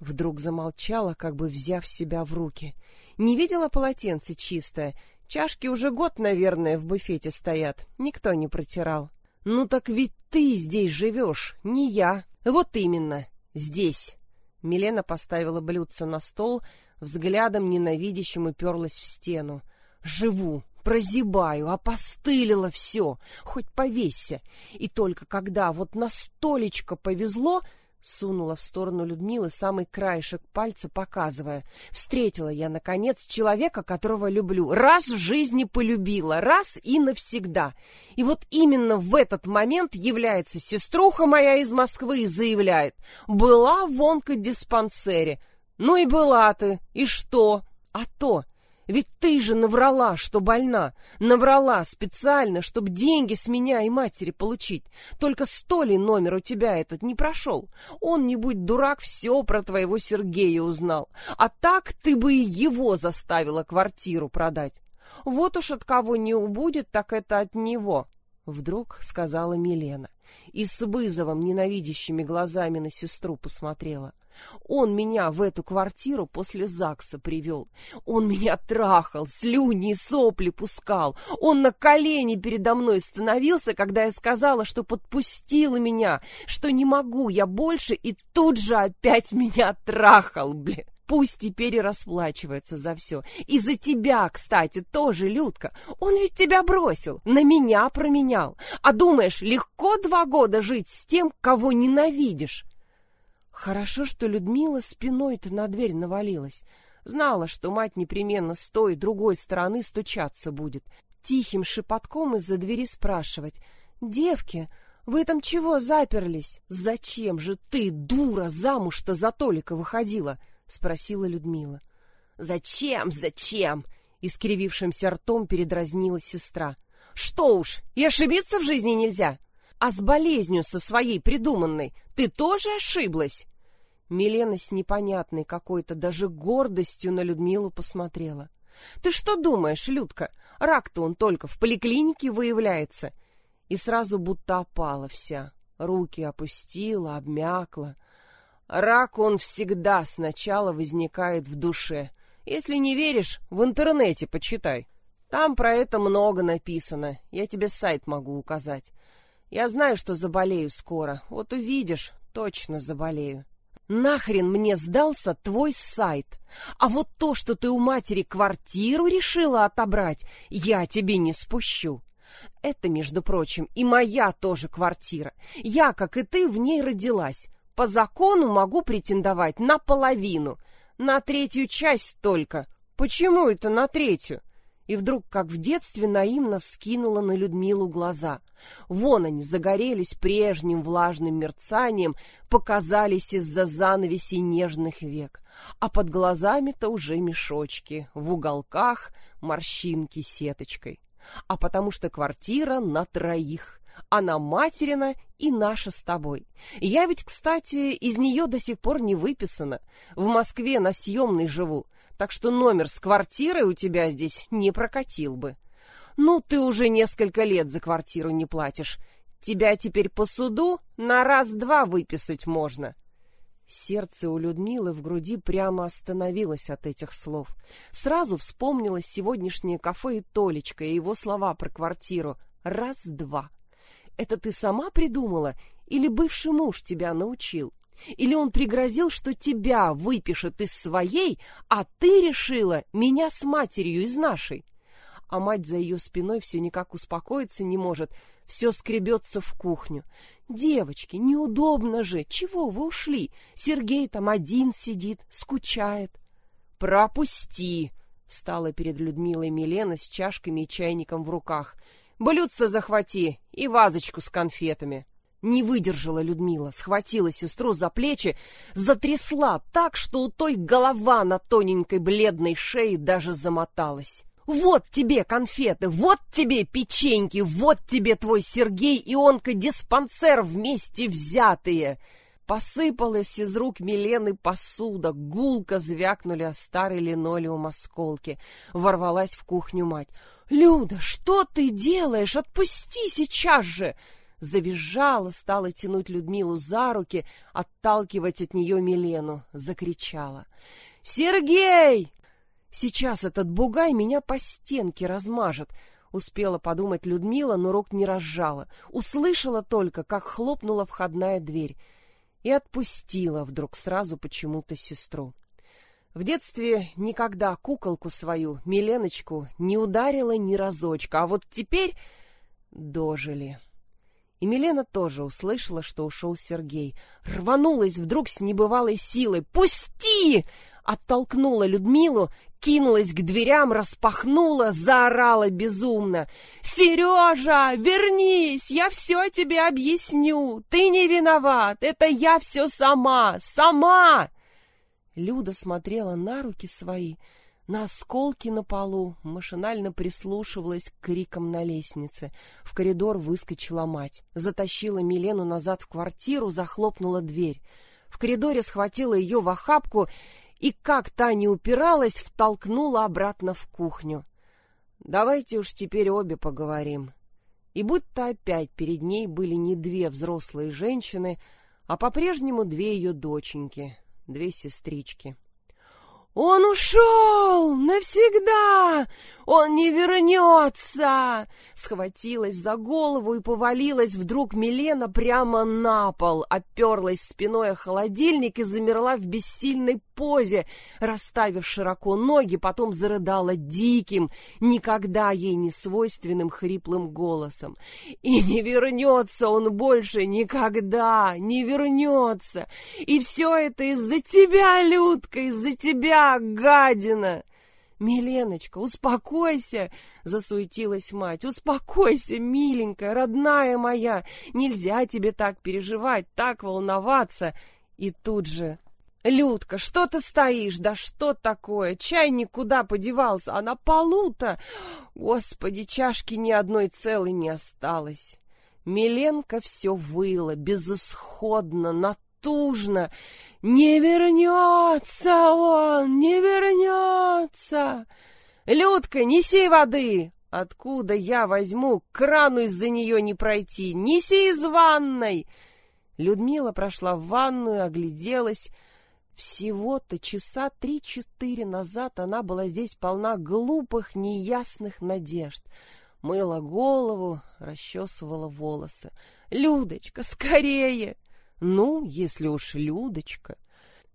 Вдруг замолчала, как бы взяв себя в руки. Не видела полотенце чистое. Чашки уже год, наверное, в буфете стоят. Никто не протирал. «Ну так ведь ты здесь живешь, не я». «Вот именно. Здесь. Милена поставила блюдце на стол, взглядом ненавидящим уперлась в стену. Живу, прозябаю, опостылило все, хоть повесься. И только когда вот на столечко повезло, Сунула в сторону Людмилы самый краешек пальца, показывая. Встретила я, наконец, человека, которого люблю. Раз в жизни полюбила, раз и навсегда. И вот именно в этот момент является сеструха моя из Москвы и заявляет. Была в онкодиспансере. Ну и была ты. И что? А то, ведь ты же наврала, что больна. Наврала специально, чтобы деньги с меня и матери получить. Только сто ли номер у тебя этот не прошел? Он, не будь дурак, все про твоего Сергея узнал. А так ты бы и его заставила квартиру продать. Вот уж от кого не убудет, так это от него. Вдруг сказала Милена и с вызовом ненавидящими глазами на сестру посмотрела. Он меня в эту квартиру после ЗАГСа привел. Он меня трахал, слюни и сопли пускал. Он на колени передо мной становился, когда я сказала, что подпустила меня, что не могу я больше, и тут же опять меня трахал, блин. Пусть теперь и расплачивается за все. И за тебя, кстати, тоже, Людка. Он ведь тебя бросил, на меня променял. А думаешь, легко два года жить с тем, кого ненавидишь? Хорошо, что Людмила спиной-то на дверь навалилась. Знала, что мать непременно с той другой стороны стучаться будет. Тихим шепотком из-за двери спрашивать. «Девки, вы там чего заперлись? Зачем же ты, дура, замуж-то за Толика выходила?» — спросила Людмила. «Зачем, зачем?» — искривившимся ртом передразнила сестра. «Что уж, и ошибиться в жизни нельзя!» А с болезнью со своей придуманной ты тоже ошиблась? Милена с непонятной какой-то даже гордостью на Людмилу посмотрела. Ты что думаешь, Людка, рак-то он только в поликлинике выявляется. И сразу будто опала вся, руки опустила, обмякла. Рак он всегда сначала возникает в душе. Если не веришь, в интернете почитай. Там про это много написано. Я тебе сайт могу указать. Я знаю, что заболею скоро. Вот увидишь, точно заболею. Нахрен мне сдался твой сайт? А вот то, что ты у матери квартиру решила отобрать, я тебе не спущу. Это, между прочим, и моя тоже квартира. Я, как и ты, в ней родилась. По закону могу претендовать на половину. На третью часть только. Почему это на третью? и вдруг, как в детстве, наивно вскинула на Людмилу глаза. Вон они загорелись прежним влажным мерцанием, показались из-за занавеси нежных век, а под глазами-то уже мешочки, в уголках морщинки сеточкой. А потому что квартира на троих, она материна и наша с тобой. Я ведь, кстати, из нее до сих пор не выписана. В Москве на съемной живу так что номер с квартирой у тебя здесь не прокатил бы. Ну, ты уже несколько лет за квартиру не платишь. Тебя теперь по суду на раз-два выписать можно. Сердце у Людмилы в груди прямо остановилось от этих слов. Сразу вспомнилось сегодняшнее кафе и Толечка, и его слова про квартиру. Раз-два. Это ты сама придумала или бывший муж тебя научил? Или он пригрозил, что тебя выпишет из своей, а ты решила меня с матерью из нашей? А мать за ее спиной все никак успокоиться не может, все скребется в кухню. Девочки, неудобно же. Чего вы ушли? Сергей там один сидит, скучает. Пропусти, стала перед Людмилой Милена с чашками и чайником в руках. Блюдце захвати и вазочку с конфетами. Не выдержала Людмила, схватила сестру за плечи, затрясла так, что у той голова на тоненькой бледной шее даже замоталась. Вот тебе конфеты, вот тебе печеньки, вот тебе твой Сергей и онко-диспансер вместе взятые. Посыпалась из рук Милены посуда, гулко звякнули о старый линолеум осколки. Ворвалась в кухню мать. «Люда, что ты делаешь? Отпусти сейчас же!» Завизжала, стала тянуть Людмилу за руки, отталкивать от нее Милену. Закричала. «Сергей! Сейчас этот бугай меня по стенке размажет. Успела подумать Людмила, но рук не разжала. Услышала только, как хлопнула входная дверь. И отпустила вдруг сразу почему-то сестру. В детстве никогда куколку свою, Миленочку, не ударила ни разочка, а вот теперь дожили. И Милена тоже услышала, что ушел Сергей. Рванулась вдруг с небывалой силой. «Пусти!» Оттолкнула Людмилу, кинулась к дверям, распахнула, заорала безумно. «Сережа, вернись! Я все тебе объясню! Ты не виноват! Это я все сама! Сама!» Люда смотрела на руки свои, на осколки на полу, машинально прислушивалась к крикам на лестнице. В коридор выскочила мать. Затащила Милену назад в квартиру, захлопнула дверь. В коридоре схватила ее в охапку и, как та не упиралась, втолкнула обратно в кухню. «Давайте уж теперь обе поговорим». И будто опять перед ней были не две взрослые женщины, а по-прежнему две ее доченьки, две сестрички. «Он ушел! Навсегда! Он не вернется!» Схватилась за голову и повалилась вдруг Милена прямо на пол, оперлась спиной о холодильник и замерла в бессильной позе, расставив широко ноги, потом зарыдала диким, никогда ей не свойственным хриплым голосом. «И не вернется он больше никогда! Не вернется! И все это из-за тебя, Людка, из-за тебя!» гадина!» «Миленочка, успокойся!» — засуетилась мать. «Успокойся, миленькая, родная моя! Нельзя тебе так переживать, так волноваться!» И тут же... «Людка, что ты стоишь? Да что такое? Чайник куда подевался? А на полу-то... Господи, чашки ни одной целой не осталось!» Миленка все выла, безысходно, на натужно. «Не вернется он! Не вернется! Людка, неси воды!» Откуда я возьму? крану из-за нее не пройти. Неси из ванной. Людмила прошла в ванную, огляделась. Всего-то часа три-четыре назад она была здесь полна глупых, неясных надежд. Мыла голову, расчесывала волосы. «Людочка, скорее!» Ну, если уж Людочка...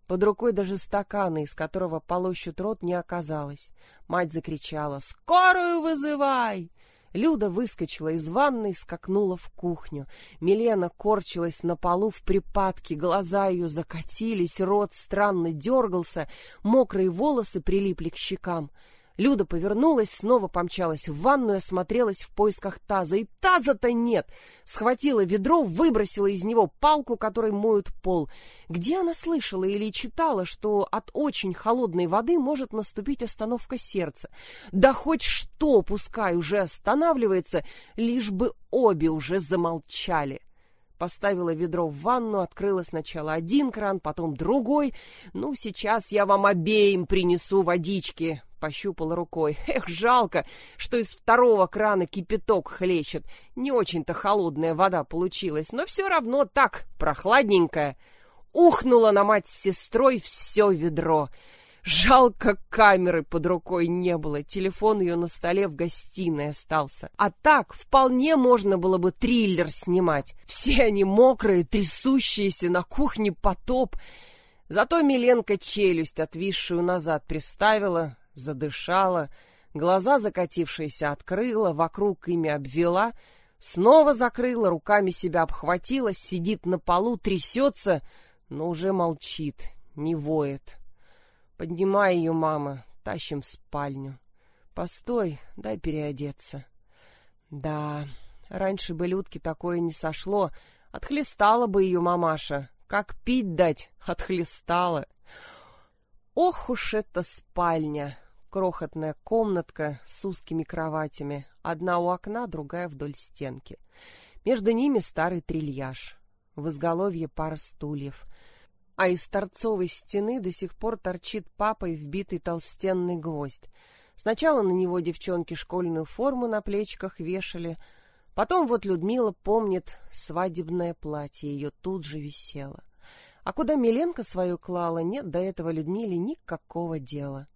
Под рукой даже стакана, из которого полощут рот, не оказалось. Мать закричала «Скорую вызывай!» Люда выскочила из ванной, скакнула в кухню. Милена корчилась на полу в припадке, глаза ее закатились, рот странно дергался, мокрые волосы прилипли к щекам. Люда повернулась, снова помчалась в ванную, осмотрелась в поисках таза. И таза-то нет! Схватила ведро, выбросила из него палку, которой моют пол. Где она слышала или читала, что от очень холодной воды может наступить остановка сердца? Да хоть что, пускай уже останавливается, лишь бы обе уже замолчали. Поставила ведро в ванну, открыла сначала один кран, потом другой. «Ну, сейчас я вам обеим принесу водички», пощупала рукой. Эх, жалко, что из второго крана кипяток хлещет. Не очень-то холодная вода получилась, но все равно так, прохладненькая. ухнула на мать с сестрой все ведро. Жалко, камеры под рукой не было, телефон ее на столе в гостиной остался. А так вполне можно было бы триллер снимать. Все они мокрые, трясущиеся, на кухне потоп. Зато Миленко челюсть, отвисшую назад, приставила, задышала, глаза закатившиеся открыла, вокруг ими обвела, снова закрыла, руками себя обхватила, сидит на полу, трясется, но уже молчит, не воет. Поднимай ее, мама, тащим в спальню. Постой, дай переодеться. Да, раньше бы Людке такое не сошло, отхлестала бы ее мамаша. Как пить дать, отхлестала. Ох уж эта спальня! Крохотная комнатка с узкими кроватями, одна у окна, другая вдоль стенки. Между ними старый трильяж. В изголовье пара стульев — а из торцовой стены до сих пор торчит папой вбитый толстенный гвоздь. Сначала на него девчонки школьную форму на плечиках вешали, потом вот Людмила помнит свадебное платье, ее тут же висело. А куда Миленко свою клала, нет до этого Людмиле никакого дела.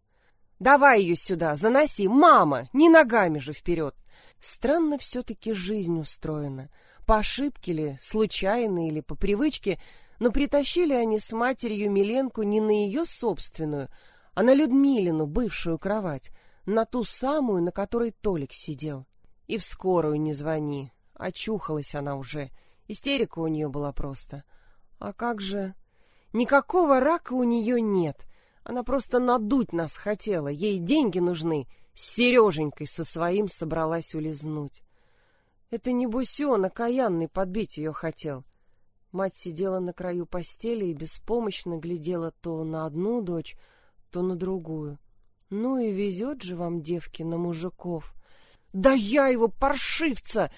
«Давай ее сюда, заноси, мама! Не ногами же вперед!» Странно все-таки жизнь устроена. По ошибке ли, случайно или по привычке — но притащили они с матерью Миленку не на ее собственную, а на Людмилину бывшую кровать, на ту самую, на которой Толик сидел. И в скорую не звони. Очухалась она уже. Истерика у нее была просто. А как же... Никакого рака у нее нет. Она просто надуть нас хотела. Ей деньги нужны. С Сереженькой со своим собралась улизнуть. Это небось он, окаянный, подбить ее хотел. Мать сидела на краю постели и беспомощно глядела то на одну дочь, то на другую. Ну и везет же вам, девки, на мужиков. Да я его паршивца!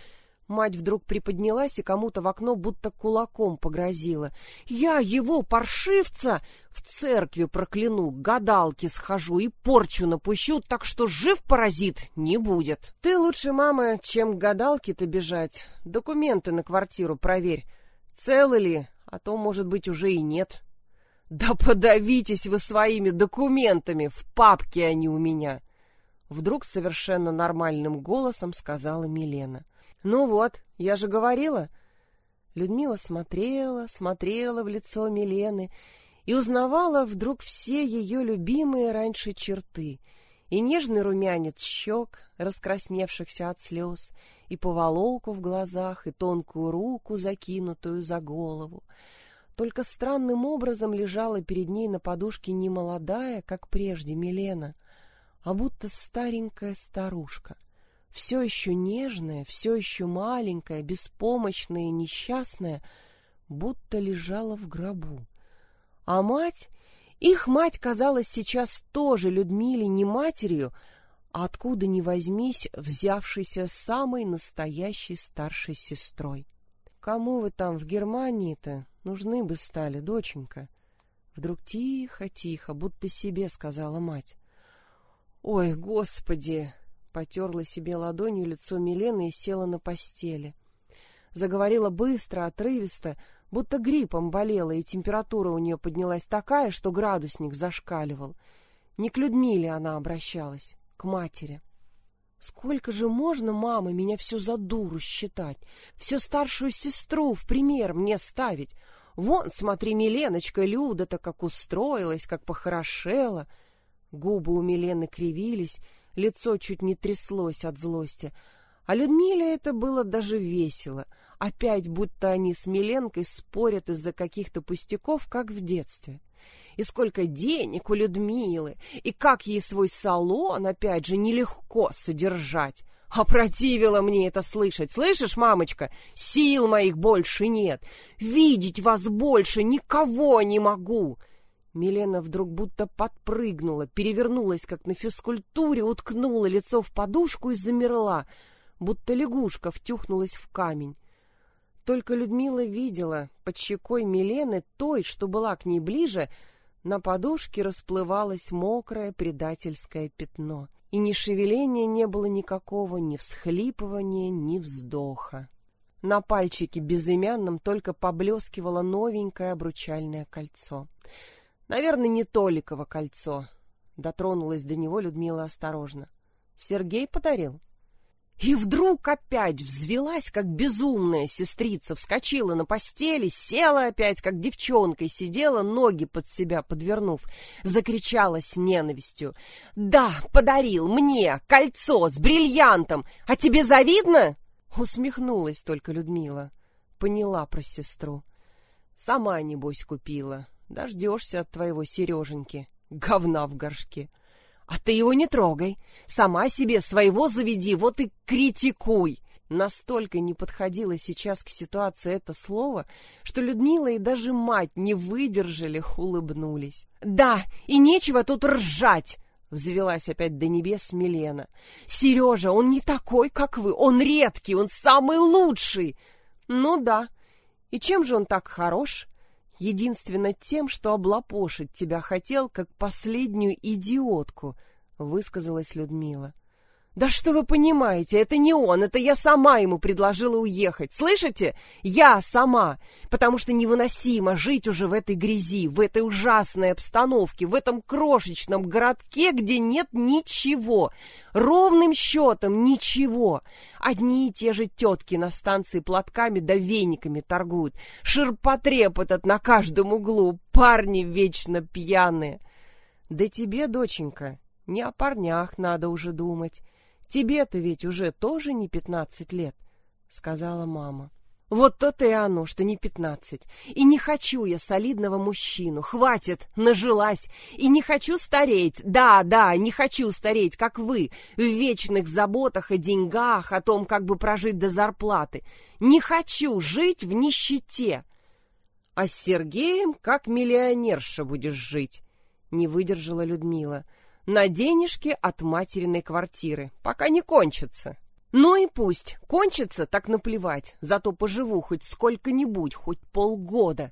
Мать вдруг приподнялась и кому-то в окно будто кулаком погрозила. Я его паршивца в церкви прокляну, к гадалке схожу и порчу напущу, так что жив паразит не будет. Ты лучше, мама, чем к гадалке-то бежать. Документы на квартиру проверь. Целы ли? А то, может быть, уже и нет. Да подавитесь вы своими документами, в папке они у меня. Вдруг совершенно нормальным голосом сказала Милена. Ну вот, я же говорила. Людмила смотрела, смотрела в лицо Милены и узнавала вдруг все ее любимые раньше черты — и нежный румянец щек, раскрасневшихся от слез, и поволоку в глазах, и тонкую руку, закинутую за голову. Только странным образом лежала перед ней на подушке не молодая, как прежде, Милена, а будто старенькая старушка, все еще нежная, все еще маленькая, беспомощная и несчастная, будто лежала в гробу. А мать их мать казалась сейчас тоже Людмиле не матерью, а откуда ни возьмись, взявшейся самой настоящей старшей сестрой. «Кому вы там в Германии-то нужны бы стали, доченька?» Вдруг тихо-тихо, будто себе сказала мать. «Ой, господи!» — потерла себе ладонью лицо Милены и села на постели. Заговорила быстро, отрывисто, будто гриппом болела, и температура у нее поднялась такая, что градусник зашкаливал. Не к Людмиле она обращалась, к матери. Сколько же можно, мама, меня все за дуру считать, все старшую сестру в пример мне ставить? Вон, смотри, Миленочка Люда-то как устроилась, как похорошела. Губы у Милены кривились, лицо чуть не тряслось от злости, а Людмиле это было даже весело. Опять будто они с Миленкой спорят из-за каких-то пустяков, как в детстве. И сколько денег у Людмилы, и как ей свой салон, опять же, нелегко содержать. Опротивило мне это слышать. Слышишь, мамочка, сил моих больше нет. Видеть вас больше никого не могу. Милена вдруг будто подпрыгнула, перевернулась, как на физкультуре, уткнула лицо в подушку и замерла — будто лягушка втюхнулась в камень. Только Людмила видела под щекой Милены, той, что была к ней ближе, на подушке расплывалось мокрое предательское пятно, и ни шевеления не было никакого, ни всхлипывания, ни вздоха. На пальчике безымянном только поблескивало новенькое обручальное кольцо. Наверное, не Толиково кольцо. Дотронулась до него Людмила осторожно. Сергей подарил. И вдруг опять взвелась, как безумная сестрица, вскочила на постели, села опять, как девчонкой, сидела, ноги под себя подвернув, закричала с ненавистью. «Да, подарил мне кольцо с бриллиантом, а тебе завидно?» Усмехнулась только Людмила, поняла про сестру. «Сама, небось, купила, дождешься от твоего Сереженьки, говна в горшке». А ты его не трогай. Сама себе своего заведи, вот и критикуй. Настолько не подходило сейчас к ситуации это слово, что Людмила и даже мать не выдержали, улыбнулись. «Да, и нечего тут ржать!» Взвелась опять до небес Милена. «Сережа, он не такой, как вы, он редкий, он самый лучший!» «Ну да, и чем же он так хорош?» Единственно тем, что облапошить тебя хотел, как последнюю идиотку, высказалась Людмила. Да что вы понимаете, это не он, это я сама ему предложила уехать. Слышите? Я сама, потому что невыносимо жить уже в этой грязи, в этой ужасной обстановке, в этом крошечном городке, где нет ничего. Ровным счетом ничего. Одни и те же тетки на станции платками да вениками торгуют. Ширпотреб этот на каждом углу, парни вечно пьяные. Да тебе, доченька, не о парнях надо уже думать. Тебе-то ведь уже тоже не пятнадцать лет, сказала мама. Вот то-то и оно, что не пятнадцать. И не хочу я солидного мужчину. Хватит, нажилась. И не хочу стареть. Да, да, не хочу стареть, как вы, в вечных заботах о деньгах, о том, как бы прожить до зарплаты. Не хочу жить в нищете. А с Сергеем как миллионерша будешь жить, не выдержала Людмила на денежки от материной квартиры, пока не кончится. Ну и пусть, кончится, так наплевать, зато поживу хоть сколько-нибудь, хоть полгода.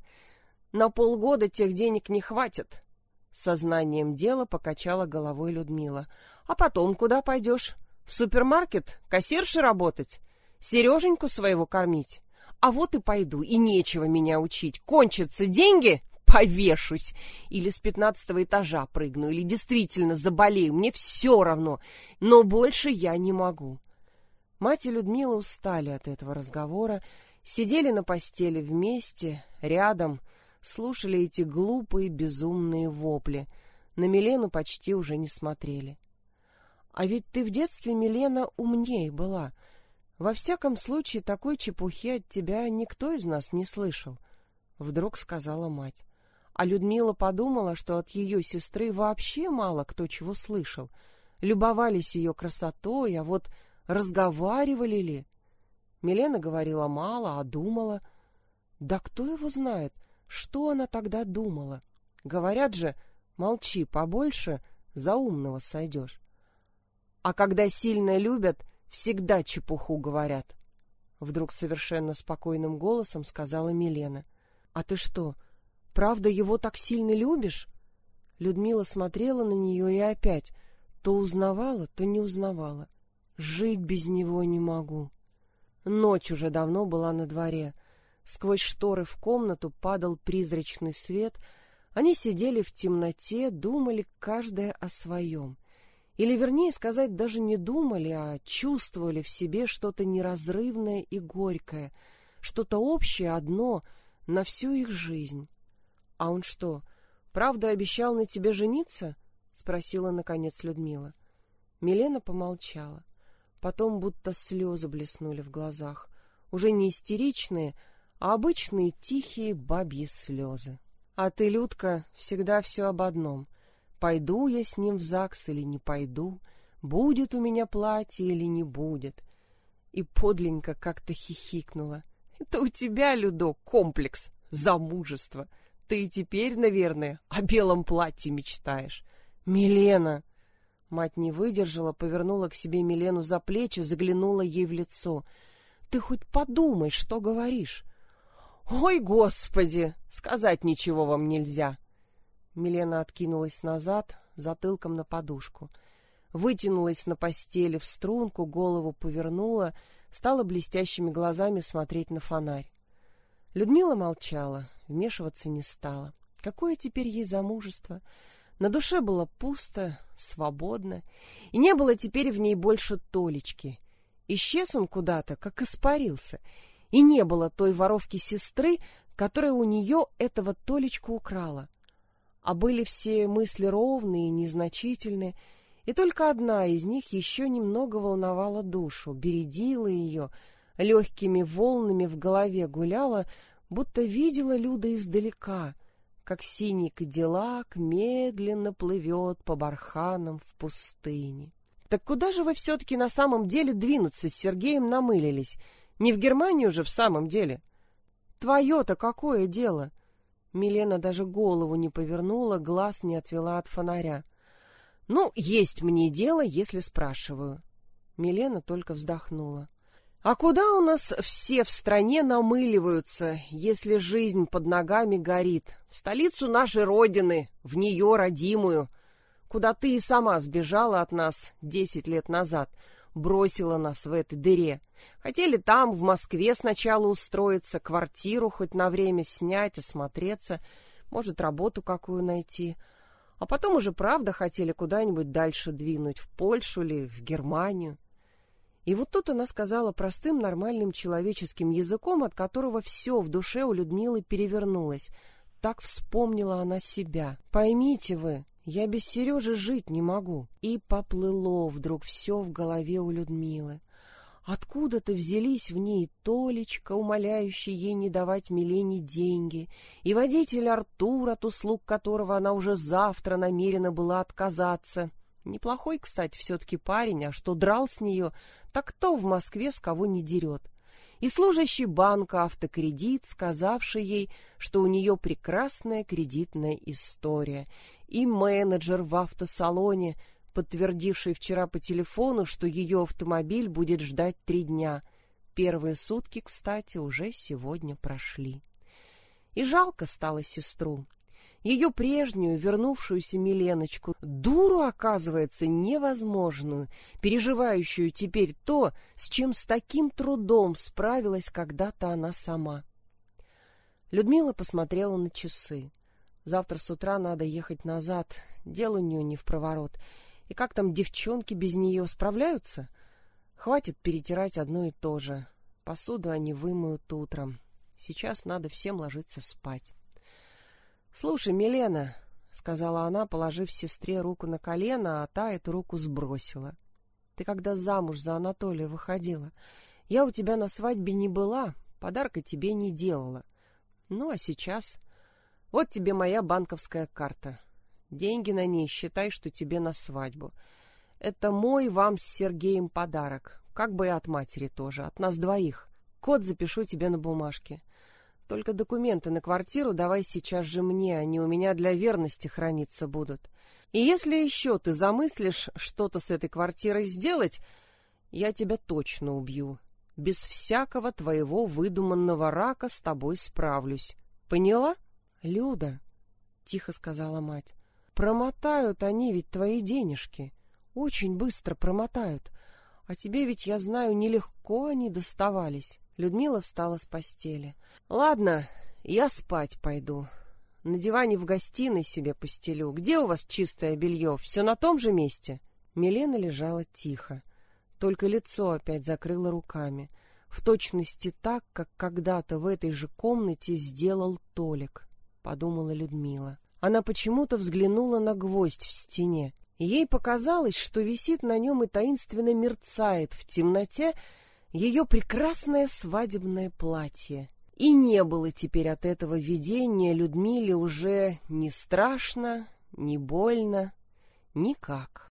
На полгода тех денег не хватит. Сознанием дела покачала головой Людмила. А потом куда пойдешь? В супермаркет? Кассирши работать? Сереженьку своего кормить? А вот и пойду, и нечего меня учить. Кончатся деньги, повешусь, или с пятнадцатого этажа прыгну, или действительно заболею, мне все равно, но больше я не могу. Мать и Людмила устали от этого разговора, сидели на постели вместе, рядом, слушали эти глупые, безумные вопли. На Милену почти уже не смотрели. А ведь ты в детстве, Милена, умнее была. Во всяком случае, такой чепухи от тебя никто из нас не слышал, вдруг сказала мать. А Людмила подумала, что от ее сестры вообще мало кто чего слышал. Любовались ее красотой, а вот разговаривали ли? Милена говорила мало, а думала. Да кто его знает, что она тогда думала? Говорят же, молчи побольше, за умного сойдешь. А когда сильно любят, всегда чепуху говорят. Вдруг совершенно спокойным голосом сказала Милена. — А ты что, — Правда, его так сильно любишь? Людмила смотрела на нее и опять то узнавала, то не узнавала. Жить без него не могу. Ночь уже давно была на дворе. Сквозь шторы в комнату падал призрачный свет. Они сидели в темноте, думали каждая о своем. Или, вернее сказать, даже не думали, а чувствовали в себе что-то неразрывное и горькое, что-то общее одно на всю их жизнь. А он что, правда обещал на тебе жениться? спросила наконец Людмила. Милена помолчала. Потом будто слезы блеснули в глазах, уже не истеричные, а обычные тихие бабьи слезы. А ты, Людка, всегда все об одном. Пойду я с ним в ЗАГС или не пойду, будет у меня платье или не будет. И подленько как-то хихикнула. Это у тебя, Людо, комплекс замужества. Ты теперь, наверное, о белом платье мечтаешь. Милена! Мать не выдержала, повернула к себе Милену за плечи, заглянула ей в лицо. Ты хоть подумай, что говоришь. Ой, господи, сказать ничего вам нельзя. Милена откинулась назад, затылком на подушку. Вытянулась на постели в струнку, голову повернула, стала блестящими глазами смотреть на фонарь. Людмила молчала, вмешиваться не стала. Какое теперь ей замужество? На душе было пусто, свободно, и не было теперь в ней больше Толечки. Исчез он куда-то, как испарился, и не было той воровки-сестры, которая у нее этого Толечку украла. А были все мысли ровные, незначительные, и только одна из них еще немного волновала душу, бередила ее, легкими волнами в голове гуляла, будто видела Люда издалека, как синий кадиллак медленно плывет по барханам в пустыне. Так куда же вы все-таки на самом деле двинуться с Сергеем намылились? Не в Германию же в самом деле. Твое-то какое дело? Милена даже голову не повернула, глаз не отвела от фонаря. Ну, есть мне дело, если спрашиваю. Милена только вздохнула. А куда у нас все в стране намыливаются, если жизнь под ногами горит? В столицу нашей родины, в нее родимую, куда ты и сама сбежала от нас десять лет назад, бросила нас в этой дыре. Хотели там, в Москве сначала устроиться, квартиру хоть на время снять, осмотреться, может, работу какую найти — а потом уже правда хотели куда-нибудь дальше двинуть, в Польшу или в Германию. И вот тут она сказала простым нормальным человеческим языком, от которого все в душе у Людмилы перевернулось. Так вспомнила она себя. «Поймите вы, я без Сережи жить не могу». И поплыло вдруг все в голове у Людмилы. Откуда-то взялись в ней Толечка, умоляющий ей не давать Милене деньги, и водитель Артур, от услуг которого она уже завтра намерена была отказаться. Неплохой, кстати, все-таки парень, а что драл с нее, так кто в Москве с кого не дерет. И служащий банка автокредит, сказавший ей, что у нее прекрасная кредитная история, и менеджер в автосалоне, подтвердившей вчера по телефону, что ее автомобиль будет ждать три дня. Первые сутки, кстати, уже сегодня прошли. И жалко стало сестру. Ее прежнюю, вернувшуюся Миленочку, дуру, оказывается, невозможную, переживающую теперь то, с чем с таким трудом справилась когда-то она сама. Людмила посмотрела на часы. Завтра с утра надо ехать назад, дело у нее не в проворот — и как там девчонки без нее справляются? Хватит перетирать одно и то же. Посуду они вымоют утром. Сейчас надо всем ложиться спать. — Слушай, Милена, — сказала она, положив сестре руку на колено, а та эту руку сбросила. — Ты когда замуж за Анатолия выходила, я у тебя на свадьбе не была, подарка тебе не делала. Ну, а сейчас... Вот тебе моя банковская карта. Деньги на ней считай, что тебе на свадьбу. Это мой вам с Сергеем подарок. Как бы и от матери тоже, от нас двоих. Код запишу тебе на бумажке. Только документы на квартиру давай сейчас же мне, они у меня для верности храниться будут. И если еще ты замыслишь что-то с этой квартирой сделать, я тебя точно убью. Без всякого твоего выдуманного рака с тобой справлюсь. Поняла? Люда, — тихо сказала мать. Промотают они ведь твои денежки. Очень быстро промотают. А тебе ведь, я знаю, нелегко они доставались. Людмила встала с постели. Ладно, я спать пойду. На диване в гостиной себе постелю. Где у вас чистое белье? Все на том же месте? Милена лежала тихо. Только лицо опять закрыла руками. В точности так, как когда-то в этой же комнате сделал Толик, подумала Людмила. Она почему-то взглянула на гвоздь в стене. Ей показалось, что висит на нем и таинственно мерцает в темноте ее прекрасное свадебное платье. И не было теперь от этого видения Людмиле уже ни страшно, ни больно, никак.